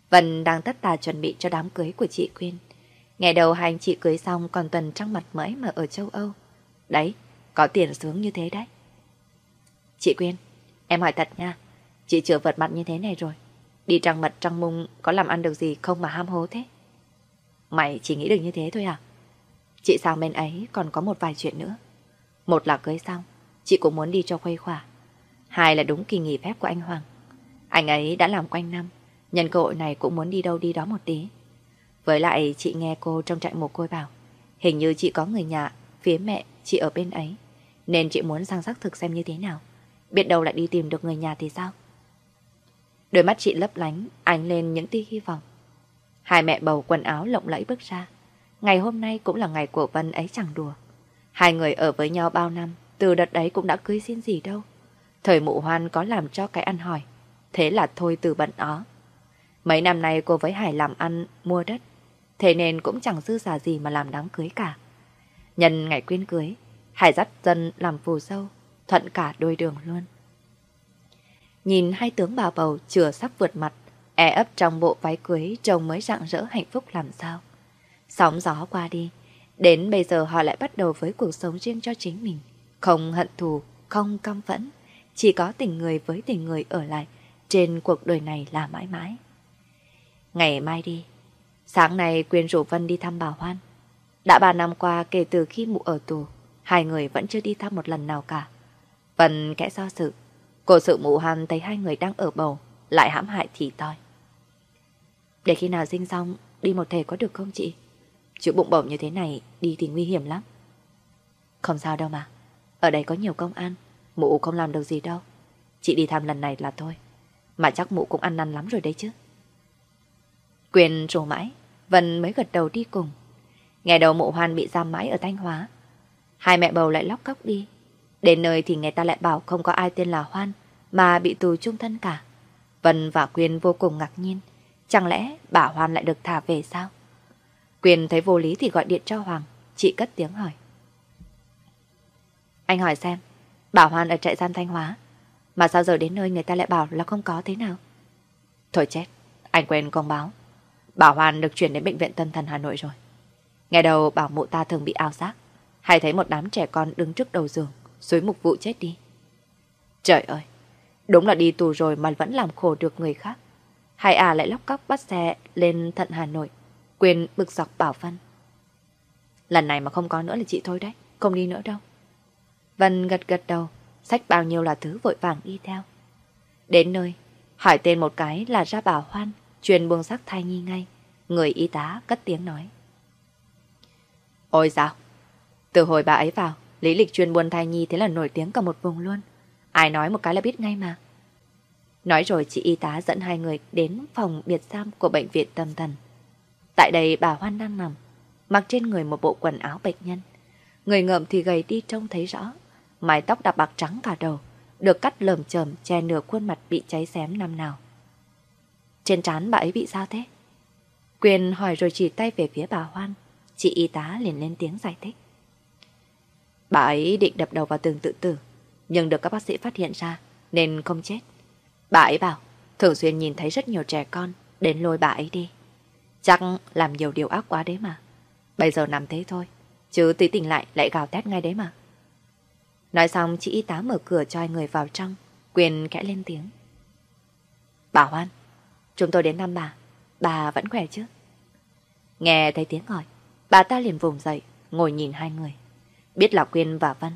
Vân đang tất tà chuẩn bị cho đám cưới của chị Quyên. Ngày đầu hai anh chị cưới xong còn tuần trăng mặt mới mà ở châu Âu. Đấy, có tiền sướng như thế đấy. Chị Quyên, em hỏi thật nha. Chị chưa vật mặt như thế này rồi. Đi trăng mật trăng mung có làm ăn được gì không mà ham hố thế? Mày chỉ nghĩ được như thế thôi à? Chị sang bên ấy còn có một vài chuyện nữa. Một là cưới xong, chị cũng muốn đi cho khuây khỏa. Hai là đúng kỳ nghỉ phép của anh Hoàng. Anh ấy đã làm quanh năm, nhân cơ hội này cũng muốn đi đâu đi đó một tí. Với lại chị nghe cô trong trại mồ côi bảo, hình như chị có người nhà, phía mẹ chị ở bên ấy, nên chị muốn sang xác thực xem như thế nào. Biết đâu lại đi tìm được người nhà thì sao? Đôi mắt chị lấp lánh, ánh lên những tia hy vọng. Hai mẹ bầu quần áo lộng lẫy bước ra. Ngày hôm nay cũng là ngày của Vân ấy chẳng đùa. Hai người ở với nhau bao năm, từ đợt đấy cũng đã cưới xin gì đâu. Thời mụ hoan có làm cho cái ăn hỏi, thế là thôi từ bận ó. Mấy năm nay cô với Hải làm ăn, mua đất, thế nên cũng chẳng dư giả gì mà làm đám cưới cả. Nhân ngày quyên cưới, Hải dắt dân làm phù dâu, thuận cả đôi đường luôn. Nhìn hai tướng bà bầu chừa sắp vượt mặt, e ấp trong bộ váy cưới trông mới rạng rỡ hạnh phúc làm sao. Sóng gió qua đi, đến bây giờ họ lại bắt đầu với cuộc sống riêng cho chính mình. Không hận thù, không căm phẫn, chỉ có tình người với tình người ở lại trên cuộc đời này là mãi mãi. Ngày mai đi, sáng nay Quyên rủ Vân đi thăm bà Hoan. Đã ba năm qua kể từ khi mụ ở tù, hai người vẫn chưa đi thăm một lần nào cả. Vân kẽ do sự, cô sự mụ hàn thấy hai người đang ở bầu, lại hãm hại thì toi. Để khi nào sinh xong, đi một thể có được không chị? Chịu bụng bầu như thế này, đi thì nguy hiểm lắm. Không sao đâu mà, ở đây có nhiều công an, mụ không làm được gì đâu. Chị đi thăm lần này là thôi, mà chắc mụ cũng ăn năn lắm rồi đấy chứ. Quyền rủ mãi, Vân mới gật đầu đi cùng. Ngày đầu mụ hoan bị giam mãi ở Thanh Hóa. Hai mẹ bầu lại lóc cóc đi. Đến nơi thì người ta lại bảo không có ai tên là Hoan, mà bị tù trung thân cả. Vân và Quyên vô cùng ngạc nhiên. Chẳng lẽ bà Hoan lại được thả về sao? Quyên thấy vô lý thì gọi điện cho Hoàng. Chị cất tiếng hỏi. Anh hỏi xem, bà Hoan ở trại giam Thanh Hóa. Mà sao giờ đến nơi người ta lại bảo là không có thế nào? Thôi chết, anh quên công báo. bà Hoan được chuyển đến bệnh viện tâm thần Hà Nội rồi. Ngày đầu bảo mụ ta thường bị ao giác, hay thấy một đám trẻ con đứng trước đầu giường, suối mục vụ chết đi. Trời ơi, đúng là đi tù rồi mà vẫn làm khổ được người khác. Hai à lại lóc cóc bắt xe lên thận Hà Nội, Quyền bực dọc bảo Vân. Lần này mà không có nữa là chị thôi đấy, không đi nữa đâu. Vân gật gật đầu, sách bao nhiêu là thứ vội vàng đi theo. Đến nơi, hỏi tên một cái là ra bảo hoan, truyền buông sắc thai nhi ngay. Người y tá cất tiếng nói. Ôi dào, từ hồi bà ấy vào, lý lịch chuyên buôn thai nhi thế là nổi tiếng cả một vùng luôn. Ai nói một cái là biết ngay mà. Nói rồi chị y tá dẫn hai người đến phòng biệt giam của bệnh viện tâm thần. Tại đây bà Hoan đang nằm, mặc trên người một bộ quần áo bệnh nhân. Người ngợm thì gầy đi trông thấy rõ, mái tóc đã bạc trắng cả đầu, được cắt lởm chởm che nửa khuôn mặt bị cháy xém năm nào. Trên trán bà ấy bị sao thế? Quyền hỏi rồi chỉ tay về phía bà Hoan. Chị y tá liền lên tiếng giải thích. Bà ấy định đập đầu vào tường tự tử, nhưng được các bác sĩ phát hiện ra nên không chết. Bà ấy bảo, thường xuyên nhìn thấy rất nhiều trẻ con đến lôi bà ấy đi. Chắc làm nhiều điều ác quá đấy mà. Bây giờ nằm thế thôi, chứ tí tỉnh lại lại gào thét ngay đấy mà. Nói xong chị y tá mở cửa cho hai người vào trong, quyền kẽ lên tiếng. Bà Hoan, chúng tôi đến thăm bà, bà vẫn khỏe chứ? Nghe thấy tiếng gọi, bà ta liền vùng dậy, ngồi nhìn hai người. Biết là Quyên và văn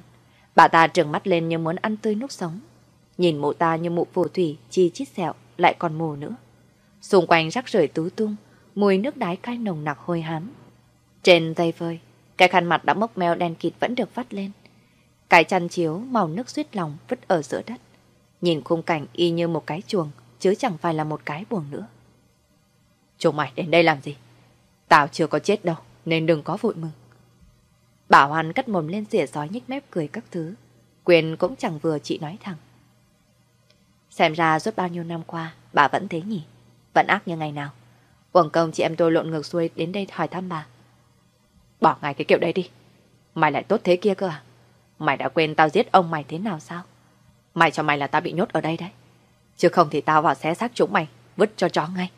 bà ta trừng mắt lên như muốn ăn tươi núc sống. Nhìn mụ ta như mụ phù thủy, chi chít sẹo, lại còn mù nữa. Xung quanh rắc rưởi tứ tung, mùi nước đái cay nồng nặc hôi hám. Trên dây vơi, cái khăn mặt đã mốc meo đen kịt vẫn được vắt lên. Cái chăn chiếu màu nước suýt lòng vứt ở giữa đất. Nhìn khung cảnh y như một cái chuồng, chứ chẳng phải là một cái buồng nữa. Chúng mày đến đây làm gì? Tao chưa có chết đâu, nên đừng có vội mừng. Bảo Hoàn cất mồm lên xỉa sói nhích mép cười các thứ. Quyền cũng chẳng vừa chị nói thẳng. Xem ra suốt bao nhiêu năm qua, bà vẫn thế nhỉ? Vẫn ác như ngày nào? Uổng công chị em tôi lộn ngược xuôi đến đây hỏi thăm bà. Bỏ ngay cái kiểu đấy đi. Mày lại tốt thế kia cơ à? Mày đã quên tao giết ông mày thế nào sao? Mày cho mày là tao bị nhốt ở đây đấy. Chứ không thì tao vào xé xác chúng mày, vứt cho chó ngay.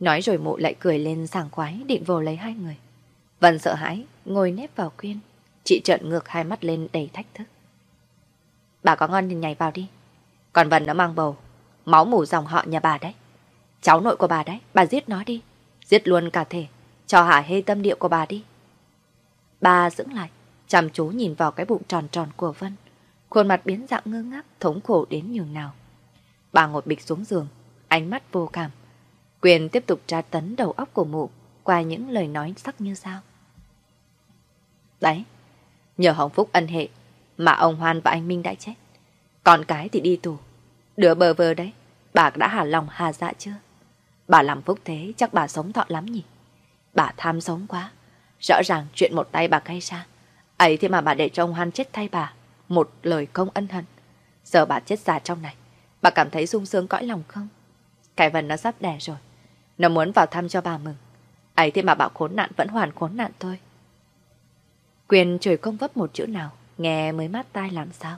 Nói rồi mụ lại cười lên sảng khoái định vô lấy hai người. Vân sợ hãi, ngồi nép vào quyên. Chị trợn ngược hai mắt lên đầy thách thức. Bà có ngon thì nhảy vào đi. Còn Vân nó mang bầu, máu mủ dòng họ nhà bà đấy. Cháu nội của bà đấy, bà giết nó đi. Giết luôn cả thể, cho hả hê tâm địa của bà đi. Bà dững lại, chăm chú nhìn vào cái bụng tròn tròn của Vân. Khuôn mặt biến dạng ngơ ngác, thống khổ đến nhường nào. Bà ngồi bịch xuống giường, ánh mắt vô cảm. Quyền tiếp tục tra tấn đầu óc của mụ qua những lời nói sắc như sao. Đấy, nhờ Hồng Phúc ân hệ mà ông Hoan và anh Minh đã chết. Còn cái thì đi tù. Đứa bờ vơ đấy, bà đã hà lòng hà dạ chưa? Bà làm phúc thế chắc bà sống thọ lắm nhỉ? Bà tham sống quá. Rõ ràng chuyện một tay bà gây ra. Ấy thế mà bà để cho ông Hoan chết thay bà. Một lời không ân hận. Giờ bà chết già trong này. Bà cảm thấy sung sướng cõi lòng không? Cái vần nó sắp đẻ rồi. Nó muốn vào thăm cho bà mừng. Ấy thế mà bảo khốn nạn vẫn hoàn khốn nạn thôi. Quyền chửi không vấp một chữ nào, nghe mới mát tai làm sao.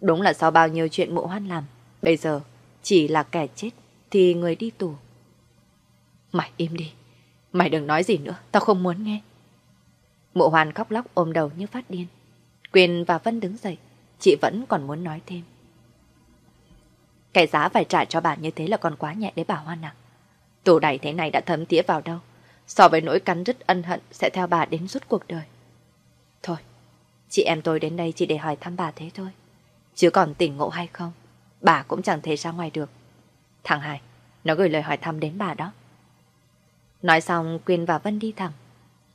Đúng là sau bao nhiêu chuyện mụ hoan làm, bây giờ chỉ là kẻ chết thì người đi tù. Mày im đi, mày đừng nói gì nữa, tao không muốn nghe. Mụ hoan khóc lóc ôm đầu như phát điên. Quyền và Vân đứng dậy, chị vẫn còn muốn nói thêm. Cái giá phải trả cho bà như thế là còn quá nhẹ đấy bà Hoan à. Tù đẩy thế này đã thấm tía vào đâu. So với nỗi cắn rứt ân hận sẽ theo bà đến suốt cuộc đời. Chị em tôi đến đây chỉ để hỏi thăm bà thế thôi. Chứ còn tỉnh ngộ hay không, bà cũng chẳng thể ra ngoài được. Thằng Hải, nó gửi lời hỏi thăm đến bà đó. Nói xong, Quyên và Vân đi thẳng.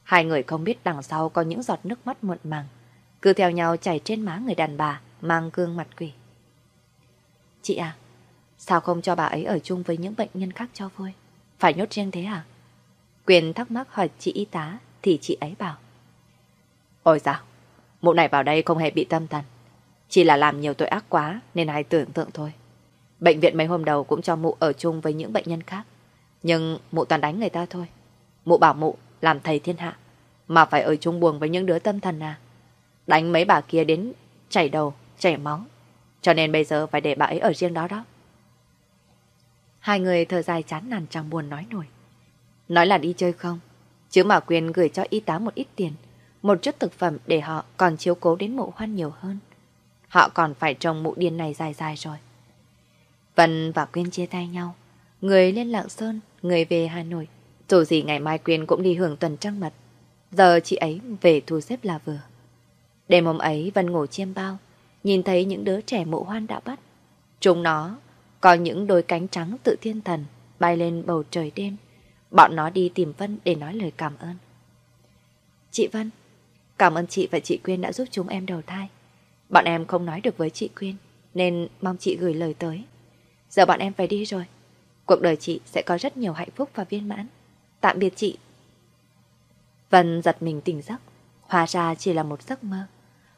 Hai người không biết đằng sau có những giọt nước mắt muộn màng, cứ theo nhau chảy trên má người đàn bà, mang gương mặt quỷ. Chị à, sao không cho bà ấy ở chung với những bệnh nhân khác cho vui? Phải nhốt riêng thế à? Quyền thắc mắc hỏi chị y tá, thì chị ấy bảo. Ôi dào, mụ này vào đây không hề bị tâm thần. Chỉ là làm nhiều tội ác quá nên hay tưởng tượng thôi. Bệnh viện mấy hôm đầu cũng cho mụ ở chung với những bệnh nhân khác. Nhưng mụ toàn đánh người ta thôi. Mụ bảo mụ làm thầy thiên hạ. Mà phải ở chung buồn với những đứa tâm thần à. Đánh mấy bà kia đến chảy đầu, chảy máu. Cho nên bây giờ phải để bà ấy ở riêng đó đó. Hai người thở dài chán nản chẳng buồn nói nổi. Nói là đi chơi không, chứ mà quyền gửi cho y tá một ít tiền, một chút thực phẩm để họ còn chiếu cố đến mộ hoan nhiều hơn. Họ còn phải trông mụ điên này dài dài rồi. Vân và Quyên chia tay nhau. Người lên Lạng Sơn, người về Hà Nội. Dù gì ngày mai Quyên cũng đi hưởng tuần trăng mật. Giờ chị ấy về thu xếp là vừa. Đêm hôm ấy Vân ngủ chiêm bao, nhìn thấy những đứa trẻ mộ hoan đã bắt. Chúng nó có những đôi cánh trắng tự thiên thần bay lên bầu trời đêm. Bọn nó đi tìm Vân để nói lời cảm ơn. Chị Vân, cảm ơn chị và chị Quyên đã giúp chúng em đầu thai. Bọn em không nói được với chị Quyên, nên mong chị gửi lời tới. Giờ bọn em phải đi rồi. Cuộc đời chị sẽ có rất nhiều hạnh phúc và viên mãn. Tạm biệt chị. Vân giật mình tỉnh giấc. Hóa ra chỉ là một giấc mơ.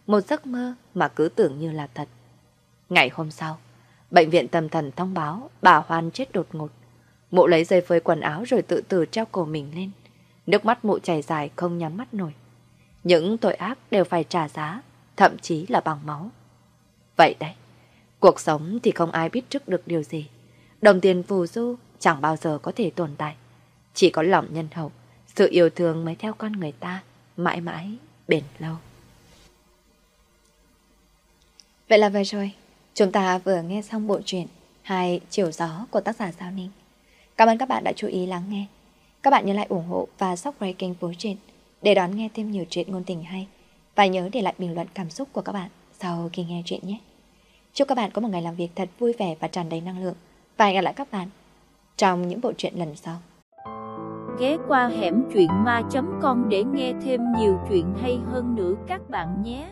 Một giấc mơ mà cứ tưởng như là thật. Ngày hôm sau, bệnh viện tâm thần thông báo bà Hoan chết đột ngột. Mụ lấy dây phơi quần áo rồi tự tử treo cổ mình lên. Nước mắt mụ chảy dài không nhắm mắt nổi. Những tội ác đều phải trả giá, thậm chí là bằng máu. Vậy đấy, cuộc sống thì không ai biết trước được điều gì. Đồng tiền phù du chẳng bao giờ có thể tồn tại. Chỉ có lòng nhân hậu, sự yêu thương mới theo con người ta, mãi mãi, bền lâu. Vậy là vừa rồi, chúng ta vừa nghe xong bộ truyện Hai chiều gió của tác giả Giao Ninh. Cảm ơn các bạn đã chú ý lắng nghe. Các bạn nhớ lại ủng hộ và subscribe kênh Phố Truyện để đón nghe thêm nhiều chuyện ngôn tình hay. Và nhớ để lại bình luận cảm xúc của các bạn sau khi nghe chuyện nhé. Chúc các bạn có một ngày làm việc thật vui vẻ và tràn đầy năng lượng. Và hẹn gặp lại các bạn trong những bộ truyện lần sau. Ghé qua hẻm truyện ma.com để nghe thêm nhiều chuyện hay hơn nữa các bạn nhé.